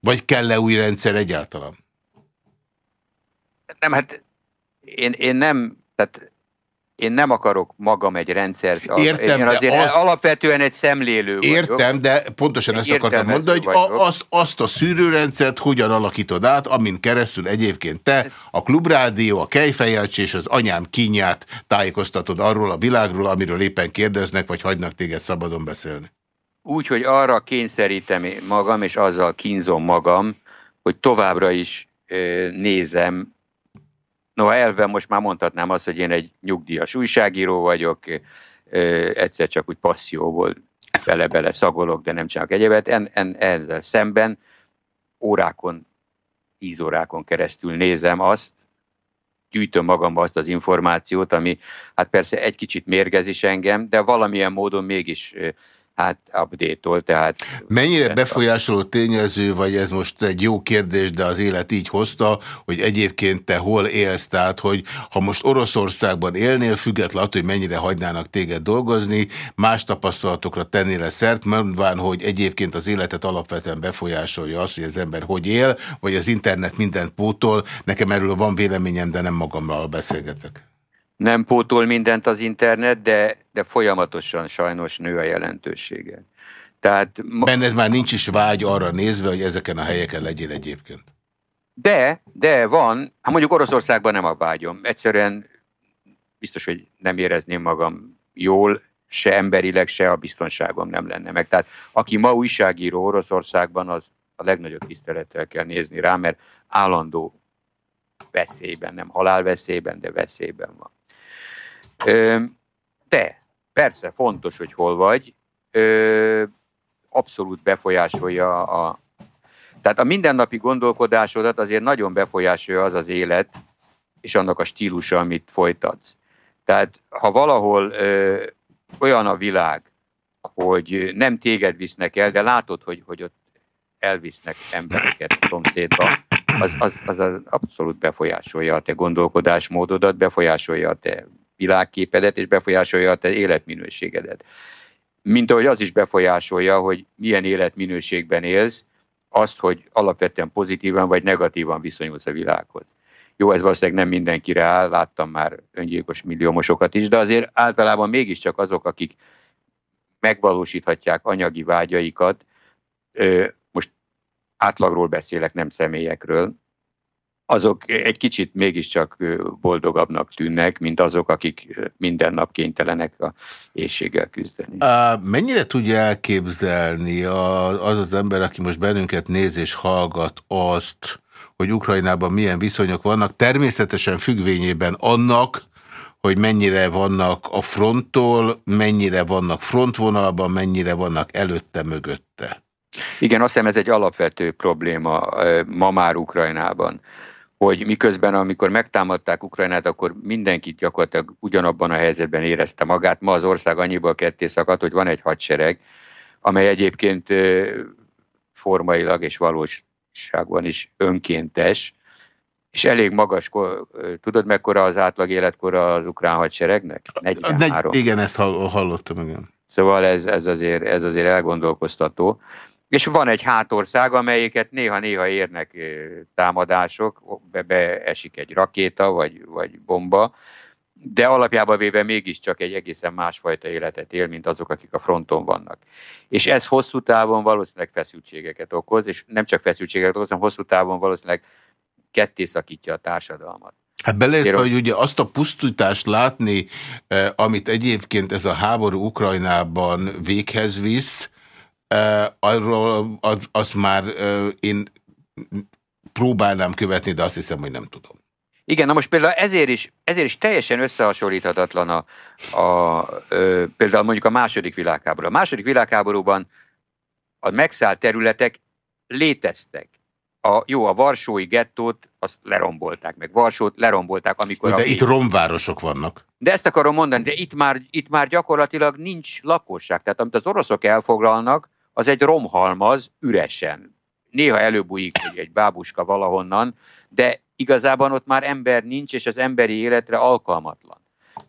Vagy kell-e új rendszer egyáltalán? Nem, hát én, én nem, tehát én nem akarok magam egy rendszert. Értem, én azért az... alapvetően egy szemlélő vagyok. Értem, de pontosan ezt akartam mondani, hogy a, azt, azt a szűrőrendszert hogyan alakítod át, amin keresztül egyébként te, a klubrádió, a kejfejelcs és az anyám kínját tájékoztatod arról a világról, amiről éppen kérdeznek, vagy hagynak téged szabadon beszélni. Úgy, hogy arra kényszerítem magam, és azzal kínzom magam, hogy továbbra is nézem No, elven most már mondhatnám azt, hogy én egy nyugdíjas újságíró vagyok, egyszer csak úgy passzióból bele-bele szagolok, de nem csak egyebet. En, en, ezzel szemben órákon, tíz órákon keresztül nézem azt, gyűjtöm magamba azt az információt, ami hát persze egy kicsit mérgez is engem, de valamilyen módon mégis hát update tehát... Mennyire befolyásoló tényező, vagy ez most egy jó kérdés, de az élet így hozta, hogy egyébként te hol élsz, tehát hogy ha most Oroszországban élnél, függetlenül attól, hogy mennyire hagynának téged dolgozni, más tapasztalatokra tennél szert, mondván, hogy egyébként az életet alapvetően befolyásolja az, hogy az ember hogy él, vagy az internet mindent pótol. Nekem erről van véleményem, de nem magammal beszélgetek nem pótol mindent az internet, de, de folyamatosan sajnos nő a jelentősége. Tehát, Benned már nincs is vágy arra nézve, hogy ezeken a helyeken legyél egyébként. De, de van, hát mondjuk Oroszországban nem a vágyom. Egyszerűen biztos, hogy nem érezném magam jól, se emberileg, se a biztonságom nem lenne meg. Tehát aki ma újságíró Oroszországban, az a legnagyobb tisztelettel kell nézni rá, mert állandó veszélyben, nem halálveszélyben, de veszélyben van. De persze fontos, hogy hol vagy, abszolút befolyásolja a... Tehát a mindennapi gondolkodásodat azért nagyon befolyásolja az az élet, és annak a stílusa, amit folytatsz. Tehát ha valahol ö, olyan a világ, hogy nem téged visznek el, de látod, hogy, hogy ott elvisznek embereket a szomszédba, az, az, az, az abszolút befolyásolja a te gondolkodásmódodat, befolyásolja a te világképedet, és befolyásolja a te életminőségedet. Mint ahogy az is befolyásolja, hogy milyen életminőségben élsz, azt, hogy alapvetően pozitívan vagy negatívan viszonyulsz a világhoz. Jó, ez valószínűleg nem mindenkire áll, láttam már öngyilkos milliómosokat is, de azért általában mégiscsak azok, akik megvalósíthatják anyagi vágyaikat, most átlagról beszélek, nem személyekről, azok egy kicsit mégiscsak boldogabbnak tűnnek, mint azok, akik minden nap kénytelenek a éjséggel küzdeni. Mennyire tudja elképzelni az az ember, aki most bennünket néz és hallgat azt, hogy Ukrajnában milyen viszonyok vannak, természetesen függvényében annak, hogy mennyire vannak a fronttól, mennyire vannak frontvonalban, mennyire vannak előtte, mögötte. Igen, azt hiszem ez egy alapvető probléma ma már Ukrajnában hogy miközben amikor megtámadták Ukrajnát, akkor mindenkit gyakorlatilag ugyanabban a helyzetben érezte magát. Ma az ország annyiból ketté szakadt, hogy van egy hadsereg, amely egyébként formailag és valóságban is önkéntes, és elég magas, tudod mekkora az átlag életkora az ukrán hadseregnek? 43. Igen, ezt hallottam, igen. Szóval ez, ez, azért, ez azért elgondolkoztató. És van egy hátország, amelyiket néha-néha érnek támadások, be, beesik egy rakéta vagy, vagy bomba, de alapjában véve mégiscsak egy egészen másfajta életet él, mint azok, akik a fronton vannak. És ez hosszú távon valószínűleg feszültségeket okoz, és nem csak feszültségeket okoz, hanem hosszú távon valószínűleg ketté szakítja a társadalmat. Hát beleértve, hogy ugye azt a pusztítást látni, amit egyébként ez a háború Ukrajnában véghez visz, arról az, azt már én próbálnám követni, de azt hiszem, hogy nem tudom. Igen, na most például ezért is, ezért is teljesen összehasonlíthatatlan a, a, ö, például mondjuk a második világháború. A második világháborúban a megszállt területek léteztek. A, jó, a Varsói gettót azt lerombolták, meg Varsót lerombolták, amikor... De a itt romvárosok vannak. De ezt akarom mondani, de itt már, itt már gyakorlatilag nincs lakosság. Tehát amit az oroszok elfoglalnak, az egy romhalmaz üresen. néha előbújik egy, egy bábuska valahonnan, de igazában ott már ember nincs, és az emberi életre alkalmatlan.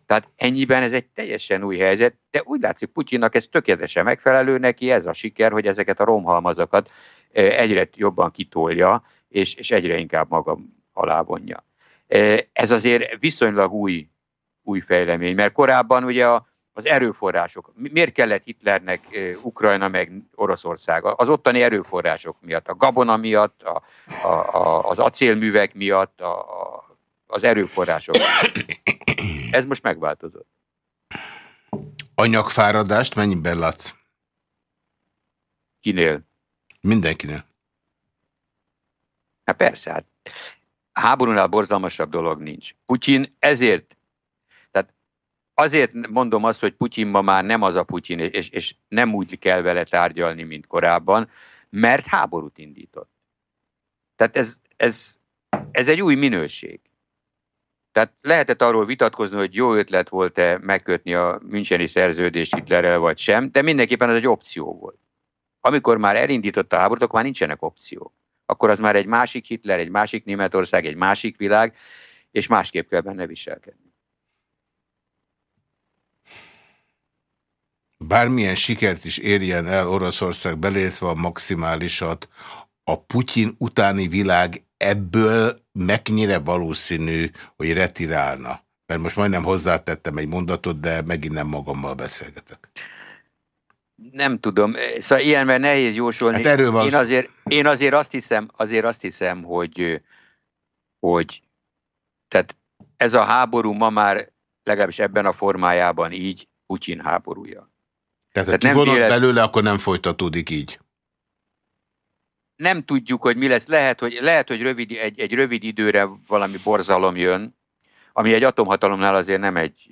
Tehát ennyiben ez egy teljesen új helyzet, de úgy látszik Putyinnak ez tökéletesen megfelelő neki, ez a siker, hogy ezeket a romhalmazokat egyre jobban kitolja, és, és egyre inkább maga alá vonja. Ez azért viszonylag új, új fejlemény, mert korábban ugye a, az erőforrások, miért kellett Hitlernek Ukrajna meg Oroszország? Az ottani erőforrások miatt, a gabona miatt, a, a, a, az acélművek miatt, a, a, az erőforrások. Ez most megváltozott. Anyagfáradást mennyiben látsz? Kinél? Mindenkinél. Hát persze, hát háborúnál borzalmasabb dolog nincs. Putyin ezért, azért mondom azt, hogy Putyin ma már nem az a Putyin, és, és nem úgy kell vele tárgyalni, mint korábban, mert háborút indított. Tehát ez, ez, ez egy új minőség. Tehát lehetett arról vitatkozni, hogy jó ötlet volt-e megkötni a Müncheni szerződést Hitlerrel vagy sem, de mindenképpen ez egy opció volt. Amikor már elindította a háborút, akkor már nincsenek opciók. Akkor az már egy másik Hitler, egy másik Németország, egy másik világ, és másképp kell benne viselkedni. Bármilyen sikert is érjen el Oroszország belértve a maximálisat, a Putyin utáni világ ebből mennyire valószínű, hogy retirálna? Mert most majdnem hozzátettem egy mondatot, de megint nem magammal beszélgetek. Nem tudom, szóval ilyen, mert nehéz jósolni. Hát erről van én, azért, én azért azt hiszem, azért azt hiszem, hogy, hogy tehát ez a háború ma már legalábbis ebben a formájában így Putyin háborúja. Tehát, Tehát ha kivonod vélet... belőle, akkor nem folytatódik így nem tudjuk, hogy mi lesz. Lehet, hogy, lehet, hogy rövid, egy, egy rövid időre valami borzalom jön, ami egy atomhatalomnál azért nem egy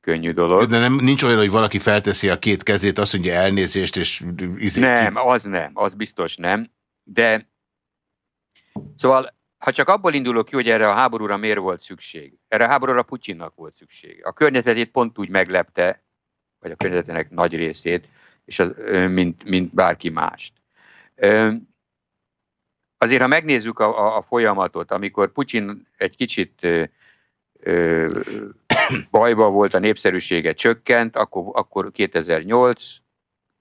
könnyű dolog. De nem, nincs olyan, hogy valaki felteszi a két kezét, azt mondja elnézést, és... Izé nem, az nem, az biztos nem. De szóval, ha csak abból indulok ki, hogy erre a háborúra miért volt szükség. Erre a háborúra Putyinnak volt szükség. A környezetét pont úgy meglepte, vagy a környezetének nagy részét, és az, mint, mint bárki mást. Azért, ha megnézzük a, a, a folyamatot, amikor Putyin egy kicsit ö, bajba volt, a népszerűsége csökkent, akkor, akkor 2008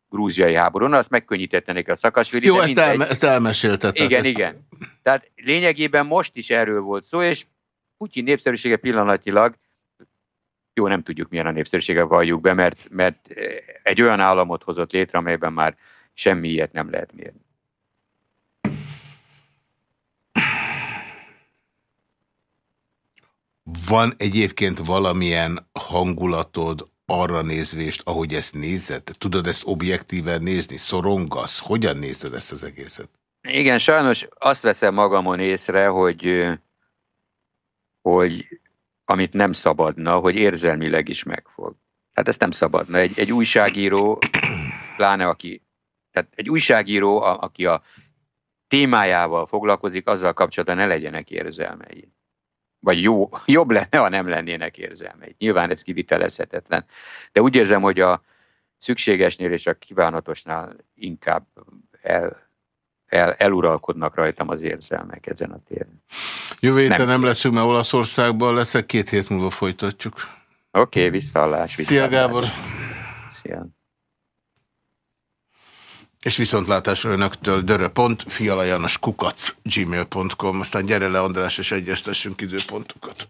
grúziai háborún, azt megkönnyítettenek a szakasvili. Jó, ezt, elme, ezt elmesélted. Igen, ezt... igen. Tehát lényegében most is erről volt szó, és Putyin népszerűsége pillanatilag, jó, nem tudjuk milyen a népszerűsége, valljuk be, mert, mert egy olyan államot hozott létre, amelyben már semmi ilyet nem lehet mérni. Van egyébként valamilyen hangulatod arra nézvést, ahogy ezt nézed? Tudod ezt objektíven nézni? Szorongasz? Hogyan nézed ezt az egészet? Igen, sajnos azt veszem magamon észre, hogy, hogy amit nem szabadna, hogy érzelmileg is megfog. Hát ezt nem szabadna. Egy, egy újságíró, pláne aki, tehát egy újságíró, a, aki a témájával foglalkozik, azzal kapcsolatban ne legyenek érzelmei vagy jó, jobb lenne, ha nem lennének érzelmei. Nyilván ez kivitelezhetetlen. De úgy érzem, hogy a szükségesnél és a kívánatosnál inkább el, el, eluralkodnak rajtam az érzelmek ezen a téren. Jövő héten nem, nem leszünk, mert Olaszországban leszek, két hét múlva folytatjuk. Oké, okay, visszaállás. Szia Gábor! Szia! És viszontlátásra önöktől dörö.fialajanoskukac gmail.com Aztán gyere le András és egyeztessünk időpontokat.